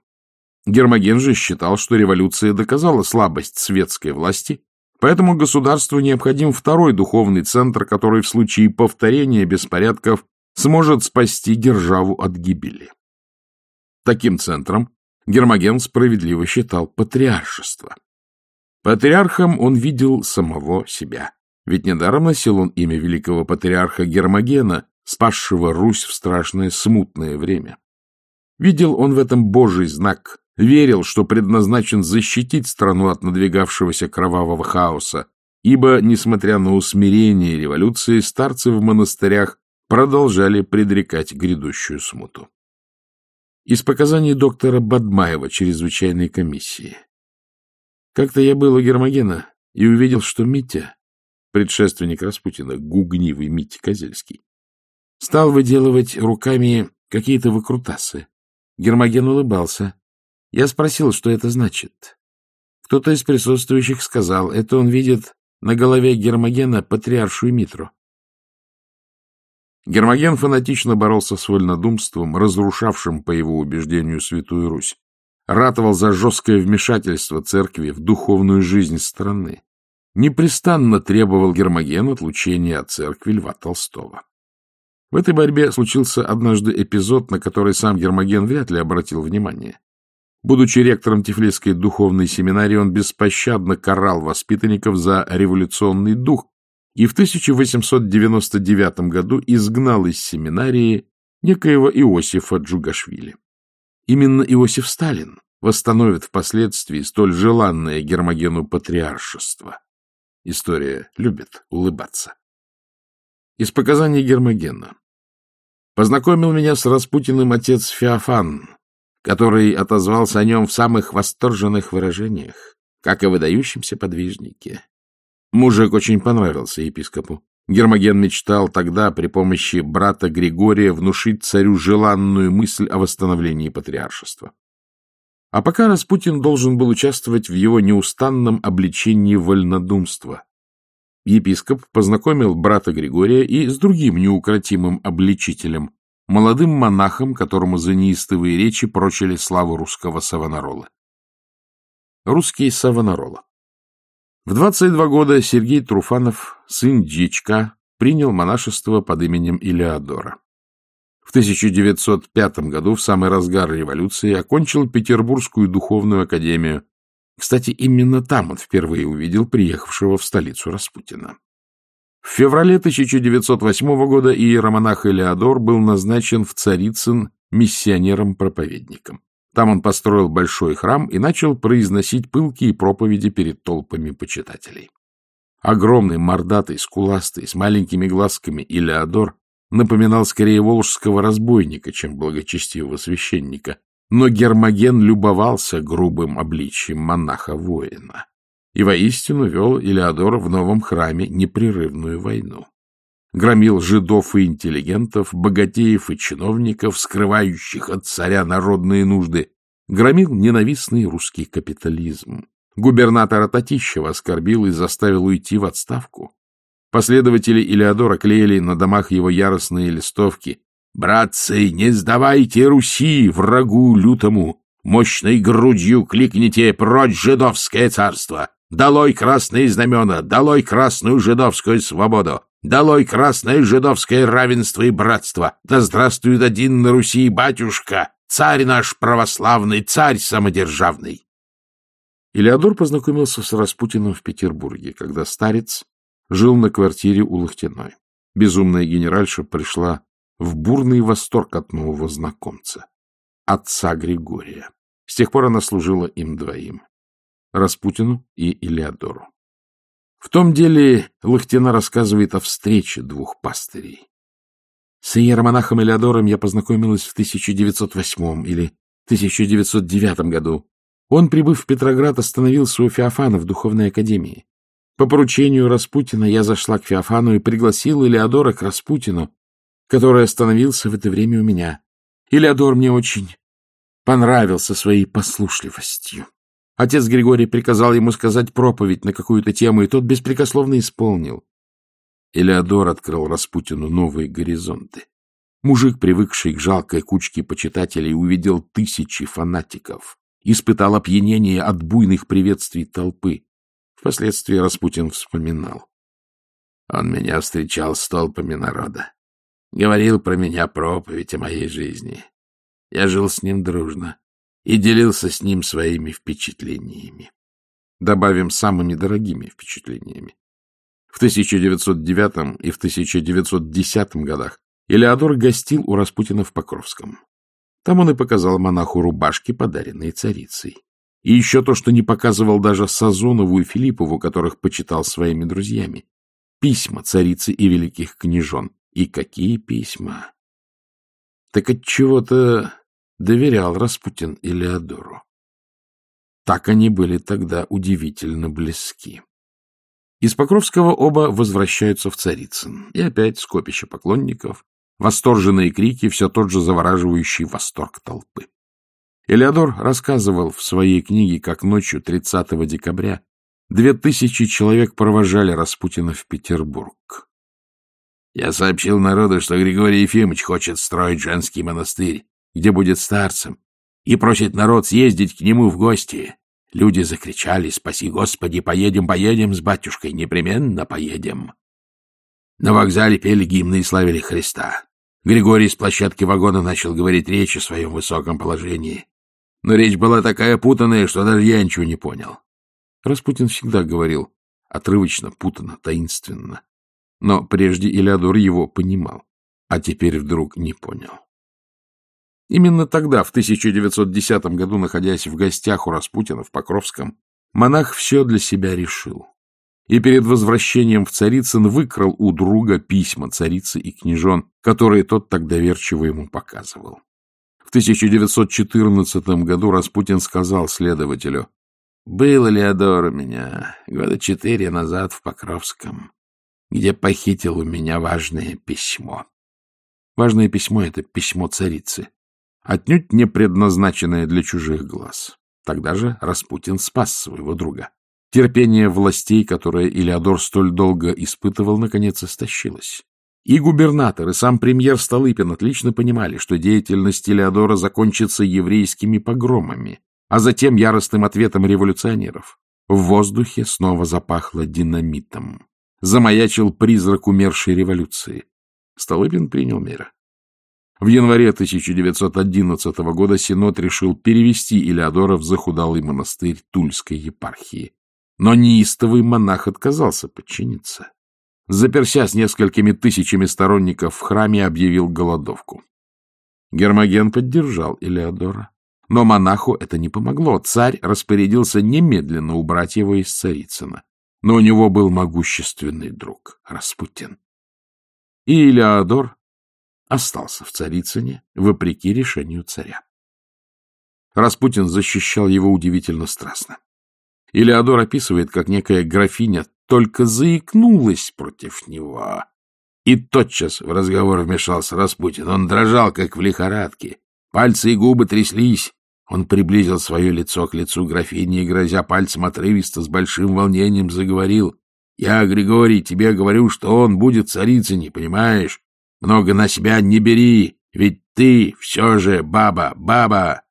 Гермоген же считал, что революция доказала слабость светской власти, поэтому государству необходим второй духовный центр, который в случае повторения беспорядков сможет спасти державу от гибели.
Таким центром Гермоген справедливо считал патриаршество. Патриархом он видел самого себя. Ведь недаром носил он имя великого патриарха Гермогена, спасшего Русь в страшное смутное время. Видел он в этом божий знак, верил, что предназначен защитить страну от надвигавшегося кровавого хаоса, ибо, несмотря на усмирение революции, старцы в монастырях продолжали предрекать грядущую смуту. Из показаний доктора Бадмаева чрезвычайной комиссии. Как-то я был у Гермогена и увидел, что Митя, предшественник Распутина, гугнивый Митя Козельский, стал выделывать руками какие-то выкрутасы. Гермоген улыбался. Я спросил, что это значит. Кто-то из присутствующих сказал, это он видит на голове Гермогена патриаршую Митру. Гермоген фанатично боролся с вольнодумством, разрушавшим, по его убеждению, Святую Русь. Ратовал за жесткое вмешательство церкви в духовную жизнь страны. Непрестанно требовал Гермоген отлучения от церкви Льва Толстого. В этой борьбе случился однажды эпизод, на который сам Гермоген вряд ли обратил внимание. Будучи ректором Тифлисской духовной семинарии, он беспощадно карал воспитанников за революционный дух и в 1899 году изгнал из семинарии некоего Иосифа Джугашвили. Именно Иосиф Сталин восстановит впоследствии столь желанное Гермогену патриаршество. История любит улыбаться. Из показаний Гермогена. Познакомил меня с Распутиным отец Феофан, который отозвался о нем в самых восторженных выражениях, как о выдающемся подвижнике. Мужик очень понравился епископу. Гермоген мечтал тогда при помощи брата Григория внушить царю желанную мысль о восстановлении патриаршества. А пока Распутин должен был участвовать в его неустанном обличении вольнодумства. Епископ познакомил брата Григория и с другим неукротимым обличителем, молодым монахом, которому за неистовые речи прочили славу русского Савонарола. Русский Савонарола в 22 года Сергей Труфанов, сын дьячка, принял монашество под именем Илеодора. В 1905 году, в самый разгар революции, окончил Петербургскую духовную академию. Кстати, именно там он впервые увидел приехавшего в столицу Распутина. В феврале 1908 года иеромонах Элеодор был назначен в Царицын миссионером-проповедником. Там он построил большой храм и начал произносить пылкие проповеди перед толпами почитателей. Огромный, мордатый, скуластый, с маленькими глазками Илеодор напоминал скорее волжского разбойника, чем благочестивого священника, но Гермоген любовался грубым обличием монаха-воина и воистину вел Илеодор в новом храме непрерывную войну громил жидов и интеллигентов, богатеев и чиновников, скрывающих от царя народные нужды, громил ненавистный русский капитализм. Губернатора Татищева оскорбил и заставил уйти в отставку. Последователи Илеодора клеили на домах его яростные листовки «Братцы, не сдавайте Руси, врагу лютому! Мощной грудью кликните прочь жидовское царство! Долой красные знамена! Долой красную жидовскую свободу! Долой красное жидовское равенство и братство! Да здравствует один на Руси батюшка, царь наш православный, царь самодержавный!» Илеодор познакомился с Распутиным в Петербурге, когда старец жил на квартире у Лохтиной. Безумная генеральша пришла в бурный восторг от нового знакомца, отца Григория. С тех пор она служила им двоим — Распутину и Илеодору. В том деле Лахтина рассказывает о встрече двух пастырей. С иеромонахом Элеодором я познакомилась в 1908 или 1909 году. Он, прибыв в Петроград, остановился у Феофана в Духовной Академии. По поручению Распутина я зашла к Феофану и пригласила Элеодора к Распутину, который остановился в это время у меня. Элеодор мне очень понравился своей послушливостью. Отец Григорий приказал ему сказать проповедь на какую-то тему, и тот беспрекословно исполнил. Элеодор открыл Распутину новые горизонты. Мужик, привыкший к жалкой кучке почитателей, увидел тысячи фанатиков, испытал опьянение от буйных приветствий толпы. Впоследствии Распутин вспоминал. Он меня встречал с толпами народа. Говорил про меня проповедь о моей жизни. Я жил с ним дружно и делился с ним своими впечатлениями.
Добавим самыми дорогими впечатлениями. В 1909 и в 1910 годах Элеодор гостил у Распутина в Покровском. Там он и показал монаху рубашки, подаренные царицей. И еще то, что не показывал даже Сазонову и Филиппову, которых почитал своими друзьями. Письма царицы и великих княжон. И какие письма! Так от чего-то доверял Распутин Элеодору. Так они были тогда удивительно близки. Из Покровского оба возвращаются в Царицын. И опять скопище поклонников, восторженные крики, все тот же завораживающий восторг толпы. Элеодор рассказывал в своей книге, как ночью 30 декабря две тысячи человек провожали Распутина в Петербург.
Я сообщил народу, что Григорий Ефимович хочет строить женский монастырь, где будет старцем, и просит народ съездить к нему в гости. Люди закричали «Спаси Господи! Поедем, поедем с батюшкой! Непременно поедем!» На вокзале пели гимны и славили Христа. Григорий с площадки вагона начал говорить речь о своем высоком положении. Но речь была такая путанная, что даже я ничего не понял.
Распутин всегда говорил отрывочно, путанно, таинственно. Но прежде Илеодор его понимал, а теперь вдруг не понял. Именно тогда, в 1910 году, находясь в гостях у Распутина в Покровском, монах все для себя решил. И перед возвращением в Царицын выкрал у друга письма царицы и княжон, которые тот так доверчиво ему показывал. В 1914 году Распутин сказал следователю, «Был Леодор у меня года четыре назад в Покровском, где похитил у меня важное письмо». Важное письмо — это письмо царицы отнюдь не предназначенное для чужих глаз. Тогда же Распутин спас своего друга. Терпение властей, которое Илеодор столь долго испытывал, наконец истощилось. И губернатор, и сам премьер Столыпин отлично понимали, что деятельность Илеодора закончится еврейскими погромами, а затем яростным ответом революционеров. В воздухе снова запахло динамитом. Замаячил призрак умершей революции. Столыпин принял меры. В январе 1911 года Синод решил перевести Илеодора в захудалый монастырь Тульской епархии. Но неистовый монах отказался подчиниться. Заперся с несколькими тысячами сторонников в храме, объявил голодовку. Гермоген поддержал Илеодора. Но монаху это не помогло. Царь распорядился немедленно убрать его из Царицына. Но у него был могущественный друг — Распутин. И Илеодор остался в Царицыне, вопреки решению царя. Распутин защищал его удивительно страстно. Илеодор описывает, как некая графиня только заикнулась против него. И тотчас в разговор вмешался Распутин. Он дрожал, как в лихорадке. Пальцы и губы тряслись. Он приблизил свое лицо к лицу графини и, грозя пальцем отрывисто, с большим волнением заговорил. — Я, Григорий, тебе говорю, что он будет царицей, понимаешь? Много на себя не бери, ведь ты все же баба, баба.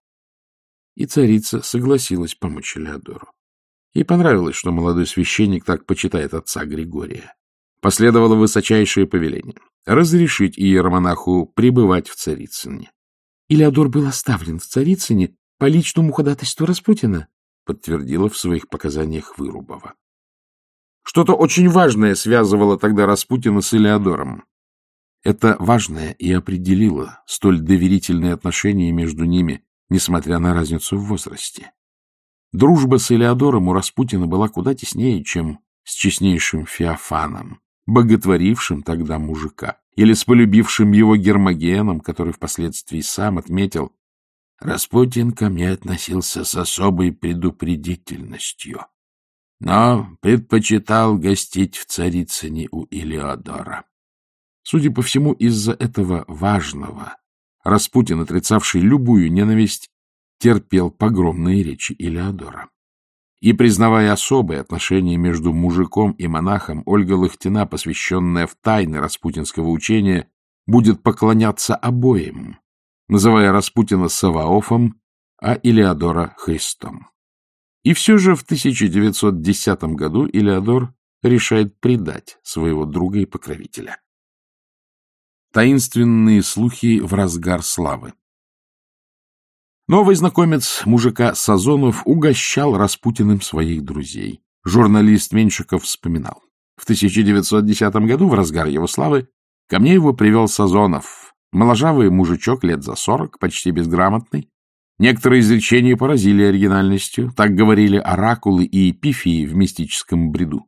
И царица согласилась помочь Элеодору. Ей понравилось, что молодой священник так почитает отца Григория. Последовало высочайшее повеление — разрешить иеромонаху пребывать в Царицыне. Илеодор был оставлен в Царицыне по личному ходатайству Распутина, подтвердила в своих показаниях Вырубова. Что-то очень важное связывало тогда Распутина с Илеодором. Это важное и определило столь доверительные отношения между ними, несмотря на разницу в возрасте. Дружба с Элеодором у Распутина была куда теснее, чем с честнейшим Феофаном, боготворившим тогда мужика, или с полюбившим его Гермогеном, который впоследствии сам отметил, Распутин ко мне относился с особой предупредительностью, но предпочитал гостить в Царицыне у Илеодора. Судя по всему, из-за этого важного Распутин, отрицавший любую ненависть, терпел погромные речи Илеодора. И, признавая особые отношения между мужиком и монахом, Ольга Лохтина, посвященная в тайны распутинского учения, будет поклоняться обоим, называя Распутина Саваофом, а Илеодора Христом. И все же в 1910 году Илеодор решает предать своего друга и покровителя. Таинственные слухи в разгар славы.
Новый знакомец мужика Сазонов угощал Распутиным своих друзей. Журналист Меньшиков вспоминал. В 1910 году, в разгар его славы, ко мне его привел Сазонов, моложавый мужичок лет за сорок, почти безграмотный. Некоторые изречения поразили оригинальностью, так говорили оракулы и эпифии в мистическом бреду.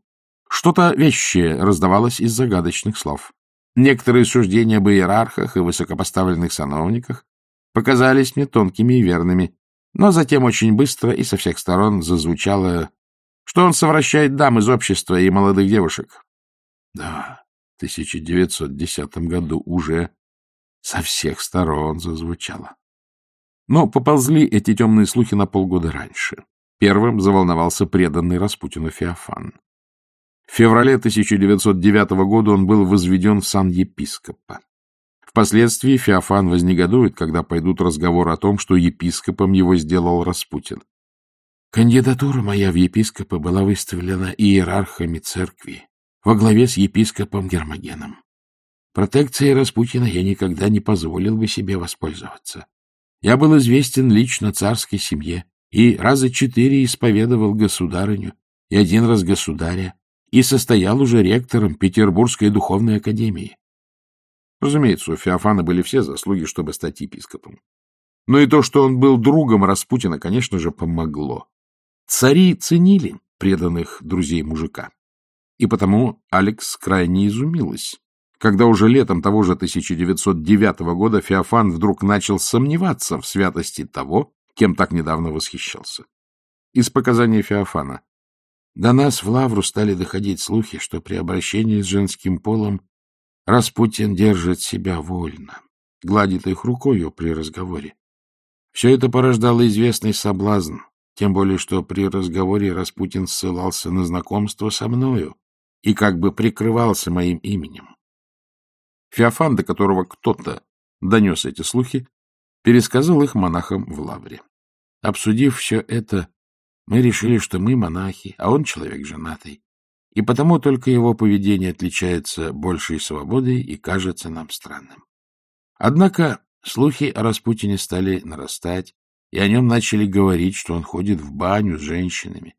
Что-то вещее раздавалось из загадочных слов. Некоторые суждения об иерархах и высокопоставленных сановниках показались мне тонкими и верными, но затем очень быстро и со всех сторон зазвучало, что он совращает дам из общества и молодых девушек. Да, в 1910 году уже со всех сторон зазвучало. Но поползли эти темные слухи на полгода раньше. Первым заволновался преданный Распутину Феофан. В феврале 1909 года он был возведен в сан епископа. Впоследствии Феофан вознегодует, когда пойдут разговоры о том, что епископом его сделал Распутин. Кандидатура моя в епископы была выставлена иерархами церкви во главе с епископом Гермогеном. Протекцией Распутина я никогда не позволил бы себе воспользоваться. Я был известен лично царской семье и раза четыре исповедовал государыню и один раз государя, и состоял уже ректором Петербургской духовной академии. Разумеется, у Феофана были все заслуги, чтобы стать епископом. Но и то, что он был другом Распутина, конечно же, помогло. Цари ценили преданных друзей мужика. И потому Алекс крайне изумилась, когда уже летом того же 1909 года Феофан вдруг начал сомневаться в святости того, кем так недавно восхищался. Из показаний Феофана. До нас в Лавру стали доходить слухи, что при обращении с женским полом Распутин держит себя вольно, гладит их рукою при разговоре. Все это порождало известный соблазн, тем более что при разговоре Распутин ссылался на знакомство со мною и как бы прикрывался моим именем. Феофан, до которого кто-то донес эти слухи, пересказал их монахам в Лавре. Обсудив все это, мы решили, что мы монахи, а он человек женатый, и потому только его поведение отличается большей свободой и кажется нам странным. Однако слухи о Распутине стали нарастать, и о нем начали говорить, что он ходит в баню с женщинами.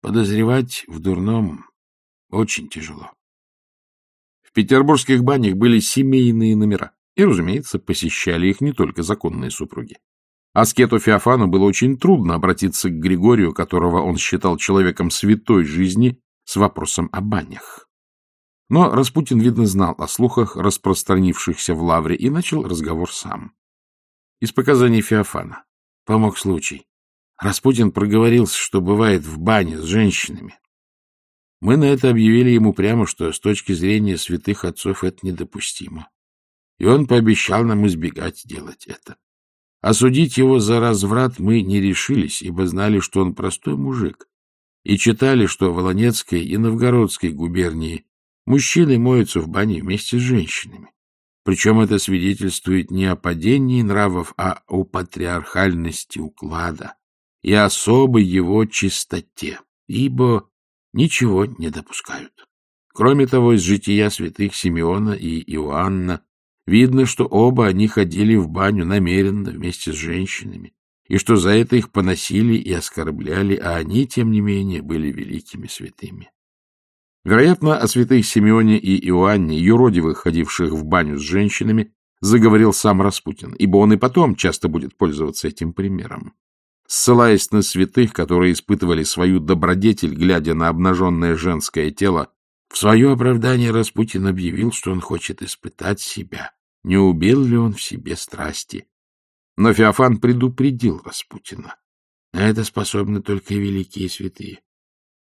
Подозревать в дурном очень тяжело. В петербургских банях были семейные номера, и, разумеется, посещали их не только законные супруги. Аскету Феофану было очень трудно обратиться к Григорию, которого он считал человеком святой жизни, с вопросом о банях. Но Распутин, видно, знал о слухах, распространившихся в Лавре, и начал разговор сам. Из показаний Феофана. Помог случай. Распутин проговорился, что бывает в бане с женщинами. Мы на это объявили ему прямо, что с точки зрения святых отцов это недопустимо. И он пообещал нам избегать делать это. Осудить его за разврат мы не решились, ибо знали, что он простой мужик, и читали, что в Волонецкой и Новгородской губернии мужчины моются в бане вместе с женщинами. Причем это свидетельствует не о падении нравов, а о патриархальности уклада и особой его чистоте, ибо ничего не допускают. Кроме того, из жития святых Симеона и Иоанна Видно, что оба они ходили в баню намеренно вместе с женщинами, и что за это их поносили и оскорбляли, а они, тем не менее, были великими святыми. Вероятно, о святых Симеоне и Иоанне, юродивых, ходивших в баню с женщинами, заговорил сам Распутин, ибо он и потом часто будет пользоваться этим примером. Ссылаясь на святых, которые испытывали свою добродетель, глядя на обнаженное женское тело, в свое оправдание Распутин объявил, что он хочет испытать себя, не убил ли он в себе страсти. Но Феофан предупредил Распутина. На это способны только великие святые.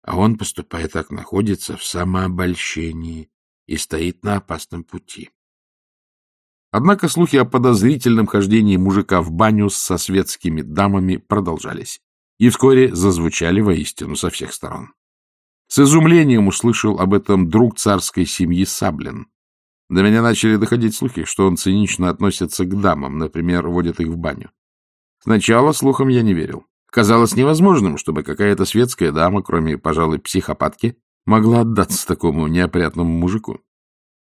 А он, поступая так, находится в самообольщении и стоит на опасном пути. Однако слухи о подозрительном хождении мужика в баню со светскими дамами продолжались и вскоре зазвучали воистину со всех сторон. С изумлением услышал об этом друг царской семьи Саблин. До меня начали доходить слухи, что он цинично относится к дамам, например, водит их в баню. Сначала слухам я не верил. Казалось невозможным, чтобы какая-то светская дама, кроме, пожалуй, психопатки, могла отдаться такому неопрятному мужику.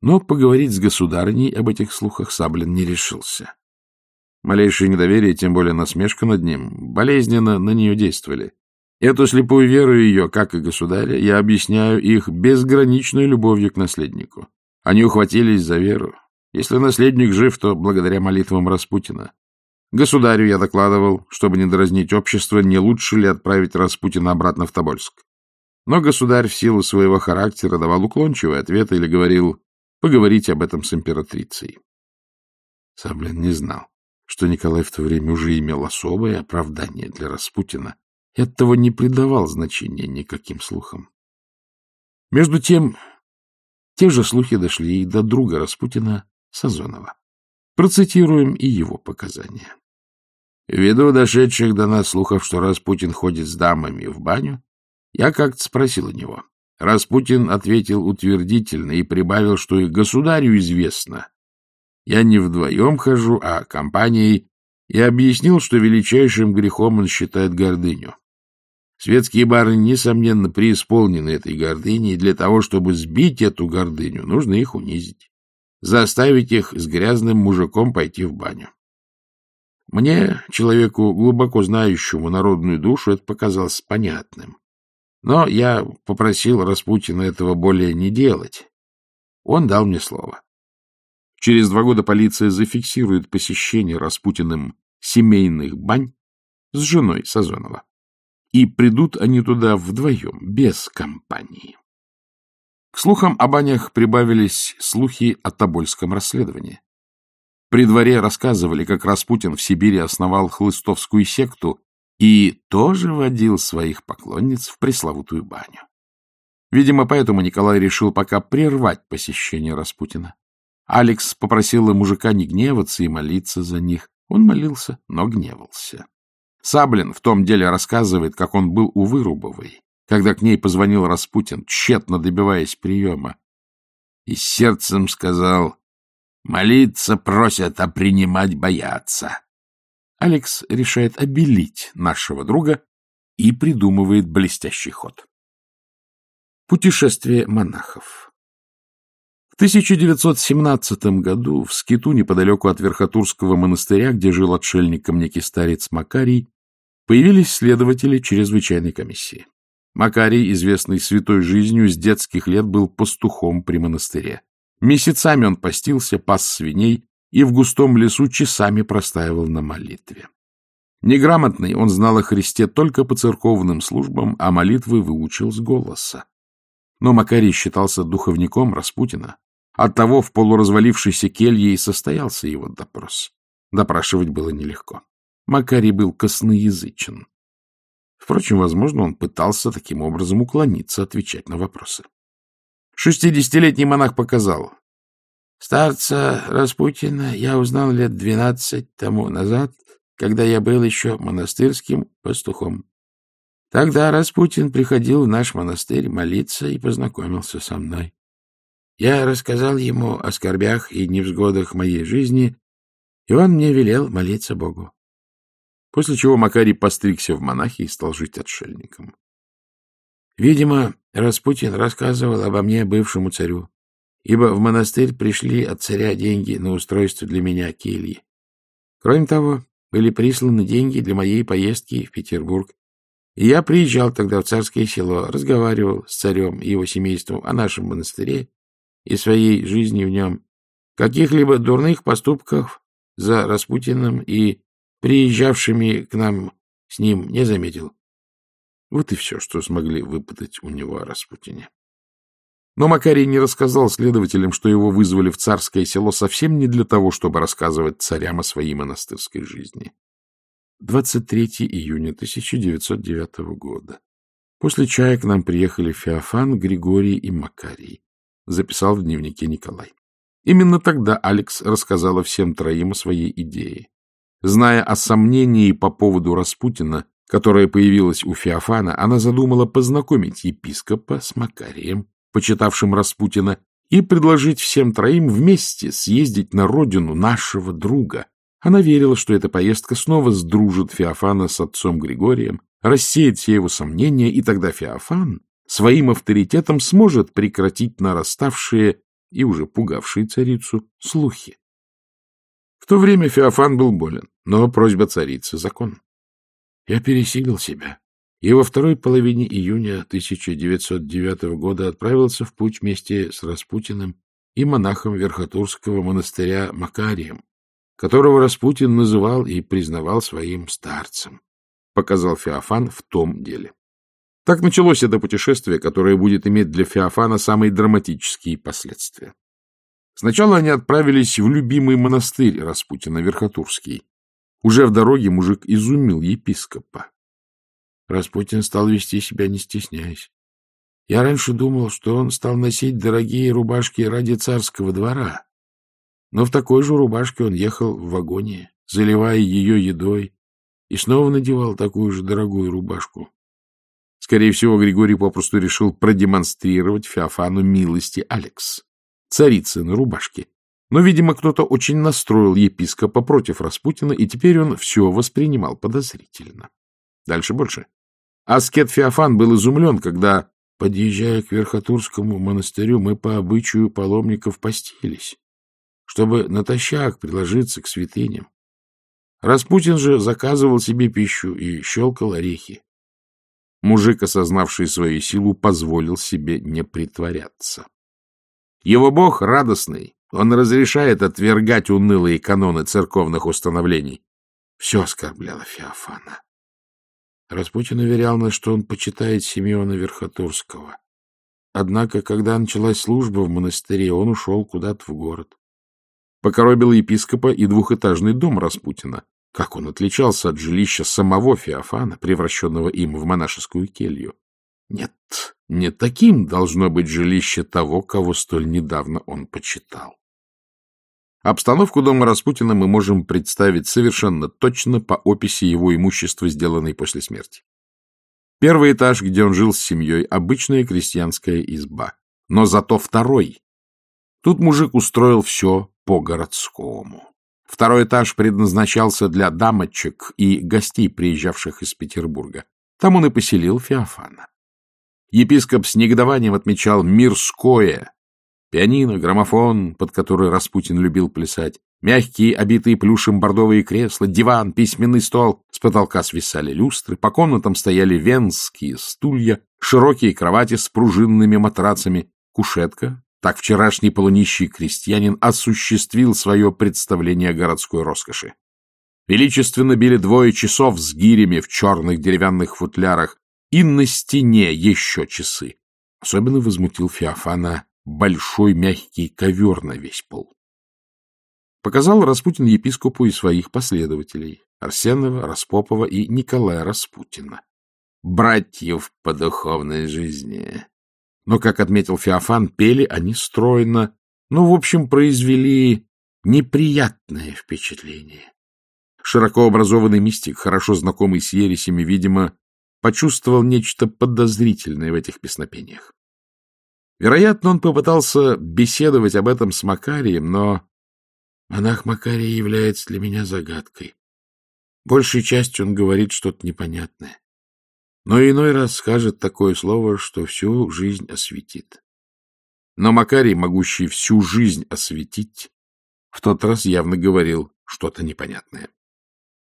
Но поговорить с государыней об этих слухах Саблин не решился. Малейшее недоверие, тем более насмешка над ним, болезненно на нее действовали. Эту слепую веру ее, как и государя, я объясняю их безграничной любовью к наследнику. Они ухватились за веру. Если наследник жив, то благодаря молитвам Распутина. Государю я докладывал, чтобы не дразнить общество, не лучше ли отправить Распутина обратно в Тобольск. Но государь в силу своего характера давал уклончивый ответ или говорил «поговорите об этом с императрицей». Саблин не знал, что Николай в то время уже имел особое оправдание для Распутина и оттого не придавал значения никаким слухам. Между тем, те же слухи дошли и до друга Распутина Сазонова. Процитируем и его показания. Ввиду дошедших до нас слухов, что Распутин ходит с дамами в баню, я как-то спросил у него. Распутин ответил утвердительно и прибавил, что и государю известно. Я не вдвоем хожу, а компанией, и объяснил, что величайшим грехом он считает гордыню. Светские барыни, несомненно, преисполнены этой гордыней, и для того, чтобы сбить эту гордыню, нужно их унизить, заставить их с грязным мужиком пойти в баню. Мне, человеку, глубоко знающему народную душу, это показалось понятным. Но я попросил Распутина этого более не делать. Он дал мне слово. Через два года полиция зафиксирует посещение Распутиным семейных бань с женой Сазонова. И придут они туда вдвоем, без компании. К слухам о банях прибавились слухи о Тобольском расследовании. При дворе рассказывали, как Распутин в Сибири основал хлыстовскую секту и тоже водил своих поклонниц в пресловутую баню. Видимо, поэтому Николай решил пока прервать посещение Распутина. Алекс попросила мужика не гневаться и молиться за них. Он молился, но гневался. Саблин в том деле рассказывает, как он был у Вырубовой, когда к ней позвонил Распутин, тщетно добиваясь приема. И сердцем сказал, молиться просят, а принимать боятся. Алекс решает обелить нашего друга и придумывает блестящий ход. Путешествие монахов 1917 году в скиту неподалеку от Верхотурского монастыря, где жил отшельником некий старец Макарий, появились следователи чрезвычайной комиссии. Макарий, известный святой жизнью, с детских лет был пастухом при монастыре. Месяцами он постился, пас свиней и в густом лесу часами простаивал на молитве. Неграмотный он знал о Христе только по церковным службам, а молитвы выучил с голоса. Но Макарий считался духовником Распутина, Оттого в полуразвалившейся келье и состоялся его допрос. Допрашивать было нелегко. Макарий был косноязычен. Впрочем, возможно, он пытался таким образом уклониться отвечать на вопросы. Шестидесятилетний монах показал. Старца Распутина я узнал лет двенадцать тому назад, когда я был еще монастырским пастухом. Тогда Распутин приходил в наш монастырь молиться и познакомился со мной. Я рассказал ему о скорбях и невзгодах моей жизни, и он мне велел молиться Богу. После чего Макарий постригся в монахи и стал жить отшельником. Видимо, Распутин рассказывал обо мне бывшему царю, ибо в монастырь пришли от царя деньги на устройство для меня кельи. Кроме того, были присланы деньги для моей поездки в Петербург, и я приезжал тогда в царское село, разговаривал с царем и его семейством о нашем монастыре и своей жизни в нем, каких-либо дурных поступков за Распутиным и приезжавшими к нам с ним не заметил. Вот и все, что смогли выпытать у него о Распутине. Но Макарий не рассказал следователям, что его вызвали в царское село совсем не для того, чтобы рассказывать царям о своей монастырской жизни. 23 июня 1909 года. После чая к нам приехали Феофан, Григорий и Макарий записал в дневнике Николай. Именно тогда Алекс рассказала всем троим о своей идее. Зная о сомнении по поводу Распутина, которое появилось у Феофана, она задумала познакомить епископа с Макарием, почитавшим Распутина, и предложить всем троим вместе съездить на родину нашего друга. Она верила, что эта поездка снова сдружит Феофана с отцом Григорием, рассеет все его сомнения, и тогда Феофан своим авторитетом сможет прекратить нараставшие и уже пугавшие царицу слухи. В то время Феофан был болен, но просьба царицы — закон. Я пересилил себя и во второй половине июня 1909 года отправился в путь вместе с Распутиным и монахом Верхотурского монастыря Макарием, которого Распутин называл и признавал своим старцем, показал Феофан в том деле. Так началось это путешествие, которое будет иметь для Феофана самые драматические последствия. Сначала они отправились в любимый монастырь Распутина, Верхотурский. Уже в дороге мужик изумил епископа. Распутин стал вести себя не стесняясь. Я раньше думал, что он стал носить дорогие рубашки ради царского двора. Но в такой же рубашке он ехал в вагоне, заливая ее едой, и снова надевал такую же дорогую рубашку. Скорее всего, Григорий попросту решил продемонстрировать Феофану милости Алекс, царицы на рубашке. Но, видимо, кто-то очень настроил епископа против Распутина, и теперь он все воспринимал подозрительно. Дальше больше. Аскет Феофан был изумлен, когда, подъезжая к Верхотурскому монастырю, мы по обычаю паломников постились, чтобы натощак приложиться к святыням. Распутин же заказывал себе пищу и щелкал орехи. Мужик, осознавший свою силу, позволил себе не притворяться. Его бог радостный, он разрешает отвергать унылые каноны церковных установлений. Все оскорбляло Феофана. Распутин уверял нас, что он почитает Симеона Верхотурского. Однако, когда началась служба в монастыре, он ушел куда-то в город. Покоробил епископа и двухэтажный дом Распутина, как он отличался от жилища самого Феофана, превращенного им в монашескую келью? Нет, не таким должно быть жилище того, кого столь недавно он почитал. Обстановку дома Распутина мы можем представить совершенно точно по описи его имущества, сделанной после смерти. Первый этаж, где он жил с семьей, обычная крестьянская изба. Но зато второй. Тут мужик устроил все по-городскому. Второй этаж предназначался для дамочек и гостей, приезжавших из Петербурга. Там он и поселил Феофана. Епископ с негодованием отмечал мирское. Пианино, граммофон, под который Распутин любил плясать, мягкие, обитые плюшем бордовые кресла, диван, письменный стол, с потолка свисали люстры, по комнатам стояли венские стулья, широкие кровати с пружинными матрацами, кушетка, так вчерашний полунищий крестьянин осуществил свое представление о городской роскоши. Величественно били двое часов с гирями в черных деревянных футлярах, и на стене еще часы. Особенно возмутил Феофана большой мягкий ковер на весь пол. Показал Распутин епископу и своих последователей — Арсенова, Распопова и Николая Распутина. Братьев по духовной жизни. Но, как отметил Феофан, пели они стройно, ну, в общем, произвели неприятное впечатление. Широко образованный мистик, хорошо знакомый с ересями, видимо, почувствовал нечто подозрительное в этих песнопениях. Вероятно, он попытался беседовать об этом с Макарием, но монах Макарий является для меня загадкой. Большей частью он говорит что-то непонятное но иной раз скажет такое слово, что всю жизнь осветит. Но Макарий, могущий всю жизнь осветить, в тот раз явно говорил что-то непонятное.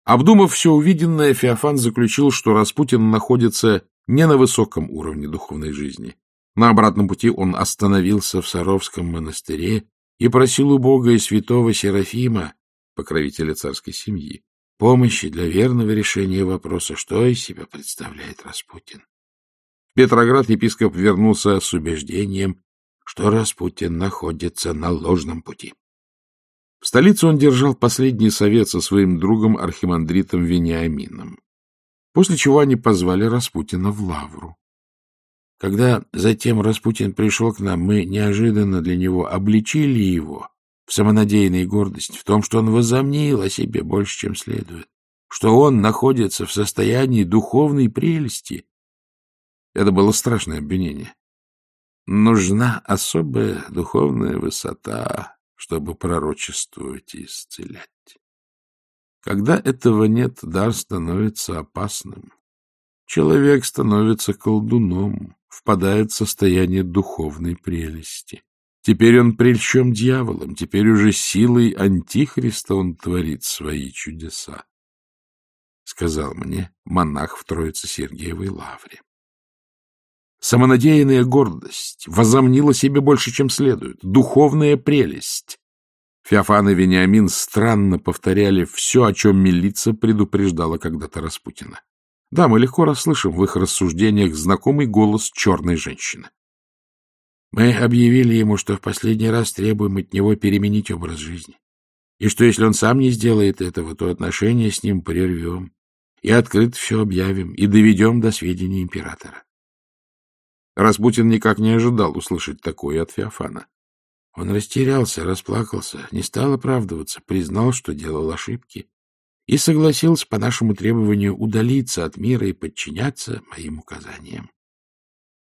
Обдумав все увиденное, Феофан заключил, что Распутин находится не на высоком уровне духовной жизни. На обратном пути он остановился в Саровском монастыре и просил у Бога и святого Серафима, покровителя царской семьи, помощи для верного решения вопроса, что из себя представляет Распутин. В Петроград епископ вернулся с убеждением, что Распутин находится на ложном пути. В столице он держал последний совет со своим другом архимандритом Вениамином, после чего они позвали Распутина в Лавру. Когда затем Распутин пришел к нам, мы неожиданно для него обличили его в самонадеянной гордости, в том, что он возомнил о себе больше, чем следует, что он находится в состоянии духовной прелести. Это было страшное обвинение. Нужна особая духовная высота, чтобы пророчествовать и исцелять. Когда этого нет, дар становится опасным. Человек становится колдуном, впадает в состояние духовной прелести. Теперь он прельщен дьяволом, теперь уже силой антихриста он творит свои чудеса, — сказал мне монах в Троице Сергиевой лавре. Самонадеянная гордость возомнила себе больше, чем следует, духовная прелесть. Феофан и Вениамин странно повторяли все, о чем милиция предупреждала когда-то Распутина. Да, мы легко расслышим в их рассуждениях знакомый голос черной женщины. Мы объявили ему, что в последний раз требуем от него переменить образ жизни, и что если он сам не сделает этого, то отношения с ним прервем, и открыто все объявим, и доведем до сведения императора. Распутин никак не ожидал услышать такое от Феофана. Он растерялся, расплакался, не стал оправдываться, признал, что делал ошибки, и согласился по нашему требованию удалиться от мира и подчиняться моим указаниям.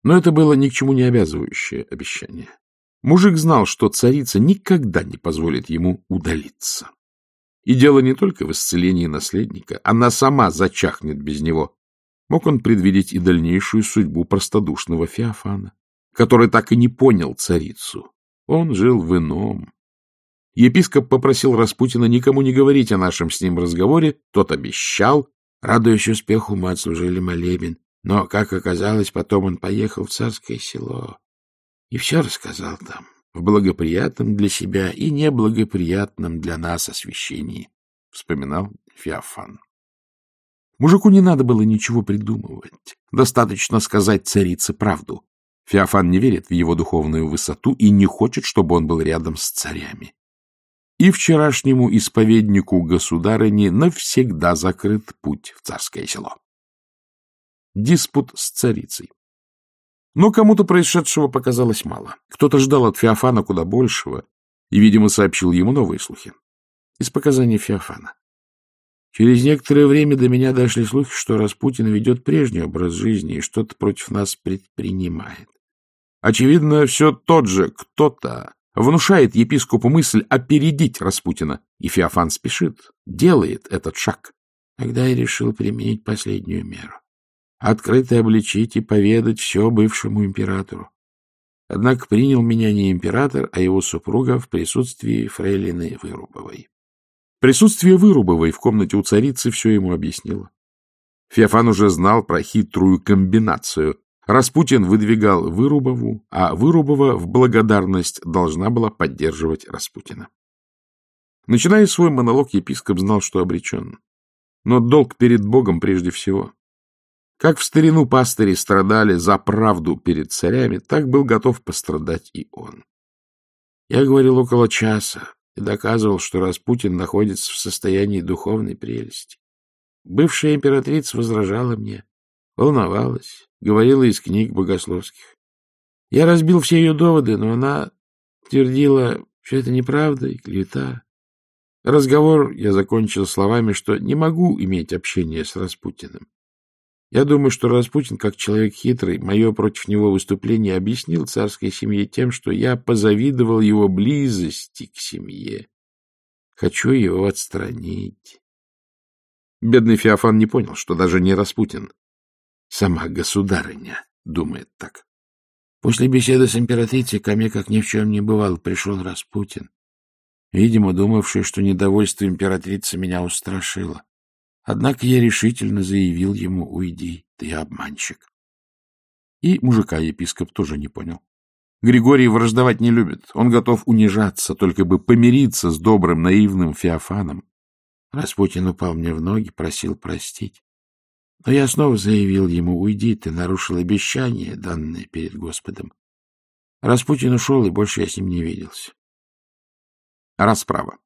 Но это было ни к чему не обязывающее обещание. Мужик знал, что царица никогда не позволит ему удалиться. И дело не только в исцелении наследника, она сама зачахнет без него. Мог он предвидеть и дальнейшую судьбу простодушного Феофана, который так и не понял царицу. Он жил в ином. Епископ попросил Распутина никому не говорить о нашем с ним разговоре, тот обещал. Радуясь успеху, мы отслужили молебен. Но, как оказалось, потом он поехал в царское село и все рассказал там, в благоприятном для себя и неблагоприятном для нас освещении, — вспоминал Феофан. Мужику не надо было ничего придумывать. Достаточно сказать царице правду. Феофан не верит в его духовную высоту и не хочет, чтобы он был рядом с царями. И вчерашнему исповеднику государыни навсегда закрыт путь в царское село диспут с царицей. Но кому-то происшедшего показалось мало. Кто-то ждал от Феофана куда большего и, видимо, сообщил ему новые слухи. Из показаний Феофана. Через некоторое время до меня дошли слухи, что Распутин ведет прежний образ жизни и что-то против нас предпринимает. Очевидно, все тот же кто-то внушает епископу мысль опередить Распутина, и Феофан спешит, делает этот шаг. Тогда я решил применить последнюю меру открыто обличить и поведать все бывшему императору. Однако принял меня не император, а его супруга в присутствии фрейлины Вырубовой. Присутствие Вырубовой в комнате у царицы все ему объяснило. Феофан уже знал про хитрую комбинацию. Распутин выдвигал Вырубову, а Вырубова в благодарность должна была поддерживать Распутина. Начиная свой монолог, епископ знал, что обречен. Но долг перед Богом прежде всего. Как в старину пастыри страдали за правду перед царями, так был готов пострадать и он. Я говорил около часа и доказывал, что Распутин находится в состоянии духовной прелести. Бывшая императрица возражала мне, волновалась, говорила из книг богословских. Я разбил все ее доводы, но она твердила, что это неправда и клевета. Разговор я закончил словами, что не могу иметь общение с Распутиным. Я думаю, что Распутин, как человек хитрый, мое против него выступление объяснил царской семье тем, что я позавидовал его близости к семье. Хочу его отстранить. Бедный Феофан не понял, что даже не Распутин. Сама государыня думает так. После беседы с императрицей ко мне, как ни в чем не бывало, пришел Распутин, видимо, думавший, что недовольство императрицы меня устрашило. Однако я решительно заявил ему «Уйди, ты обманщик». И мужика епископ тоже не понял. Григорий враждовать не любит. Он готов унижаться, только бы помириться с добрым, наивным Феофаном. Распутин упал мне в ноги, просил простить. Но я снова заявил ему, уйди, ты нарушил обещание, данное перед Господом. Распутин ушел, и больше я с ним не виделся. Расправа.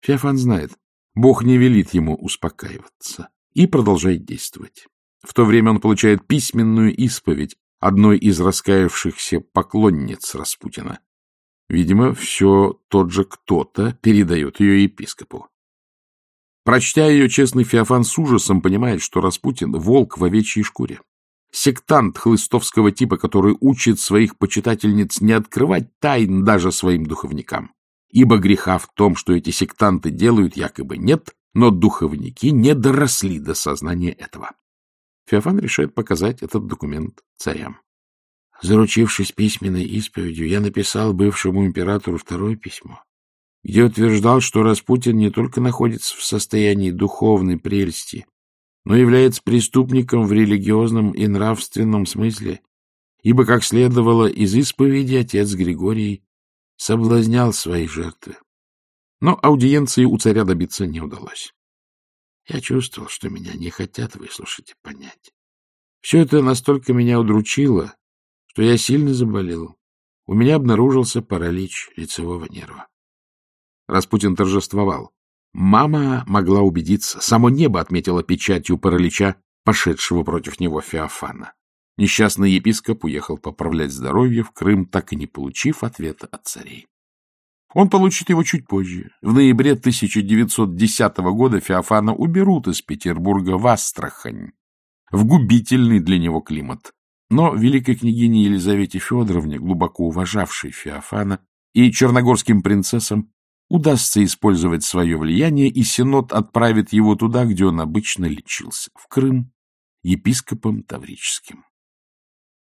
Феофан знает, Бог не велит ему успокаиваться и продолжает действовать. В то время он получает письменную исповедь одной из раскаявшихся поклонниц Распутина. Видимо, все тот же кто-то передает ее епископу. Прочтя ее, честный Феофан с ужасом понимает, что Распутин — волк в овечьей шкуре. Сектант хлыстовского типа, который учит своих почитательниц не открывать тайн даже своим духовникам ибо греха в том, что эти сектанты делают, якобы нет, но духовники не доросли до сознания этого. Феофан решает показать этот документ царям.
Заручившись письменной исповедью, я написал бывшему императору второе письмо, где утверждал, что Распутин не только находится в состоянии духовной прелести, но является преступником в религиозном и нравственном смысле, ибо, как следовало из исповеди, отец Григорий соблазнял свои жертвы. Но аудиенции у царя добиться не удалось. Я чувствовал, что меня не хотят выслушать и понять. Все это настолько меня удручило, что я сильно заболел. У меня обнаружился паралич лицевого нерва. Распутин торжествовал. Мама могла убедиться. Само небо отметило печатью паралича, пошедшего против него Феофана. Несчастный епископ уехал поправлять здоровье в Крым, так и не получив ответа от царей. Он получит его чуть позже. В ноябре 1910 года Феофана уберут из Петербурга в Астрахань, в губительный для него климат. Но великой княгине Елизавете Федоровне, глубоко уважавшей Феофана, и черногорским принцессам удастся использовать свое влияние, и Синод отправит его туда, где он обычно лечился, в Крым, епископом Таврическим.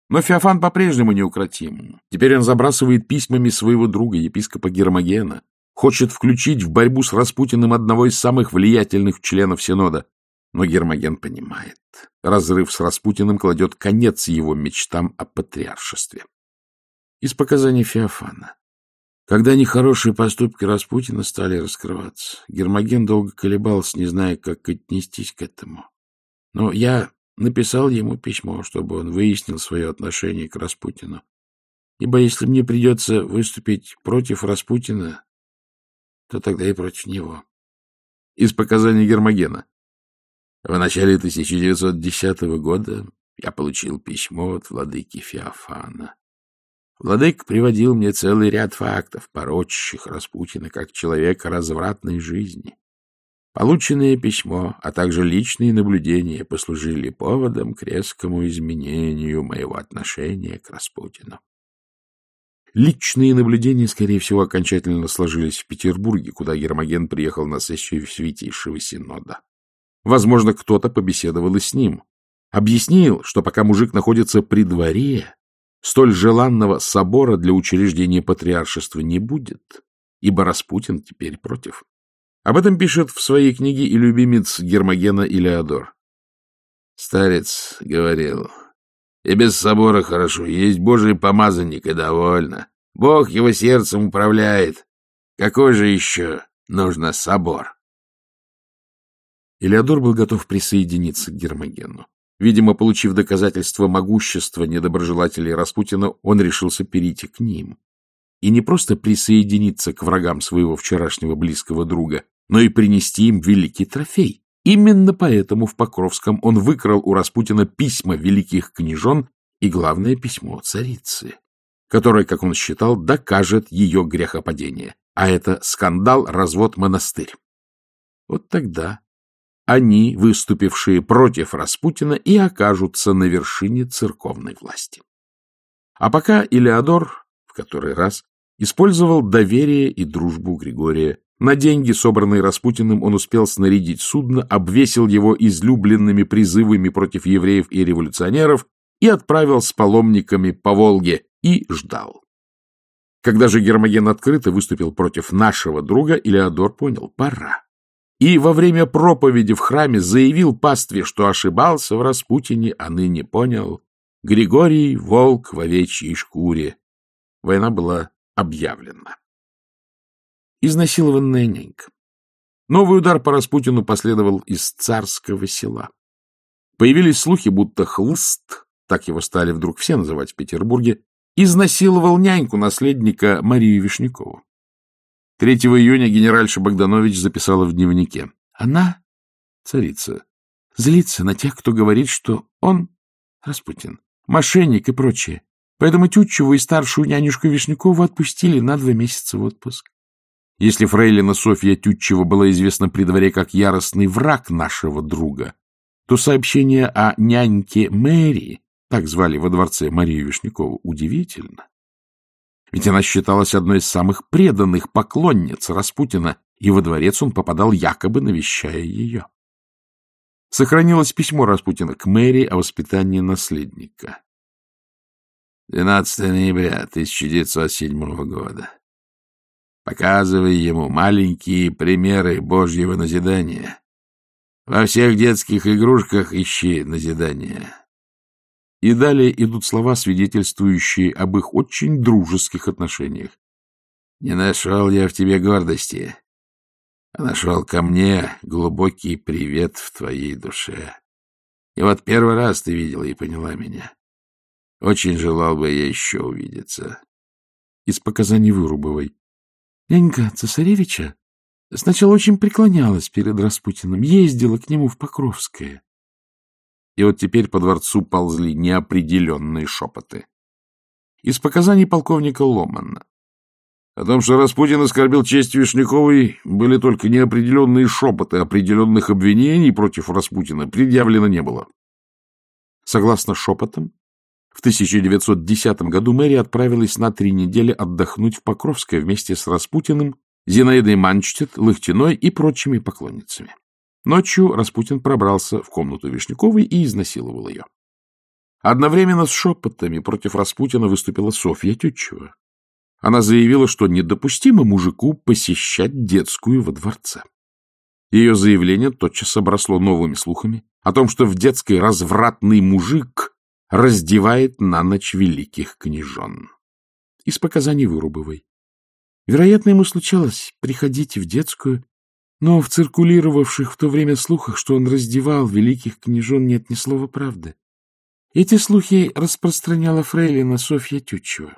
Но Феофан по-прежнему неукротим. Теперь он забрасывает письмами своего друга, епископа Гермогена, хочет включить в борьбу с Распутиным одного из самых влиятельных членов Синода. Но Гермоген понимает, разрыв с Распутиным кладет конец его мечтам о патриаршестве. Из показаний Феофана. Когда нехорошие поступки Распутина стали раскрываться, Гермоген долго колебался, не зная, как отнестись к этому. Но я написал ему письмо, чтобы он выяснил свое отношение к Распутину. Ибо если мне придется выступить против Распутина, то тогда и против него. Из показаний Гермогена. В начале 1910 года я получил письмо от владыки Феофана. Владык приводил мне целый ряд фактов, порочащих Распутина как человека развратной жизни. Полученное письмо, а также личные наблюдения послужили поводом к резкому изменению моего отношения к Распутину. Личные наблюдения, скорее всего, окончательно сложились в Петербурге, куда Гермоген приехал на сессию Святейшего Синода. Возможно, кто-то побеседовал и с ним. Объяснил, что пока мужик находится при дворе, столь желанного собора для учреждения патриаршества не будет, ибо Распутин теперь против. Об этом пишет в своей книге и любимец Гермогена Илеодор. Старец говорил, и без собора хорошо, есть божий помазанник, и довольно. Бог его сердцем управляет. Какой же еще нужно собор? Илеодор был готов присоединиться к Гермогену. Видимо, получив доказательства могущества недоброжелателей Распутина, он решился перейти к ним. И не просто присоединиться к врагам своего вчерашнего близкого друга, но и принести им великий трофей. Именно поэтому в Покровском он выкрал у Распутина письма великих княжон и, главное, письмо царицы, которое, как он считал, докажет ее грехопадение. А это скандал, развод, монастырь. Вот тогда они, выступившие против Распутина, и окажутся на вершине церковной власти. А пока Илеодор, в который раз, использовал доверие и дружбу Григория. На деньги, собранные Распутиным, он успел снарядить судно, обвесил его излюбленными призывами против евреев и революционеров и отправил с паломниками по Волге и ждал. Когда же Гермоген открыто выступил против нашего друга, Илеодор понял — пора и во время проповеди в храме заявил пастве, что ошибался в Распутине, а ныне понял — Григорий — волк в овечьей шкуре. Война была объявлена. Изнасилованная нянька. Новый удар по Распутину последовал из царского села. Появились слухи, будто хлыст, так его стали вдруг все называть в Петербурге, изнасиловал няньку наследника Марию Вишнякову. 3 июня генеральша Богданович записала в дневнике. Она, царица, злится на тех, кто говорит, что он, Распутин, мошенник и прочее. Поэтому Тютчеву и старшую нянюшку Вишнякову отпустили на два месяца в отпуск. Если фрейлина Софья Тютчева была известна при дворе как яростный враг нашего друга, то сообщение о няньке Мэри, так звали во дворце Марию Вишнякову, удивительно. Ведь она считалась одной из самых преданных поклонниц Распутина, и во дворец он попадал, якобы навещая ее. Сохранилось письмо Распутина к Мэри о воспитании наследника.
12 ноября 1907 года. Показывай ему маленькие примеры Божьего назидания. Во всех детских игрушках ищи назидания.
И далее идут слова, свидетельствующие об их очень дружеских отношениях.
Не нашел я в тебе гордости, а нашел ко мне глубокий привет в твоей душе. И вот первый раз ты видела и поняла меня. Очень желал бы я еще увидеться.
Из показаний Вырубовой. Нянька цесаревича сначала очень преклонялась перед Распутиным, ездила к нему в Покровское.
И вот теперь по дворцу ползли неопределенные шепоты.
Из показаний полковника Ломана.
О том, что Распутин оскорбил честь Вишняковой, были только неопределенные шепоты, определенных обвинений против Распутина предъявлено не было.
Согласно шепотам, в 1910 году Мэри отправилась на три недели отдохнуть в Покровское вместе с Распутиным, Зинаидой Манчтет, Лыхтиной и прочими поклонницами. Ночью Распутин пробрался в комнату Вишняковой и изнасиловал ее. Одновременно с шепотами против Распутина выступила Софья Тютчева. Она заявила, что недопустимо мужику посещать детскую во дворце. Ее заявление тотчас обросло новыми слухами о том, что в детской развратный мужик раздевает на ночь великих княжон. Из показаний Вырубовой. Вероятно, ему случалось приходить в детскую, но в циркулировавших в то время слухах, что он раздевал великих княжон, нет ни слова правды. Эти слухи распространяла фрейлина Софья Тютчева.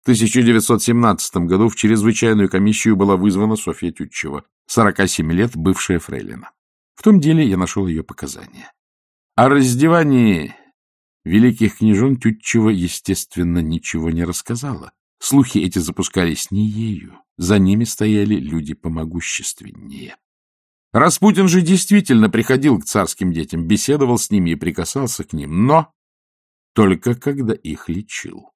В 1917 году в чрезвычайную комиссию была вызвана Софья Тютчева, 47 лет, бывшая фрейлина. В том деле я нашел ее показания. О раздевании великих княжон Тютчева, естественно, ничего не рассказала. Слухи эти запускались не ею, за ними стояли люди помогущественнее. Распутин же действительно приходил к царским детям, беседовал с ними и прикасался к ним, но только когда их лечил.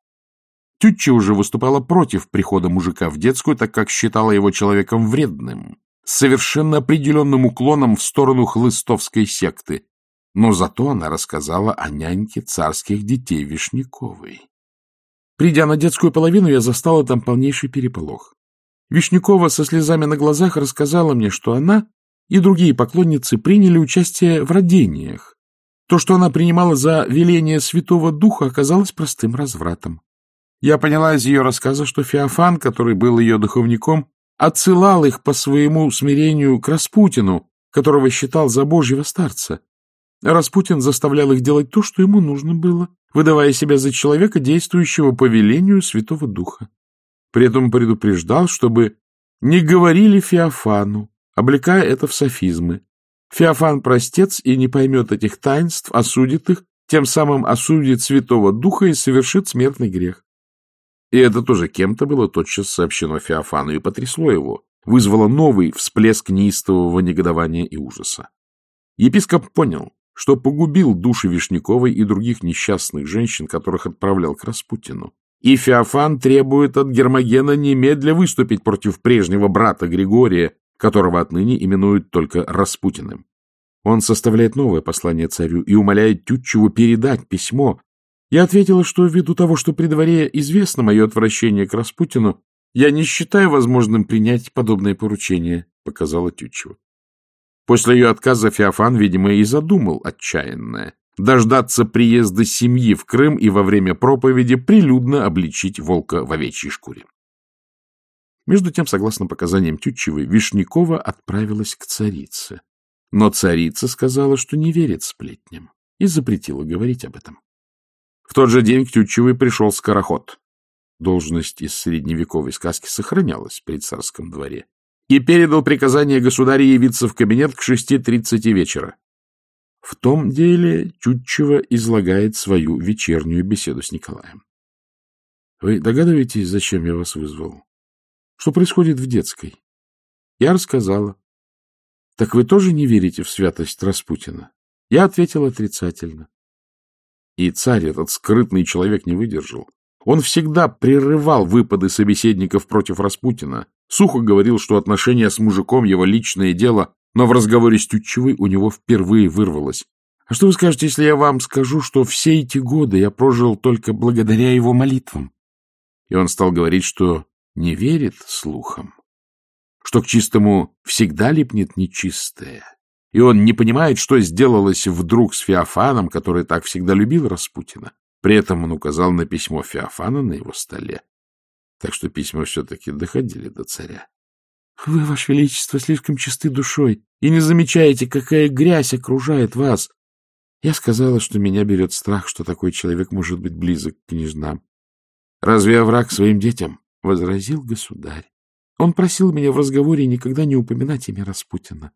Тютча уже выступала против прихода мужика в детскую, так как считала его человеком вредным, с совершенно определенным уклоном в сторону хлыстовской секты. Но зато она рассказала о няньке царских детей Вишняковой. Придя на детскую половину, я застала там полнейший переполох. Вишнякова со слезами на глазах рассказала мне, что она и другие поклонницы приняли участие в родениях. То, что она принимала за веление Святого Духа, оказалось простым развратом. Я поняла из ее рассказа, что Феофан, который был ее духовником, отсылал их по своему смирению к Распутину, которого считал за божьего старца. Распутин заставлял их делать то, что ему нужно было, выдавая себя за человека, действующего по велению Святого Духа. При этом предупреждал, чтобы не говорили Феофану, облекая это в софизмы. Феофан простец и не поймет этих таинств, осудит их, тем самым осудит Святого Духа и совершит смертный грех. И это тоже кем-то было тотчас сообщено Феофану и потрясло его, вызвало новый всплеск неистового негодования и ужаса. Епископ понял, что погубил души Вишняковой и других несчастных женщин, которых отправлял к Распутину. И Феофан требует от Гермогена немедля выступить против прежнего брата Григория, которого отныне именуют только Распутиным. Он составляет новое послание царю и умоляет Тютчеву передать письмо, я ответила, что ввиду того, что при дворе известно мое отвращение к Распутину, я не считаю возможным принять подобное поручение, — показала Тютчева. После ее отказа Феофан, видимо, и задумал отчаянное — дождаться приезда семьи в Крым и во время проповеди прилюдно обличить волка в овечьей шкуре. Между тем, согласно показаниям Тютчевой, Вишнякова отправилась к царице. Но царица сказала, что не верит сплетням, и запретила говорить об этом. В тот же день к Тютчевой пришел скороход. Должность из средневековой сказки сохранялась при царском дворе. И передал приказание государя явиться в кабинет к шести тридцати вечера. В том деле Тютчева излагает свою вечернюю беседу с Николаем. Вы догадываетесь, зачем я вас вызвал? Что происходит в детской? Я рассказала. Так вы тоже не верите в святость Распутина? Я ответил отрицательно. И царь, этот скрытный человек, не выдержал. Он всегда прерывал выпады собеседников против Распутина, сухо говорил, что отношения с мужиком — его личное дело, но в разговоре с Тютчевой у него впервые вырвалось. А что вы скажете, если я вам скажу, что все эти годы я прожил только благодаря его молитвам? И он стал говорить, что не верит слухам, что к чистому всегда липнет нечистое, и он не понимает, что сделалось вдруг с Феофаном, который так всегда любил Распутина. При этом он указал на письмо Феофана на его столе. Так что письма все-таки доходили до царя. — Вы, Ваше Величество, слишком чисты душой и не замечаете, какая грязь окружает вас. Я сказала, что меня берет страх, что такой человек может быть близок к княжнам. — Разве я враг своим детям? — возразил государь. Он просил меня в разговоре никогда не упоминать имя Распутина.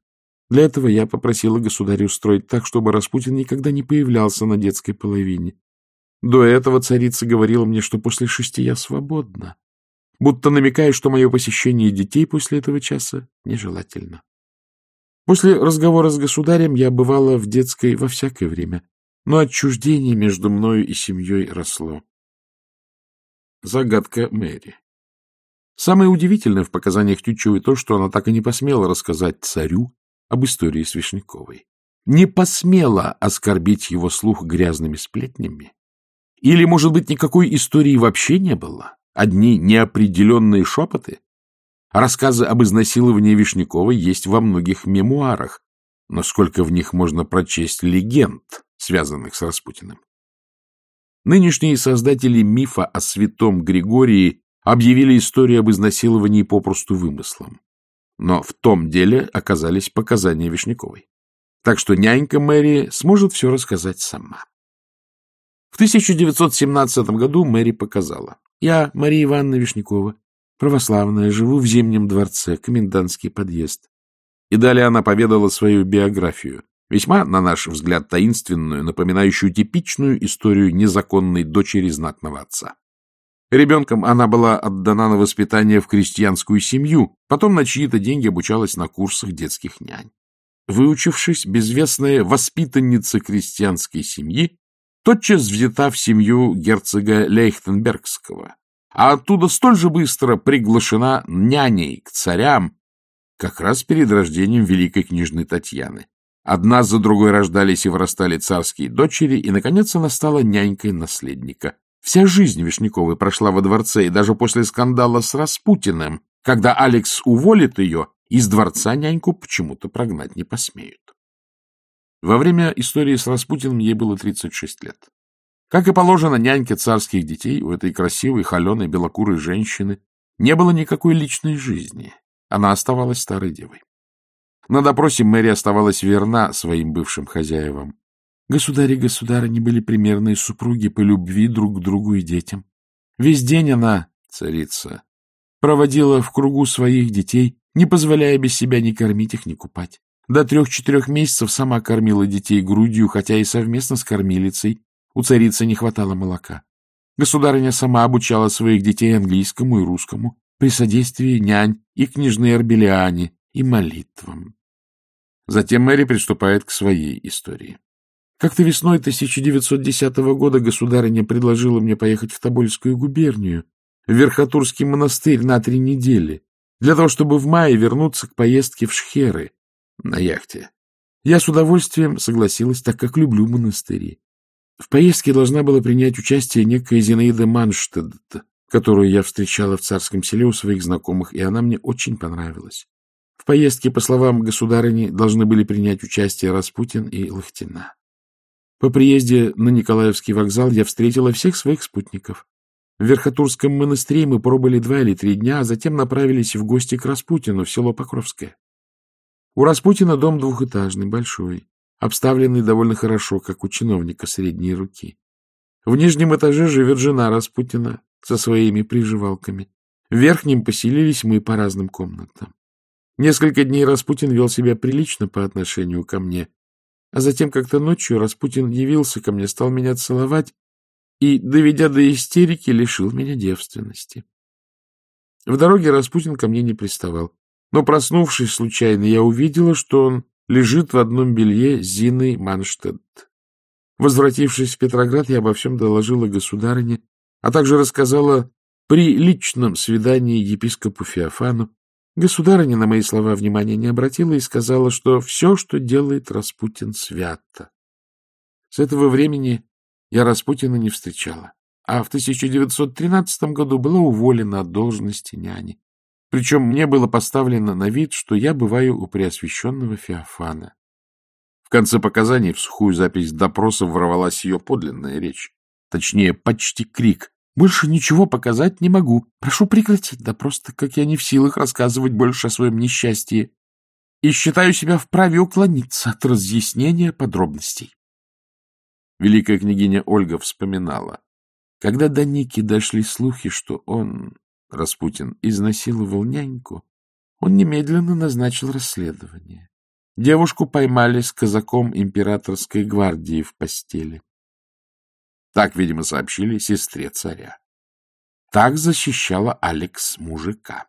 Для этого я попросила государя устроить так, чтобы Распутин никогда не появлялся на детской половине. До этого царица говорила мне, что после шести я свободна, будто намекая, что мое посещение детей после этого часа нежелательно. После разговора с государем я бывала в детской во всякое время, но отчуждение между мною и семьей росло. Загадка Мэри Самое удивительное в показаниях Тютчевой то, что она так и не посмела рассказать царю об истории с Вишняковой. Не посмела оскорбить его слух грязными сплетнями. Или, может быть, никакой истории вообще не было? Одни неопределенные шепоты? Рассказы об изнасиловании Вишняковой есть во многих мемуарах, но сколько в них можно прочесть легенд, связанных с Распутиным? Нынешние создатели мифа о святом Григории объявили историю об изнасиловании попросту вымыслом. Но в том деле оказались показания Вишняковой. Так что нянька Мэри сможет все рассказать сама. В 1917 году Мэри показала. «Я Мария Ивановна Вишнякова, православная, живу в Зимнем дворце, комендантский подъезд». И далее она поведала свою биографию, весьма, на наш взгляд, таинственную, напоминающую типичную историю незаконной дочери знатного отца. Ребенком она была отдана на воспитание в крестьянскую семью, потом на чьи-то деньги обучалась на курсах детских нянь. Выучившись, безвестная воспитанница крестьянской семьи тотчас взята в семью герцога Лейхтенбергского, а оттуда столь же быстро приглашена няней к царям, как раз перед рождением великой княжны Татьяны. Одна за другой рождались и вырастали царские дочери, и, наконец, она стала нянькой наследника. Вся жизнь Вишняковой прошла во дворце, и даже после скандала с Распутиным, когда Алекс уволит ее, из дворца няньку почему-то прогнать не посмеют. Во время истории с Распутиным ей было 36 лет. Как и положено няньке царских детей, у этой красивой, холеной, белокурой женщины не было никакой личной жизни. Она оставалась старой девой. На допросе Мэри оставалась верна своим бывшим хозяевам. Государь и государыни были примерные супруги по любви друг к другу и детям. Весь день она, царица, проводила в кругу своих детей, не позволяя без себя ни кормить их, ни купать. До трех-четырех месяцев сама кормила детей грудью, хотя и совместно с кормилицей. У царицы не хватало молока. Государыня сама обучала своих детей английскому и русскому при содействии нянь и княжны Арбелиане и молитвам. Затем Мэри приступает к своей истории. Как-то весной 1910 года государыня предложила мне поехать в Тобольскую губернию, в Верхотурский монастырь на три недели, для того, чтобы в мае вернуться к поездке в Шхеры на яхте. Я с удовольствием согласилась, так как люблю монастыри. В поездке должна была принять участие некая Зинаида Манштедт, которую я встречала в царском селе у своих знакомых, и она мне очень понравилась. В поездке, по словам государыни, должны были принять участие Распутин и Лахтина. По приезде на Николаевский вокзал я встретила всех своих спутников. В Верхотурском монастыре мы пробыли два или три дня, а затем направились в гости к Распутину в село Покровское. У Распутина дом двухэтажный, большой, обставленный довольно хорошо, как у чиновника средней руки. В нижнем этаже живет жена Распутина со своими приживалками. В верхнем поселились мы по разным комнатам. Несколько дней Распутин вел себя прилично по отношению ко мне, а затем как-то ночью Распутин явился ко мне, стал меня целовать и, доведя до истерики, лишил меня девственности. В дороге Распутин ко мне не приставал. Но, проснувшись случайно, я увидела, что он лежит в одном белье Зиной Манштедт. Возвратившись в Петроград, я обо всем доложила государыне, а также рассказала при личном свидании епископу Феофану, Государыня на мои слова внимания не обратила и сказала, что все, что делает Распутин, свято. С этого времени я Распутина не встречала, а в 1913 году была уволена от должности няни. Причем мне было поставлено на вид, что я бываю у Преосвященного Феофана. В конце показаний в сухую запись допроса ворвалась ее подлинная речь. Точнее, почти крик. «Больше ничего показать не могу. Прошу прекратить допрос, так как я не в силах рассказывать больше о своем несчастье и считаю себя вправе уклониться от разъяснения подробностей». Великая княгиня Ольга вспоминала. Когда до Ники дошли слухи, что он, Распутин, изнасиловал няньку, он немедленно назначил расследование. Девушку поймали с казаком императорской гвардии в постели. Так, видимо, сообщили сестре царя. Так защищала Алекс мужика.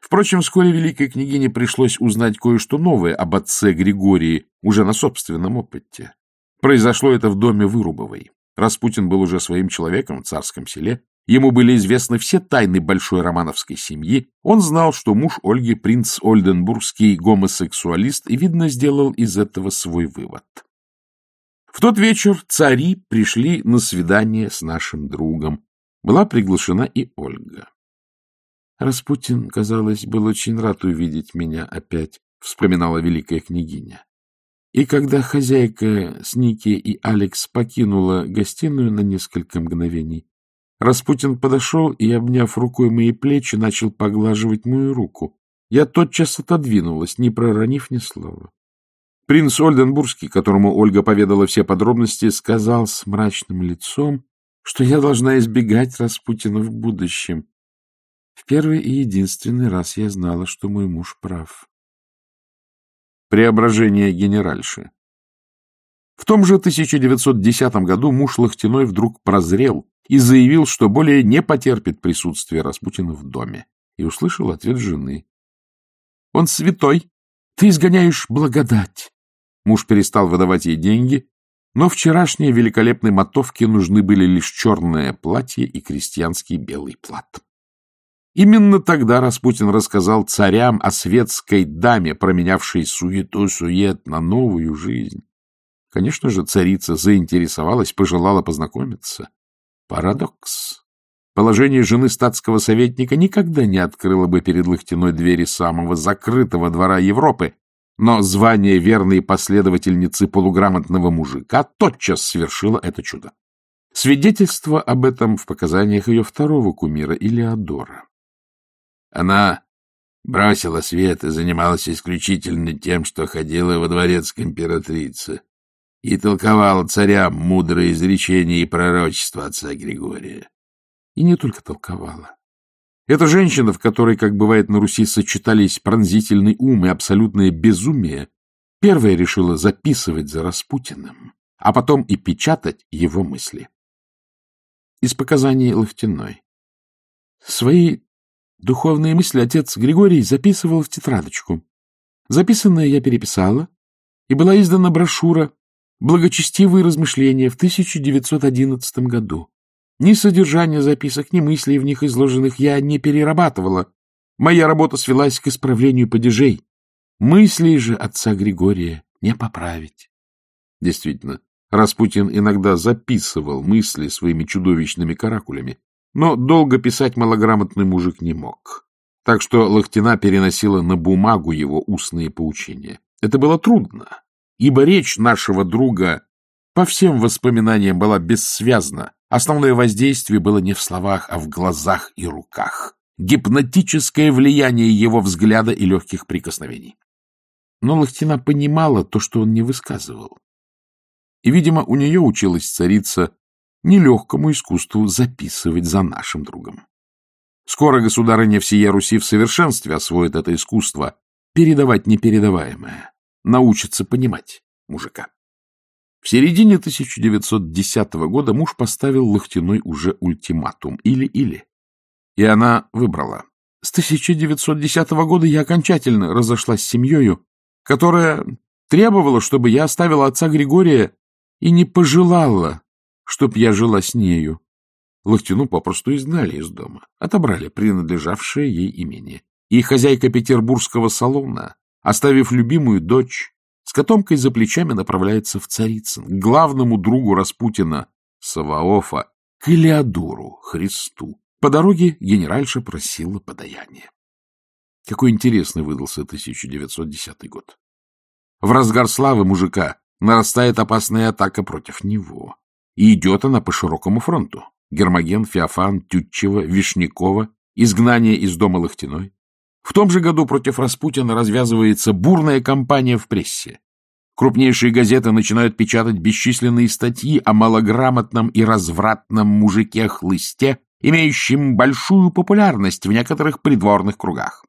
Впрочем, вскоре великой княгине пришлось узнать кое-что новое об отце Григории уже на собственном опыте. Произошло это в доме Вырубовой. Распутин был уже своим человеком в царском селе Ему были известны все тайны большой романовской семьи. Он знал, что муж Ольги, принц Ольденбургский, гомосексуалист, и, видно, сделал из этого свой вывод. В тот вечер цари пришли на свидание с нашим другом. Была приглашена и Ольга. Распутин, казалось, был очень рад увидеть меня опять, вспоминала великая княгиня. И когда хозяйка с Ники и Алекс покинула гостиную на несколько мгновений, Распутин подошел и, обняв рукой мои плечи, начал поглаживать мою руку. Я тотчас отодвинулась, не проронив ни слова. Принц Ольденбургский, которому Ольга поведала все подробности, сказал с мрачным лицом, что я должна избегать Распутина в будущем. В первый и единственный раз я знала, что мой муж прав. Преображение генеральши В том же 1910 году муж Лохтиной вдруг прозрел и заявил, что более не потерпит присутствия Распутина в доме, и услышал ответ жены. — Он святой, ты изгоняешь благодать. Муж перестал выдавать ей деньги, но вчерашние великолепные мотовки нужны были лишь черное платье и крестьянский белый плат. Именно тогда Распутин рассказал царям о светской даме, променявшей суету-сует на новую жизнь. Конечно же, царица заинтересовалась, пожелала познакомиться. Парадокс. Положение жены статского советника никогда не открыло бы перед Лохтиной двери самого закрытого двора Европы, но звание верной последовательницы полуграмотного мужика тотчас совершило это чудо. Свидетельство об этом в показаниях ее второго кумира Илеодора. Она бросила свет и занималась исключительно тем, что ходила во дворец к императрице и толковала царям мудрые изречения и пророчества отца Григория. И не только толковала. Эта женщина, в которой, как бывает на Руси, сочетались пронзительный ум и абсолютное безумие, первая решила записывать за Распутиным, а потом и печатать его мысли. Из показаний Лохтиной. Свои духовные мысли отец Григорий записывал в тетрадочку. Записанное я переписала, и была издана брошюра Благочестивые размышления в 1911 году. Ни содержание записок, ни мыслей в них изложенных я не перерабатывала. Моя работа свелась к исправлению падежей. Мысли же отца Григория не поправить. Действительно, Распутин иногда записывал мысли своими чудовищными каракулями, но долго писать малограмотный мужик не мог. Так что Лохтина переносила на бумагу его устные поучения. Это было трудно, ибо речь нашего друга по всем воспоминаниям была бессвязна. Основное воздействие было не в словах, а в глазах и руках. Гипнотическое влияние его взгляда и легких прикосновений. Но Лохтина понимала то, что он не высказывал. И, видимо, у нее училась царица нелегкому искусству записывать за нашим другом. Скоро государыня всея Руси в совершенстве освоит это искусство, передавать непередаваемое научится понимать мужика. В середине 1910 года муж поставил Лохтиной уже ультиматум или-или. И она выбрала. С 1910 года я окончательно разошлась с семьей, которая требовала, чтобы я оставила отца Григория и не пожелала, чтоб я жила с нею. Лохтину попросту изгнали из дома, отобрали принадлежавшее ей имение. И хозяйка петербургского салона оставив любимую дочь,
с котомкой за плечами направляется в Царицын, к главному другу Распутина, Саваофа, к Илеодору, Христу. По дороге генеральша просила подаяние. Какой интересный выдался 1910 год. В разгар славы мужика нарастает опасная атака против него. И идет она по широкому фронту. Гермоген, Феофан, Тютчева, Вишнякова, изгнание из дома Лохтиной. В том же году против Распутина развязывается бурная кампания в прессе. Крупнейшие газеты начинают печатать бесчисленные статьи о малограмотном и развратном мужике-хлысте, имеющем большую популярность в некоторых придворных кругах.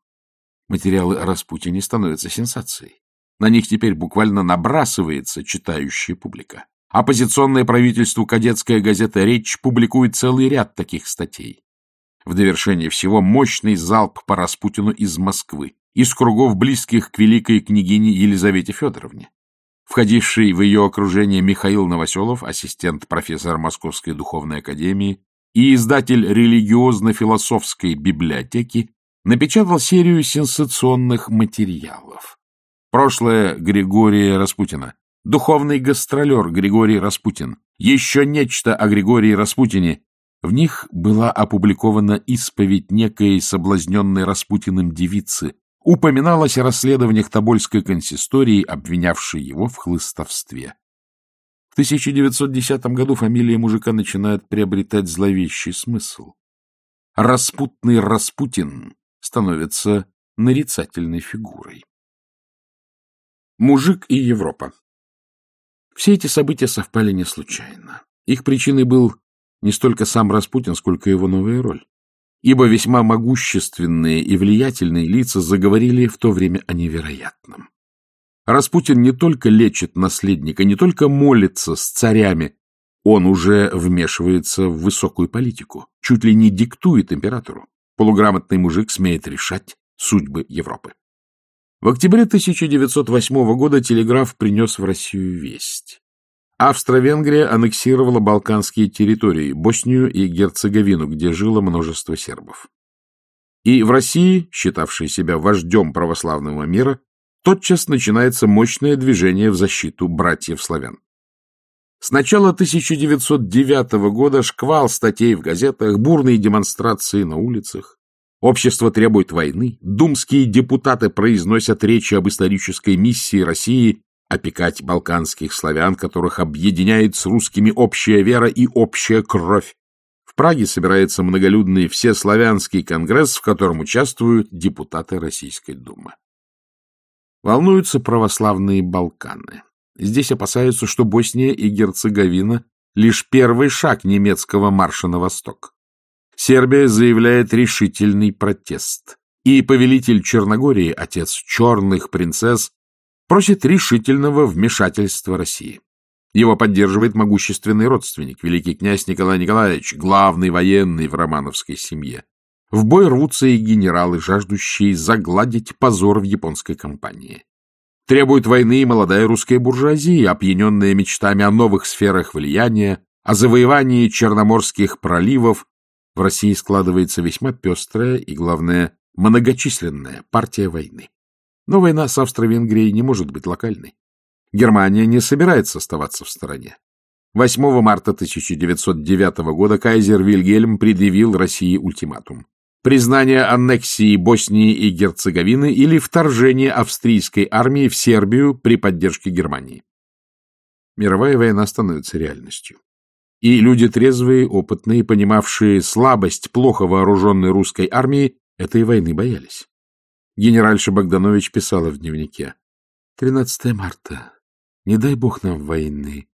Материалы о Распутине становятся сенсацией. На них теперь буквально набрасывается читающая публика. Оппозиционное правительству кадетская газета «Речь» публикует целый ряд таких статей. В довершение всего мощный залп по Распутину из Москвы, из кругов близких к великой княгине Елизавете Федоровне. Входивший в ее окружение Михаил Новоселов, ассистент профессора Московской духовной академии и издатель религиозно-философской библиотеки, напечатал серию сенсационных материалов. Прошлое Григория Распутина, духовный гастролер Григорий Распутин, еще нечто о Григории Распутине, в них была опубликована исповедь некой соблазненной Распутиным девицы, упоминалось о расследованиях Тобольской консистории, обвинявшей его в хлыстовстве. В 1910 году фамилия мужика начинает приобретать зловещий смысл. Распутный Распутин становится нарицательной фигурой. Мужик и Европа Все эти события совпали не случайно. Их причиной был не столько сам Распутин, сколько его новая роль. Ибо весьма могущественные и влиятельные лица заговорили в то время о невероятном. Распутин не только лечит наследника, не только молится с царями, он уже вмешивается в высокую политику, чуть ли не диктует императору. Полуграмотный мужик смеет решать судьбы Европы. В октябре 1908 года телеграф принес в Россию весть. Австро-Венгрия аннексировала балканские территории, Боснию и Герцеговину, где жило множество сербов. И в России, считавшей себя вождем православного мира, тотчас начинается мощное движение в защиту братьев-славян. С начала 1909 года шквал статей в газетах, бурные демонстрации на улицах. Общество требует войны, думские депутаты произносят речи об исторической миссии России опекать балканских славян, которых объединяет с русскими общая вера и общая кровь. В Праге собирается многолюдный всеславянский конгресс, в котором участвуют депутаты Российской Думы. Волнуются православные Балканы. Здесь опасаются, что Босния и Герцеговина — лишь первый шаг немецкого марша на восток. Сербия заявляет решительный протест. И повелитель Черногории, отец черных принцесс, просит решительного вмешательства России. Его поддерживает могущественный родственник, великий князь Николай Николаевич, главный военный в романовской семье. В бой рвутся и генералы, жаждущие загладить позор в японской кампании. Требует войны и молодая русская буржуазия, опьяненная мечтами о новых сферах влияния, о завоевании черноморских проливов. В России складывается весьма пестрая и, главное, многочисленная партия войны. Но война с Австро-Венгрией не может быть локальной. Германия не собирается оставаться в стороне. 8 марта 1909 года кайзер Вильгельм предъявил России ультиматум. Признание аннексии Боснии и Герцеговины или вторжение австрийской армии в Сербию при поддержке Германии. Мировая война становится реальностью. И люди трезвые, опытные, понимавшие слабость плохо вооруженной русской армии, этой войны боялись. Генеральша Богданович писала в дневнике. 13 марта. Не дай бог нам войны.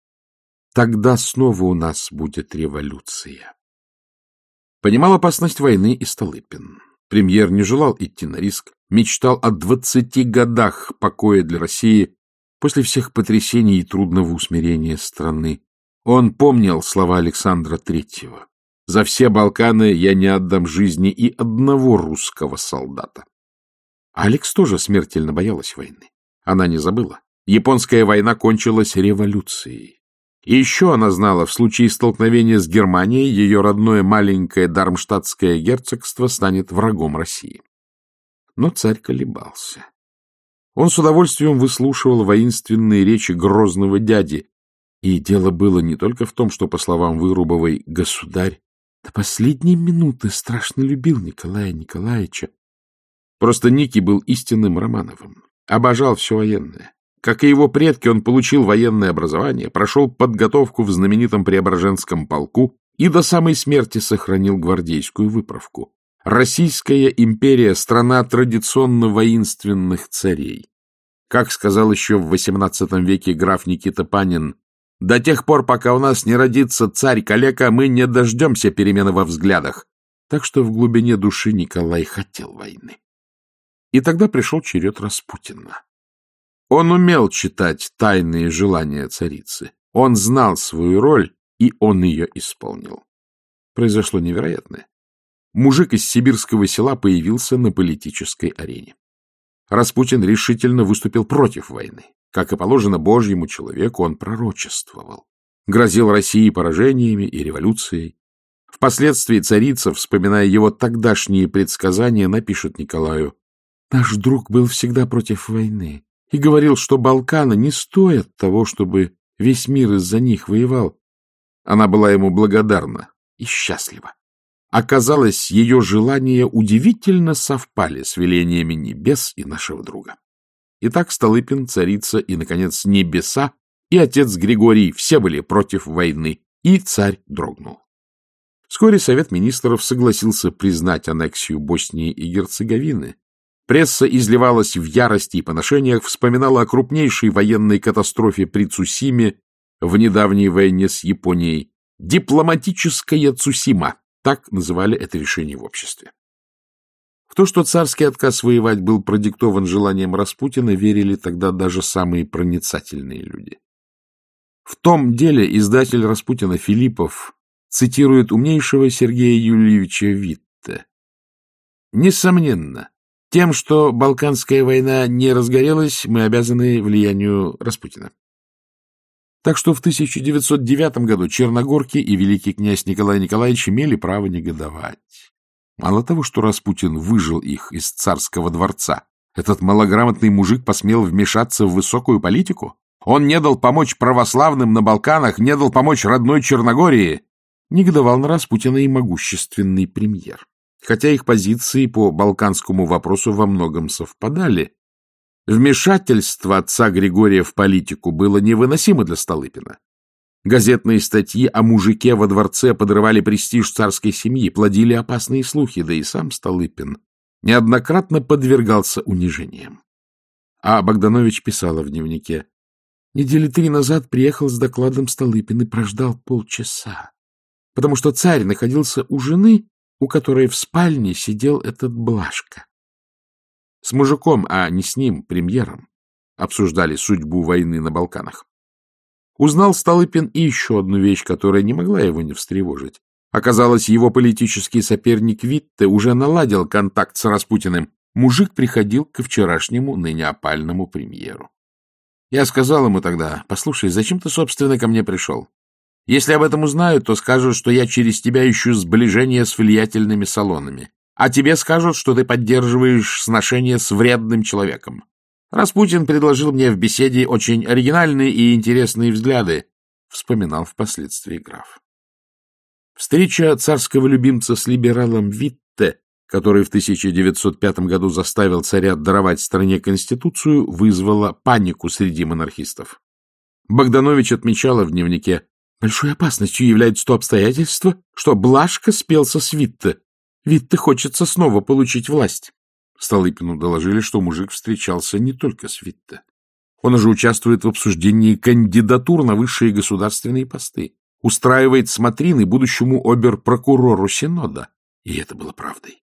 Тогда снова у нас будет революция. Понимал опасность войны и Столыпин. Премьер не желал идти на риск, мечтал о двадцати годах покоя для России после всех потрясений и трудного усмирения страны. Он помнил слова Александра Третьего. «За все Балканы я не отдам жизни и одного русского солдата». Алекс тоже смертельно боялась войны. Она не забыла. Японская война кончилась революцией. И еще она знала, в случае столкновения с Германией ее родное маленькое Дармштадтское герцогство станет врагом России. Но царь колебался. Он с удовольствием выслушивал воинственные речи грозного дяди, и дело было не только в том, что, по словам Вырубовой, государь до последней минуты страшно любил Николая Николаевича. Просто Ники был истинным Романовым, обожал все военное. Как и его предки, он получил военное образование, прошел подготовку в знаменитом Преображенском полку и до самой смерти сохранил гвардейскую выправку. Российская империя — страна традиционно воинственных царей. Как сказал еще в XVIII веке граф Никита Панин, «До тех пор, пока у нас не родится царь-калека, мы не дождемся перемены во взглядах». Так что в глубине души Николай хотел войны. И тогда пришел черед Распутина. Он умел читать тайные желания царицы. Он знал свою роль, и он ее исполнил. Произошло невероятное мужик из сибирского села появился на политической арене. Распутин решительно выступил против войны. Как и положено Божьему человеку, он пророчествовал. Грозил России поражениями и революцией. Впоследствии царица, вспоминая его тогдашние предсказания, напишет Николаю, «Наш друг был всегда против войны и говорил, что Балканы не стоят того, чтобы весь мир из-за них воевал». Она была ему благодарна и счастлива. Оказалось, ее желания удивительно совпали с велениями небес и нашего друга. Итак, Столыпин, царица и, наконец, небеса и отец Григорий все были против войны, и царь дрогнул. Вскоре Совет министров согласился признать аннексию Боснии и Герцеговины. Пресса изливалась в ярости и поношениях, вспоминала о крупнейшей военной катастрофе при Цусиме в недавней войне с Японией. Дипломатическая Цусима так называли это решение в обществе. В то, что царский отказ воевать был продиктован желанием Распутина, верили тогда даже самые проницательные люди. В том деле издатель Распутина Филиппов цитирует умнейшего Сергея Юльевича Витте. Несомненно, тем, что Балканская война не разгорелась, мы обязаны влиянию Распутина. Так что в 1909 году Черногорки и великий князь Николай Николаевич имели право негодовать. Мало того, что Распутин выжил их из царского дворца, этот малограмотный мужик посмел вмешаться в высокую политику? Он не дал помочь православным на Балканах, не дал помочь родной Черногории. Негодовал на Распутина и могущественный премьер. Хотя их позиции по балканскому вопросу во многом совпадали, Вмешательство отца Григория в политику было невыносимо для Столыпина. Газетные статьи о мужике во дворце подрывали престиж царской семьи, плодили опасные слухи, да и сам Столыпин неоднократно подвергался унижениям. А Богданович писала в дневнике, «Недели три назад приехал с докладом Столыпин и прождал полчаса, потому что царь находился у жены, у которой в спальне сидел этот Блажка. С мужиком, а не с ним, премьером, обсуждали судьбу войны на Балканах. Узнал Столыпин и еще одну вещь, которая не могла его не встревожить. Оказалось, его политический соперник Витте уже наладил контакт с Распутиным. Мужик приходил к вчерашнему, ныне опальному премьеру. Я сказал ему тогда, послушай, зачем ты, собственно, ко мне пришел? Если об этом узнают, то скажут, что я через тебя ищу сближение с влиятельными салонами а тебе скажут, что ты поддерживаешь сношение с вредным человеком. Распутин предложил мне в беседе очень оригинальные и интересные взгляды, вспоминал впоследствии граф. Встреча царского любимца с либералом Витте, который в 1905 году заставил царя даровать стране конституцию, вызвала панику среди монархистов. Богданович отмечала в дневнике, «Большой опасностью является то обстоятельство, что Блажка спелся с Витте, ведь-то хочется снова получить власть. Столыпину доложили, что мужик встречался не только с Витте. Он уже участвует в обсуждении кандидатур на высшие государственные посты, устраивает смотрины будущему обер-прокурору Синода. И это было правдой.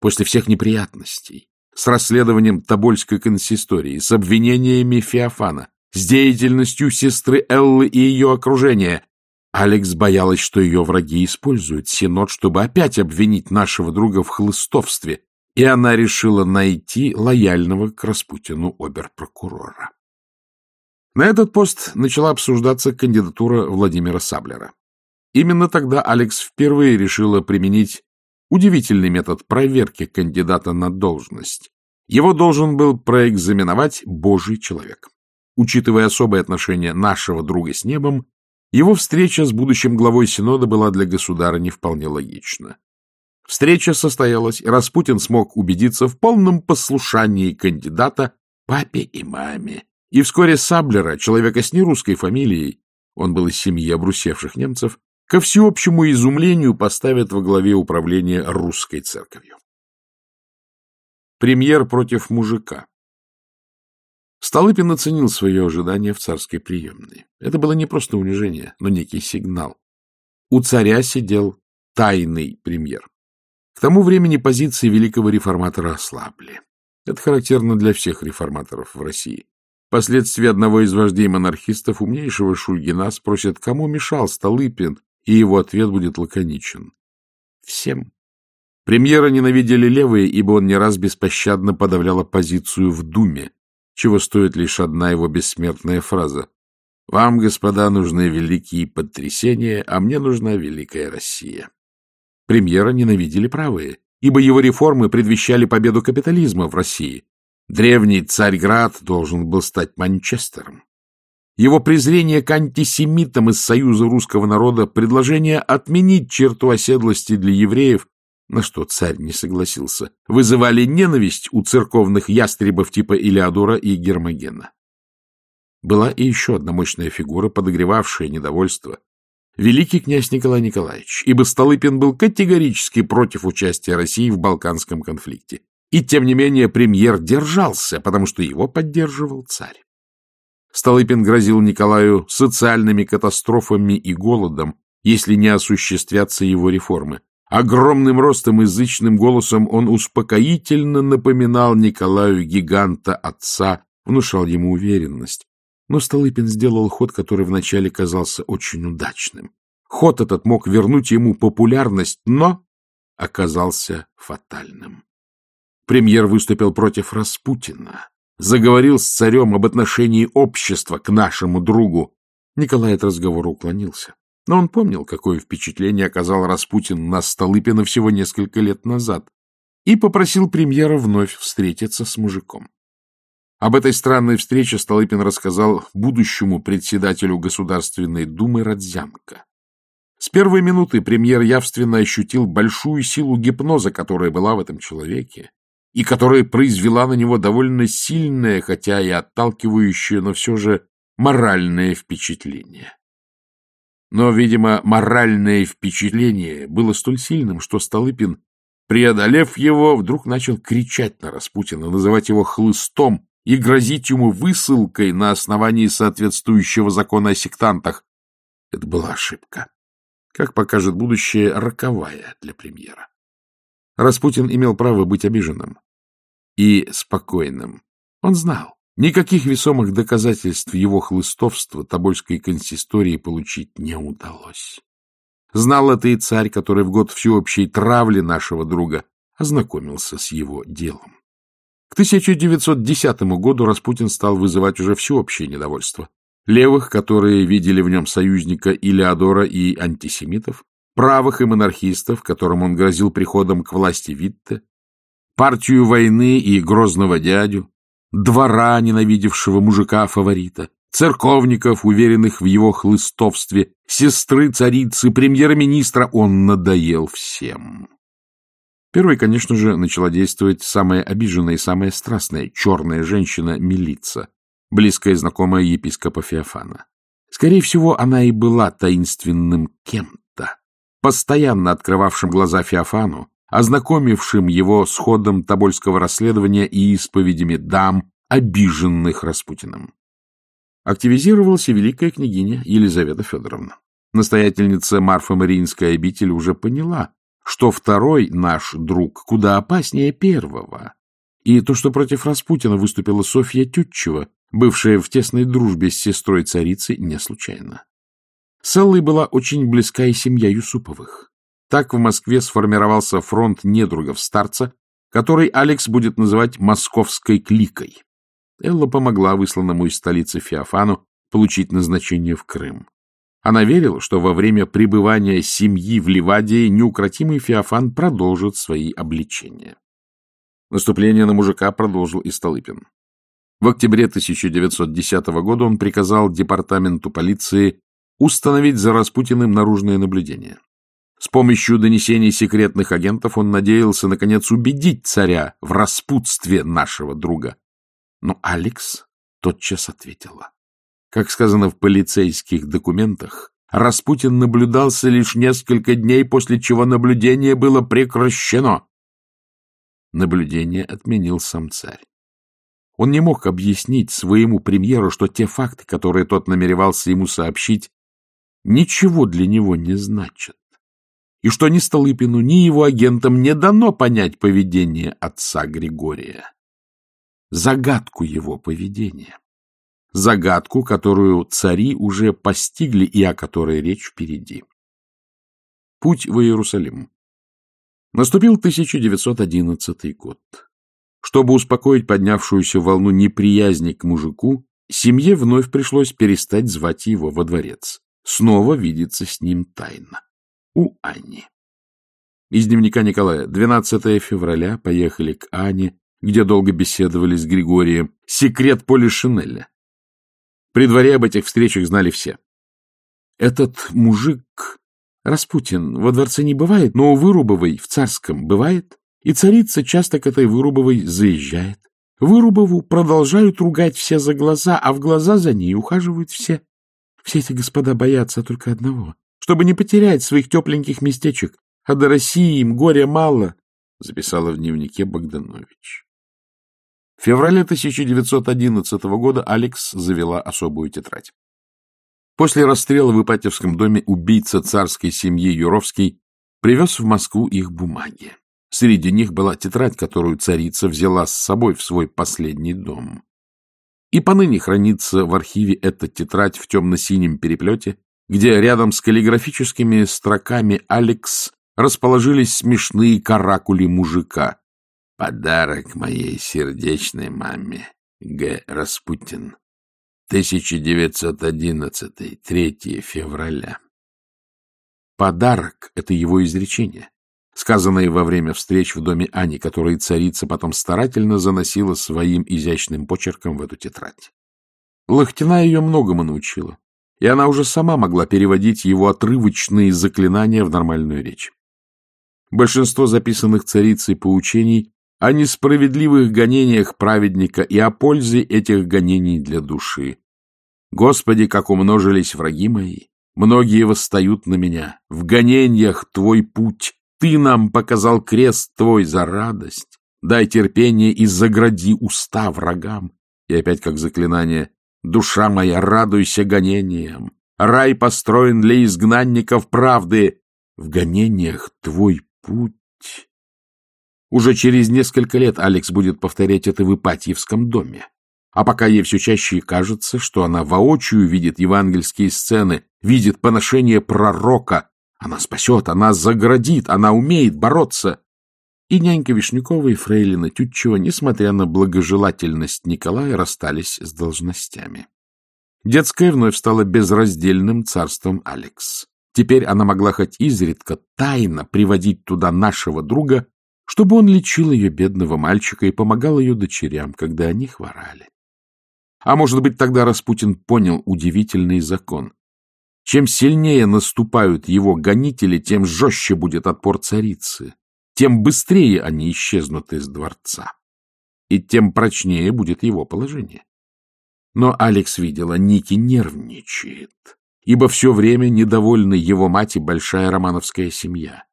После всех неприятностей, с расследованием Тобольской консистории, с обвинениями Феофана, с деятельностью сестры Эллы и ее окружения, Алекс боялась, что ее враги используют Синод, чтобы опять обвинить нашего друга в хлыстовстве, и она решила найти лояльного к Распутину оберпрокурора. На этот пост начала обсуждаться кандидатура Владимира Саблера. Именно тогда Алекс впервые решила применить удивительный метод проверки кандидата на должность. Его должен был проэкзаменовать Божий человек. Учитывая особое отношение нашего друга с небом, его встреча с будущим главой Синода была для государа не вполне логична. Встреча состоялась, и Распутин смог убедиться в полном послушании кандидата папе и маме. И вскоре Саблера, человека с нерусской фамилией, он был из семьи обрусевших немцев, ко всеобщему изумлению поставят во главе управления русской церковью. Премьер против мужика. Столыпин оценил свое ожидание в царской приемной. Это было не просто унижение, но некий сигнал. У царя сидел тайный премьер. К тому времени позиции великого реформатора ослабли. Это характерно для всех реформаторов в России. Впоследствии одного из вождей монархистов, умнейшего Шульгина, спросят, кому мешал Столыпин, и его ответ будет лаконичен. Всем. Премьера ненавидели левые, ибо он не раз беспощадно подавлял оппозицию в Думе, чего стоит лишь одна его бессмертная фраза. «Вам, господа, нужны великие потрясения, а мне нужна великая Россия». Премьера ненавидели правые, ибо его реформы предвещали победу капитализма в России. Древний Царьград должен был стать Манчестером. Его презрение к антисемитам из Союза русского народа, предложение отменить черту оседлости для евреев, на что царь не согласился, вызывали ненависть у церковных ястребов типа Илеодора и Гермогена. Была и еще одна мощная фигура, подогревавшая недовольство. Великий князь Николай Николаевич, ибо Столыпин был категорически против участия России в Балканском конфликте. И, тем не менее, премьер держался, потому что его поддерживал царь. Столыпин грозил Николаю социальными катастрофами и голодом, если не осуществятся его реформы. Огромным ростом и зычным голосом он успокоительно напоминал Николаю гиганта отца, внушал ему уверенность. Но Столыпин сделал ход, который вначале казался очень удачным. Ход этот мог вернуть ему популярность, но оказался фатальным. Премьер выступил против Распутина, заговорил с царем об отношении общества к нашему другу. Николай от разговора уклонился. Но он помнил, какое впечатление оказал Распутин на Столыпина всего несколько лет назад, и попросил премьера вновь встретиться с мужиком. Об этой странной встрече Столыпин рассказал будущему председателю Государственной Думы Родзянко. С первой минуты премьер явственно ощутил большую силу гипноза, которая была в этом человеке, и которая произвела на него довольно сильное, хотя и отталкивающее, но все же моральное впечатление. Но, видимо, моральное впечатление было столь сильным, что Столыпин, преодолев его, вдруг начал кричать на Распутина, называть его хлыстом и грозить ему высылкой на основании соответствующего закона о сектантах. Это была ошибка. Как покажет будущее, роковая для премьера. Распутин имел право быть обиженным и спокойным. Он знал, никаких весомых доказательств его хлыстовства Тобольской консистории получить не удалось. Знал это и царь, который в год всеобщей травли нашего друга ознакомился с его делом. К 1910 году Распутин стал вызывать уже всеобщее недовольство. Левых, которые видели в нем союзника Илеодора и антисемитов, правых и монархистов, которым он грозил приходом к власти Витте, партию войны и грозного дядю, двора, ненавидевшего мужика-фаворита, церковников, уверенных в его хлыстовстве, сестры царицы, премьер-министра, он надоел всем. Первой, конечно же, начала действовать самая обиженная и самая страстная черная женщина Милица, близкая знакомая епископа Феофана. Скорее всего, она и была таинственным кем-то, постоянно открывавшим глаза Феофану, ознакомившим его с ходом Тобольского расследования и исповедями дам, обиженных Распутиным. Активизировалась и великая княгиня Елизавета Федоровна. Настоятельница Марфа Мариинская обитель уже поняла, что второй наш друг куда опаснее первого. И то, что против Распутина выступила Софья Тютчева, бывшая в тесной дружбе с сестрой царицы, не случайно. С Эллой была очень близка и семья Юсуповых. Так в Москве сформировался фронт недругов старца, который Алекс будет называть «московской кликой». Элла помогла высланному из столицы Феофану получить назначение в Крым. Она верила, что во время пребывания семьи в Ливадии неукротимый Феофан продолжит свои обличения. Наступление на мужика продолжил и Столыпин. В октябре 1910 года он приказал департаменту полиции установить за Распутиным наружное наблюдение. С помощью донесений секретных агентов он надеялся, наконец, убедить царя в распутстве нашего друга. Но Алекс тотчас ответила. Как сказано в полицейских документах, Распутин наблюдался лишь несколько дней, после чего наблюдение было прекращено. Наблюдение отменил сам царь. Он не мог объяснить своему премьеру, что те факты, которые тот намеревался ему сообщить, ничего для него не значат, и что ни Столыпину, ни его агентам не дано понять поведение отца Григория. Загадку его поведения. Загадку, которую цари уже постигли и о которой речь впереди. Путь в Иерусалим. Наступил 1911 год. Чтобы успокоить поднявшуюся волну неприязни к мужику, семье вновь пришлось перестать звать его во дворец. Снова видеться с ним тайно. У Ани. Из дневника Николая. 12 февраля. Поехали к Ане, где долго беседовали с Григорием. Секрет Поли Шинеля. При дворе об этих встречах знали все. Этот мужик Распутин во дворце не бывает, но у Вырубовой в Царском бывает, и царица часто к этой Вырубовой заезжает. Вырубову продолжают ругать все за глаза, а в глаза за ней ухаживают все. Все эти господа боятся только одного, чтобы не потерять своих тепленьких местечек, а до России им горя мало, — записала в дневнике Богданович. В феврале 1911 года Алекс завела особую тетрадь. После расстрела в Ипатьевском доме убийца царской семьи Юровский привез в Москву их бумаги. Среди них была тетрадь, которую царица взяла с собой в свой последний дом. И поныне хранится в архиве эта тетрадь в темно-синем переплете, где рядом с каллиграфическими строками «Алекс» расположились смешные каракули мужика. «Подарок моей сердечной маме, Г. Распутин». 1911, 3 февраля. Подарок — это его изречение, сказанное во время встреч в доме Ани, которые царица потом старательно заносила своим изящным почерком в эту тетрадь. Лохтина ее многому научила, и она уже сама могла переводить его отрывочные заклинания в нормальную речь. Большинство записанных царицей поучений о несправедливых гонениях праведника и о пользе этих гонений для души. Господи, как умножились враги мои! Многие восстают на меня. В гонениях твой путь. Ты нам показал крест твой за радость. Дай терпение и загради уста врагам. И опять как заклинание. Душа моя, радуйся гонениям. Рай построен для изгнанников правды. В гонениях твой путь. Уже через несколько лет Алекс будет повторять это в Ипатьевском доме. А пока ей все чаще кажется, что она воочию видит евангельские сцены, видит поношение пророка, она спасет, она заградит, она умеет бороться. И нянька Вишнякова и фрейлина Тютчева, несмотря на благожелательность Николая, расстались с должностями. Детская вновь стала безраздельным царством Алекс. Теперь она могла хоть изредка тайно приводить туда нашего друга, чтобы он лечил ее бедного мальчика и помогал ее дочерям, когда они хворали. А может быть, тогда Распутин понял удивительный закон. Чем сильнее наступают его гонители, тем жестче будет отпор царицы, тем быстрее они исчезнут из дворца, и тем прочнее будет его положение. Но Алекс видела, Ники нервничает, ибо все время недовольны его мать и большая романовская семья.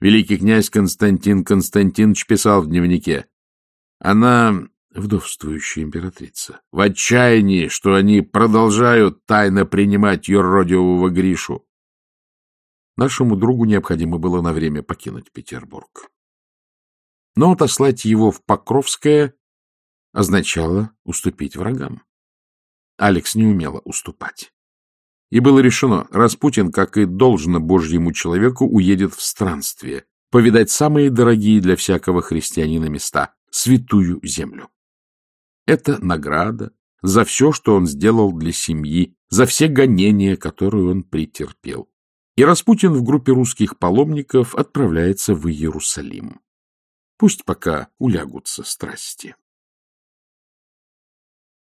Великий князь Константин Константинович писал в дневнике. Она, вдовствующая императрица, в отчаянии, что они продолжают тайно принимать юродивого Гришу. Нашему другу необходимо было на время покинуть Петербург. Но отослать его в Покровское означало уступить врагам. Алекс не умела уступать. И было решено, Распутин, как и должно божьему человеку, уедет в странствие, повидать самые дорогие для всякого христианина места — святую землю. Это награда за все, что он сделал для семьи, за все гонения, которые он претерпел. И Распутин в группе русских паломников отправляется в Иерусалим. Пусть пока улягутся страсти.